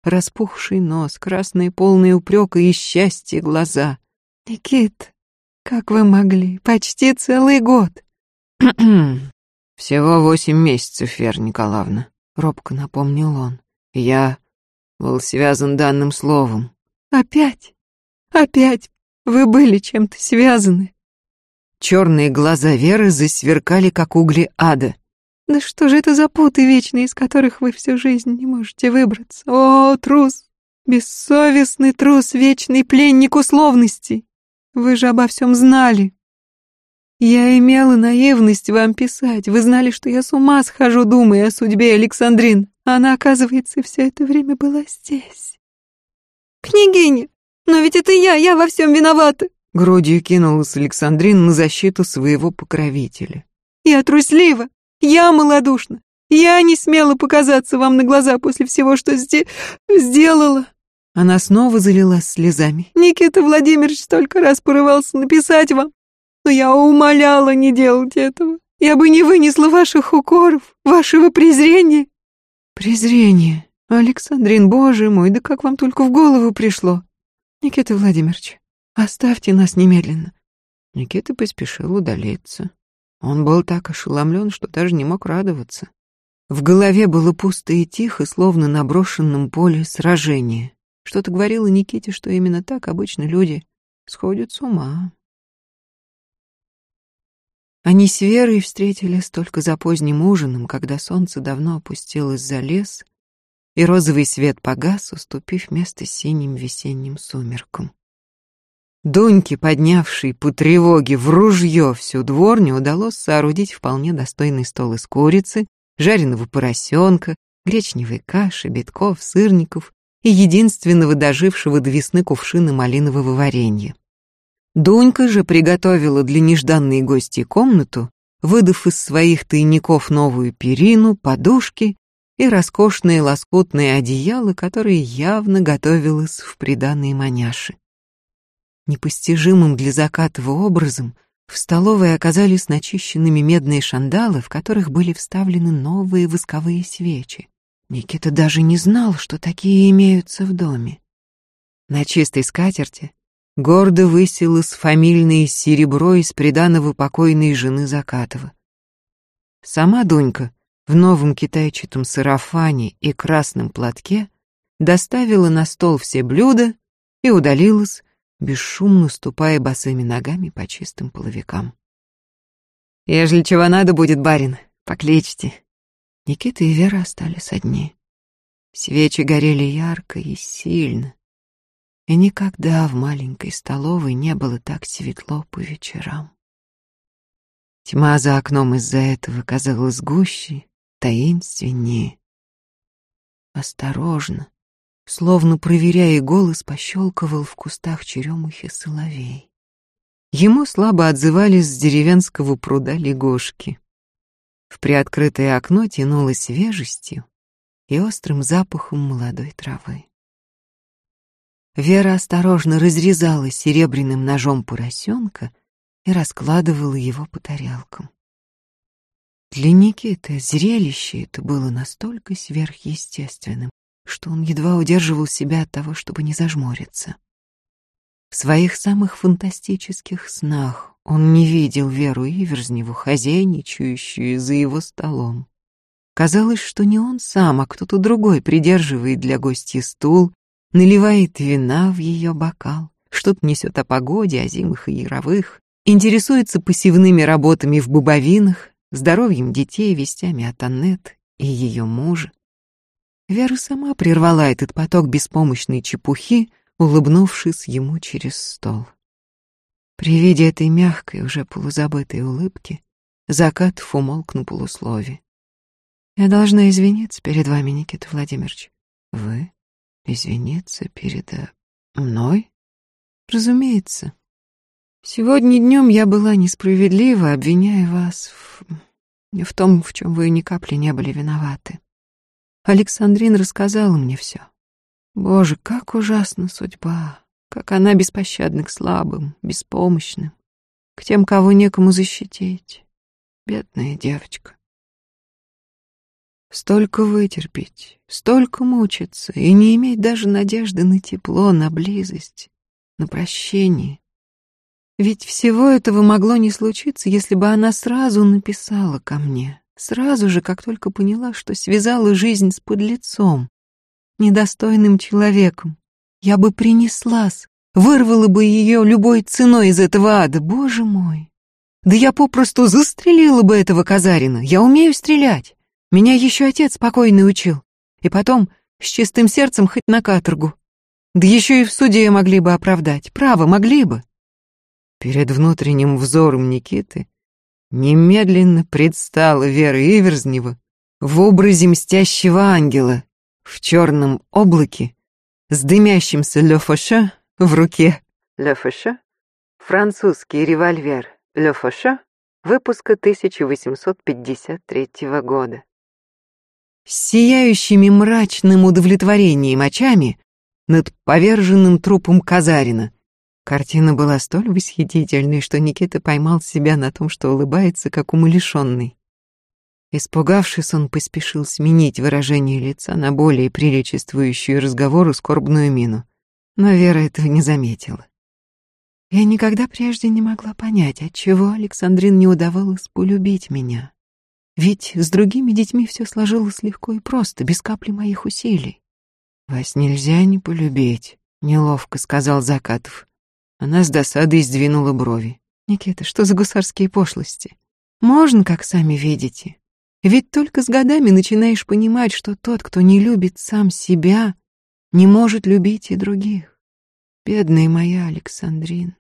распухший нос, красные полные упрека и счастья глаза. «Никит, как вы могли? Почти целый год!» «Всего восемь месяцев, Вера Николаевна», — робко напомнил он. Я был связан данным словом. Опять? Опять вы были чем-то связаны? Черные глаза Веры засверкали, как угли ада. Да что же это за путы вечные, из которых вы всю жизнь не можете выбраться? О, трус! Бессовестный трус, вечный пленник условностей! Вы же обо всем знали. Я имела наивность вам писать. Вы знали, что я с ума схожу, думая о судьбе Александрин. Она, оказывается, все это время была здесь. Княгиня, но ведь это я, я во всем виновата. Грудью кинулась Александрин на защиту своего покровителя. Я труслива, я малодушна. Я не смела показаться вам на глаза после всего, что сде... сделала. Она снова залилась слезами. Никита Владимирович столько раз порывался написать вам, но я умоляла не делать этого. Я бы не вынесла ваших укоров, вашего презрения. Презрение. Александрин, боже мой, да как вам только в голову пришло? Никита Владимирович, оставьте нас немедленно. Никита поспешил удалиться. Он был так ошеломлен, что даже не мог радоваться. В голове было пусто и тихо, словно на брошенном поле сражения. Что-то говорило Никите, что именно так обычно люди сходят с ума. Они с Верой встретились только за поздним ужином, когда солнце давно опустилось за лес, и розовый свет погас, уступив место синим весенним сумеркам. Дуньке, поднявшей по тревоге в ружье всю дворню, удалось соорудить вполне достойный стол из курицы, жареного поросенка, гречневой каши, битков, сырников и единственного дожившего до весны кувшина малинового варенья. Дунька же приготовила для нежданной гости комнату, выдав из своих тайников новую перину, подушки и роскошные лоскутные одеяла, которые явно готовилась в приданной маняше. Непостижимым для Закатова образом в столовой оказались начищенными медные шандалы, в которых были вставлены новые восковые свечи. Никита даже не знал, что такие имеются в доме. На чистой скатерти гордо высилось фамильное серебро из приданого покойной жены Закатова. Сама Дунька в новом китайчатом сарафане и красном платке доставила на стол все блюда и удалилась, бесшумно ступая босыми ногами по чистым половикам. «Ежели чего надо будет, барин, покличьте». Никита и Вера остались одни. Свечи горели ярко и сильно. И никогда в маленькой столовой не было так светло по вечерам. Тьма за окном из-за этого казалась гуще, таинственнее. Осторожно, словно проверяя голос, пощелкивал в кустах черемухи соловей. Ему слабо отзывались с деревенского пруда лягушки. В приоткрытое окно тянуло свежестью и острым запахом молодой травы. Вера осторожно разрезала серебряным ножом поросенка и раскладывала его по тарелкам. Для Никиты зрелище это было настолько сверхъестественным, что он едва удерживал себя от того, чтобы не зажмуриться. В своих самых фантастических снах он не видел Веру Иверзневу, хозяйничающую за его столом. Казалось, что не он сам, а кто-то другой придерживает для гостей стул, наливает вина в ее бокал, что-то несет о погоде, о зимах и яровых, интересуется посевными работами в бубовинах, здоровьем детей, вестями от Аннет и ее мужа. Вера сама прервала этот поток беспомощной чепухи, улыбнувшись ему через стол. При виде этой мягкой, уже полузабытой улыбки, Закатов умолк на полуслове. «Я должна извиниться перед вами, Никита Владимирович». «Вы? Извиниться перед... Э, мной?» «Разумеется. Сегодня днем я была несправедлива, обвиняя вас в... в том, в чем вы ни капли не были виноваты. Александрин рассказала мне все. Боже, как ужасна судьба, как она беспощадна к слабым, беспомощным, к тем, кого некому защитить. Бедная девочка. Столько вытерпеть, столько мучиться и не иметь даже надежды на тепло, на близость, на прощение. Ведь всего этого могло не случиться, если бы она сразу написала ко мне, сразу же, как только поняла, что связала жизнь с подлецом, недостойным человеком. Я бы принеслась, вырвала бы ее любой ценой из этого ада, боже мой. Да я попросту застрелила бы этого Казарина, я умею стрелять. Меня еще отец спокойно учил. И потом, с чистым сердцем хоть на каторгу. Да еще и в суде могли бы оправдать, право, могли бы. Перед внутренним взором Никиты немедленно предстала Вера Иверзнева в образе мстящего ангела в черном облаке с дымящимся Ле Фоше в руке. Ле Фоше — французский револьвер Ле Фоше выпуска 1853 года. С сияющими мрачным удовлетворением очами над поверженным трупом Казарина Картина была столь восхитительной, что Никита поймал себя на том, что улыбается, как умалишенный. Испугавшись, он поспешил сменить выражение лица на более приличествующую разговору скорбную мину. Но Вера этого не заметила. Я никогда прежде не могла понять, отчего Александрин не удавалось полюбить меня. Ведь с другими детьми все сложилось легко и просто, без капли моих усилий. «Вас нельзя не полюбить», — неловко сказал Закатов. Она с досадой сдвинула брови. «Никита, что за гусарские пошлости? Можно, как сами видите. Ведь только с годами начинаешь понимать, что тот, кто не любит сам себя, не может любить и других. Бедная моя Александрин.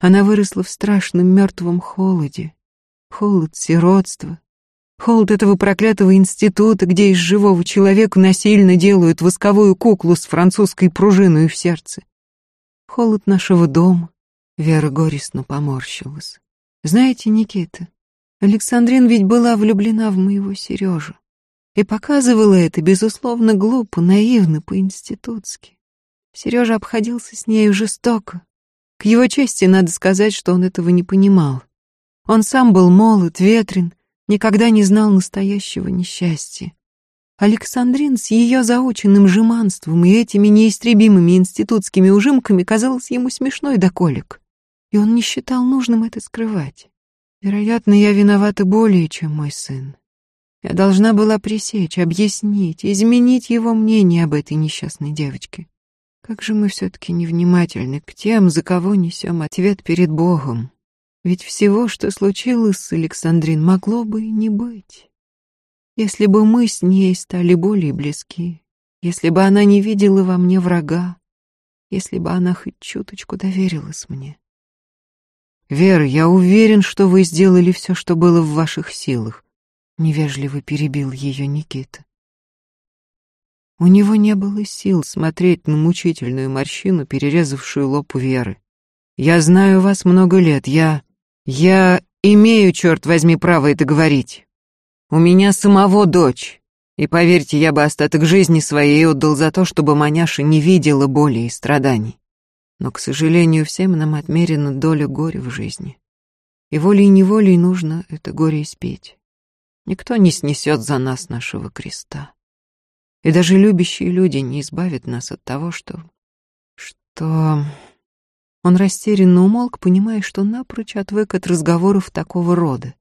Она выросла в страшном мертвом холоде. Холод сиротства. Холод этого проклятого института, где из живого человека насильно делают восковую куклу с французской пружиной в сердце холод нашего дома. Вера горестно поморщилась. Знаете, Никита, Александрин ведь была влюблена в моего Сережу. И показывала это, безусловно, глупо, наивно, по-институтски. Сережа обходился с нею жестоко. К его чести надо сказать, что он этого не понимал. Он сам был молод, ветрен, никогда не знал настоящего несчастья. Александрин с ее заученным жеманством и этими неистребимыми институтскими ужимками казалось ему смешной до колик, и он не считал нужным это скрывать. Вероятно, я виновата более, чем мой сын. Я должна была пресечь, объяснить, изменить его мнение об этой несчастной девочке. Как же мы все-таки невнимательны к тем, за кого несем ответ перед Богом. Ведь всего, что случилось с Александрин, могло бы и не быть. Если бы мы с ней стали более близки, если бы она не видела во мне врага, если бы она хоть чуточку доверилась мне. «Вера, я уверен, что вы сделали все, что было в ваших силах», — невежливо перебил ее Никита. У него не было сил смотреть на мучительную морщину, перерезавшую лоб Веры. «Я знаю вас много лет, я... я имею, черт возьми, право это говорить. У меня самого дочь, и, поверьте, я бы остаток жизни своей отдал за то, чтобы маняша не видела боли и страданий. Но, к сожалению, всем нам отмерена доля горя в жизни. И волей-неволей нужно это горе испить. Никто не снесет за нас нашего креста. И даже любящие люди не избавят нас от того, что... что... Он растерянно умолк, понимая, что напрочь отвык от разговоров такого рода.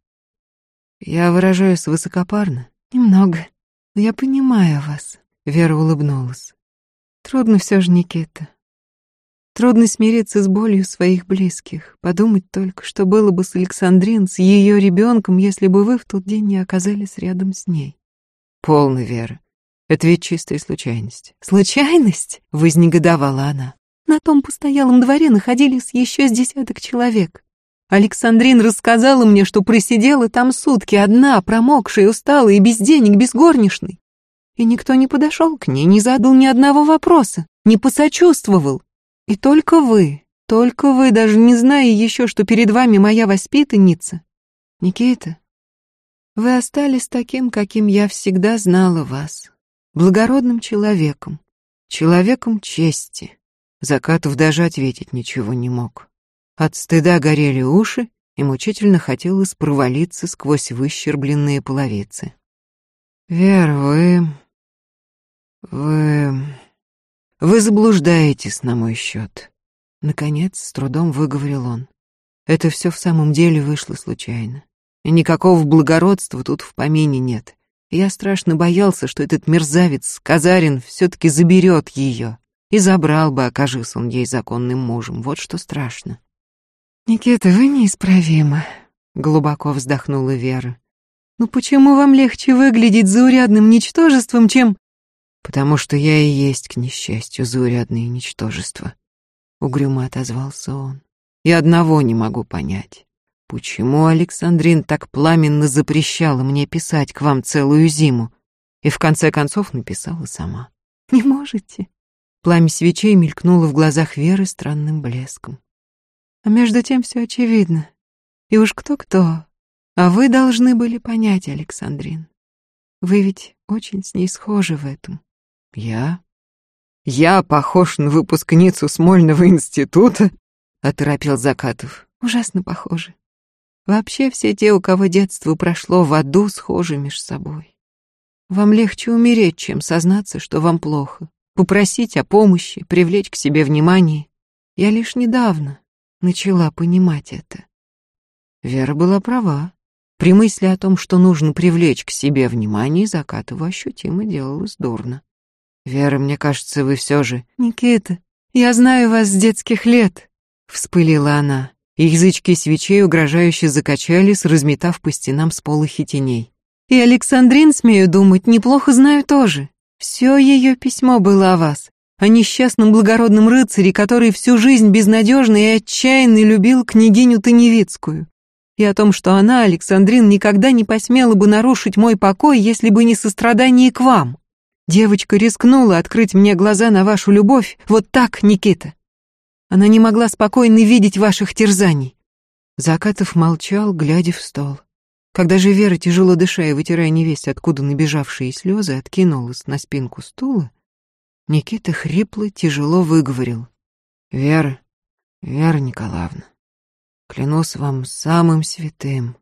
Я выражаюсь высокопарно. Немного. Но я понимаю вас. Вера улыбнулась. Трудно все же, Никита. Трудно смириться с болью своих близких. Подумать только, что было бы с Александрин, с ее ребенком, если бы вы в тот день не оказались рядом с ней. Полно, Вера. Это ведь чистая случайность. Случайность? Вознегодовала она. На том постоялом дворе находились еще с десяток человек. Александрин рассказала мне, что просидела там сутки одна, промокшая, усталая и без денег, без горничной. И никто не подошел к ней, не задал ни одного вопроса, не посочувствовал. И только вы, только вы, даже не зная еще, что перед вами моя воспитанница. Никита, вы остались таким, каким я всегда знала вас благородным человеком, человеком чести. Закатов даже ответить ничего не мог. От стыда горели уши, и мучительно хотелось провалиться сквозь выщербленные половицы. «Вер, вы... вы... вы заблуждаетесь на мой счет», — наконец с трудом выговорил он. «Это все в самом деле вышло случайно. Никакого благородства тут в помине нет. Я страшно боялся, что этот мерзавец, Казарин, все-таки заберет ее. И забрал бы, окажись он ей законным мужем. Вот что страшно. «Никита, вы неисправимы», — глубоко вздохнула Вера. «Ну почему вам легче выглядеть заурядным ничтожеством, чем...» «Потому что я и есть, к несчастью, заурядное ничтожество», — угрюмо отозвался он. «И одного не могу понять. Почему Александрин так пламенно запрещала мне писать к вам целую зиму? И в конце концов написала сама. Не можете? Пламя свечей мелькнуло в глазах Веры странным блеском. А между тем все очевидно. И уж кто-кто, а вы должны были понять, Александрин. Вы ведь очень с ней схожи в этом. Я? Я похож на выпускницу Смольного института? Оторопел Закатов. Ужасно похожи. Вообще все те, у кого детство прошло в аду, схожи меж собой. Вам легче умереть, чем сознаться, что вам плохо, попросить о помощи, привлечь к себе внимание. Я лишь недавно начала понимать это. Вера была права. При мысли о том, что нужно привлечь к себе внимание, Закатову ощутимо делалось дурно. «Вера, мне кажется, вы все же...» «Никита, я знаю вас с детских лет», — вспылила она. Язычки свечей угрожающе закачались, разметав по стенам сполохи теней. И Александрин, смею думать, неплохо знаю тоже. Все ее письмо было о вас, о несчастном благородном рыцаре, который всю жизнь безнадежно и отчаянно любил княгиню Таневицкую. И о том, что она, Александрин, никогда не посмела бы нарушить мой покой, если бы не сострадание к вам. Девочка рискнула открыть мне глаза на вашу любовь, вот так, Никита. Она не могла спокойно видеть ваших терзаний. Закатов молчал, глядя в стол. Когда же Вера, тяжело дыша и вытирая невесть, откуда набежавшие слезы, откинулась на спинку стула, Никита хрипло, тяжело выговорил. «Вера, Вера Николаевна, клянусь вам самым святым,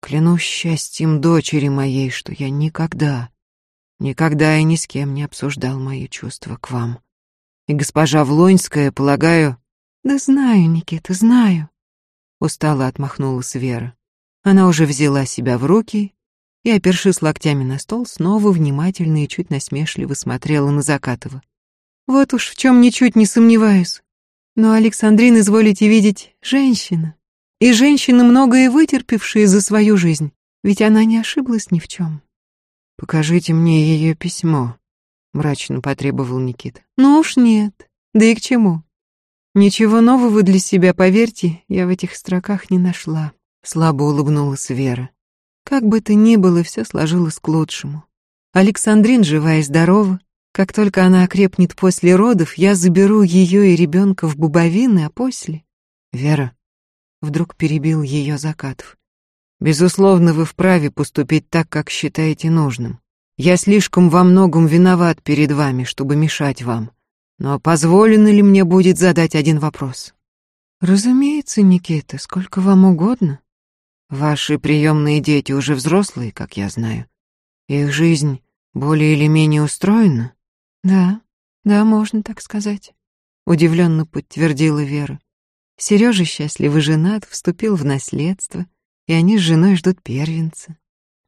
клянусь счастьем дочери моей, что я никогда, никогда и ни с кем не обсуждал мои чувства к вам. И госпожа Влоньская, полагаю, «Да знаю, Никита, знаю», — устало отмахнулась Вера. Она уже взяла себя в руки и, опершись локтями на стол, снова внимательно и чуть насмешливо смотрела на Закатова. Вот уж в чем ничуть не сомневаюсь. Но Александрин, изволите видеть, женщина. И женщина, многое вытерпевшая за свою жизнь. Ведь она не ошиблась ни в чем. «Покажите мне ее письмо», — мрачно потребовал Никита. «Ну уж нет. Да и к чему? Ничего нового для себя, поверьте, я в этих строках не нашла». Слабо улыбнулась Вера. Как бы то ни было, все сложилось к лучшему. Александрин жива и здорова. Как только она окрепнет после родов, я заберу ее и ребенка в бубовины, а после... Вера, вдруг перебил ее Закатов. Безусловно, вы вправе поступить так, как считаете нужным. Я слишком во многом виноват перед вами, чтобы мешать вам. Но позволено ли мне будет задать один вопрос? Разумеется, Никита, сколько вам угодно. Ваши приемные дети уже взрослые, как я знаю. Их жизнь более или менее устроена? Да, да, можно так сказать. Удивленно подтвердила Вера. Сережа счастливо женат, вступил в наследство, и они с женой ждут первенца.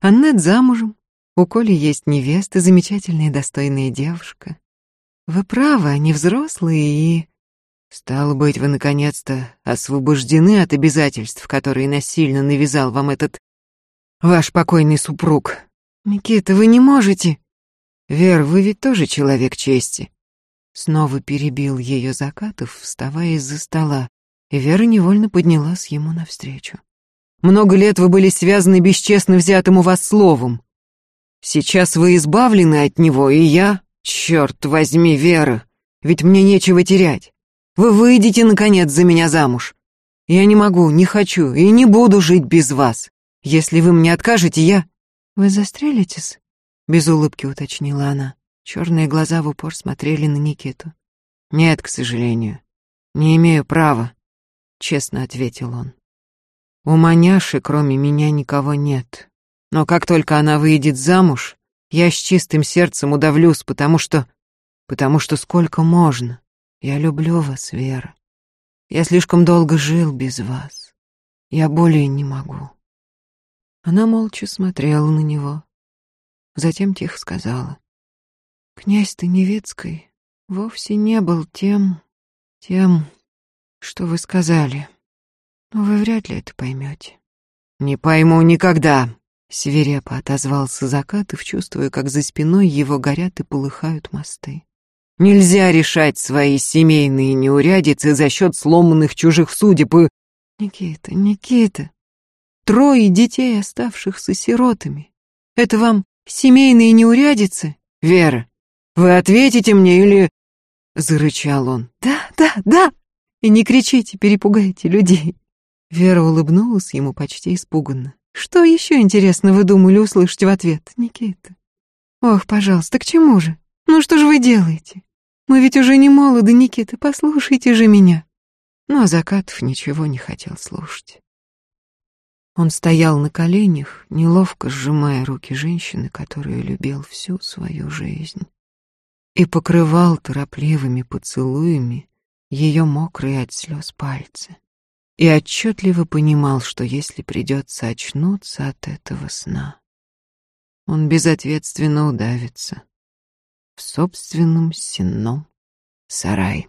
Аннет замужем, у Коли есть невеста, замечательная и достойная девушка. Вы правы, они взрослые и... Стало быть, вы наконец-то освобождены от обязательств, которые насильно навязал вам этот ваш покойный супруг. Никита, вы не можете. Вер, вы ведь тоже человек чести. Снова перебил ее Закатов, вставая из-за стола, и Вера невольно поднялась ему навстречу. Много лет вы были связаны бесчестно взятым у вас словом. Сейчас вы избавлены от него, и я... Черт возьми, Вера, ведь мне нечего терять. Вы выйдете, наконец, за меня замуж. Я не могу, не хочу и не буду жить без вас. Если вы мне откажете, я...» «Вы застрелитесь?» — без улыбки уточнила она. Черные глаза в упор смотрели на Никиту. «Нет, к сожалению. Не имею права», — честно ответил он. «У маняши, кроме меня, никого нет. Но как только она выйдет замуж, я с чистым сердцем удавлюсь, потому что... Потому что сколько можно. Я люблю вас, Вера. Я слишком долго жил без вас. Я более не могу. Она молча смотрела на него. Затем тихо сказала. Князь Таневецкий вовсе не был тем, тем, что вы сказали. Но вы вряд ли это поймете. Не пойму никогда, свирепо отозвался Закатов, чувствуя, как за спиной его горят и полыхают мосты. Нельзя решать свои семейные неурядицы за счет сломанных чужих судеб и... Никита, Никита, трое детей, оставшихся сиротами. Это вам семейные неурядицы? Вера, вы ответите мне или... Зарычал он. Да, да, да. И не кричите, перепугайте людей. Вера улыбнулась ему почти испуганно. Что еще интересно вы думали услышать в ответ, Никита? Ох, пожалуйста, к чему же? Ну что же вы делаете? Мы ведь уже не молоды, Никита, послушайте же меня. Но Закатов ничего не хотел слушать. Он стоял на коленях, неловко сжимая руки женщины, которую любил всю свою жизнь, и покрывал торопливыми поцелуями ее мокрые от слез пальцы. И отчетливо понимал, что если придется очнуться от этого сна, он безответственно удавится в собственном сенном сарае.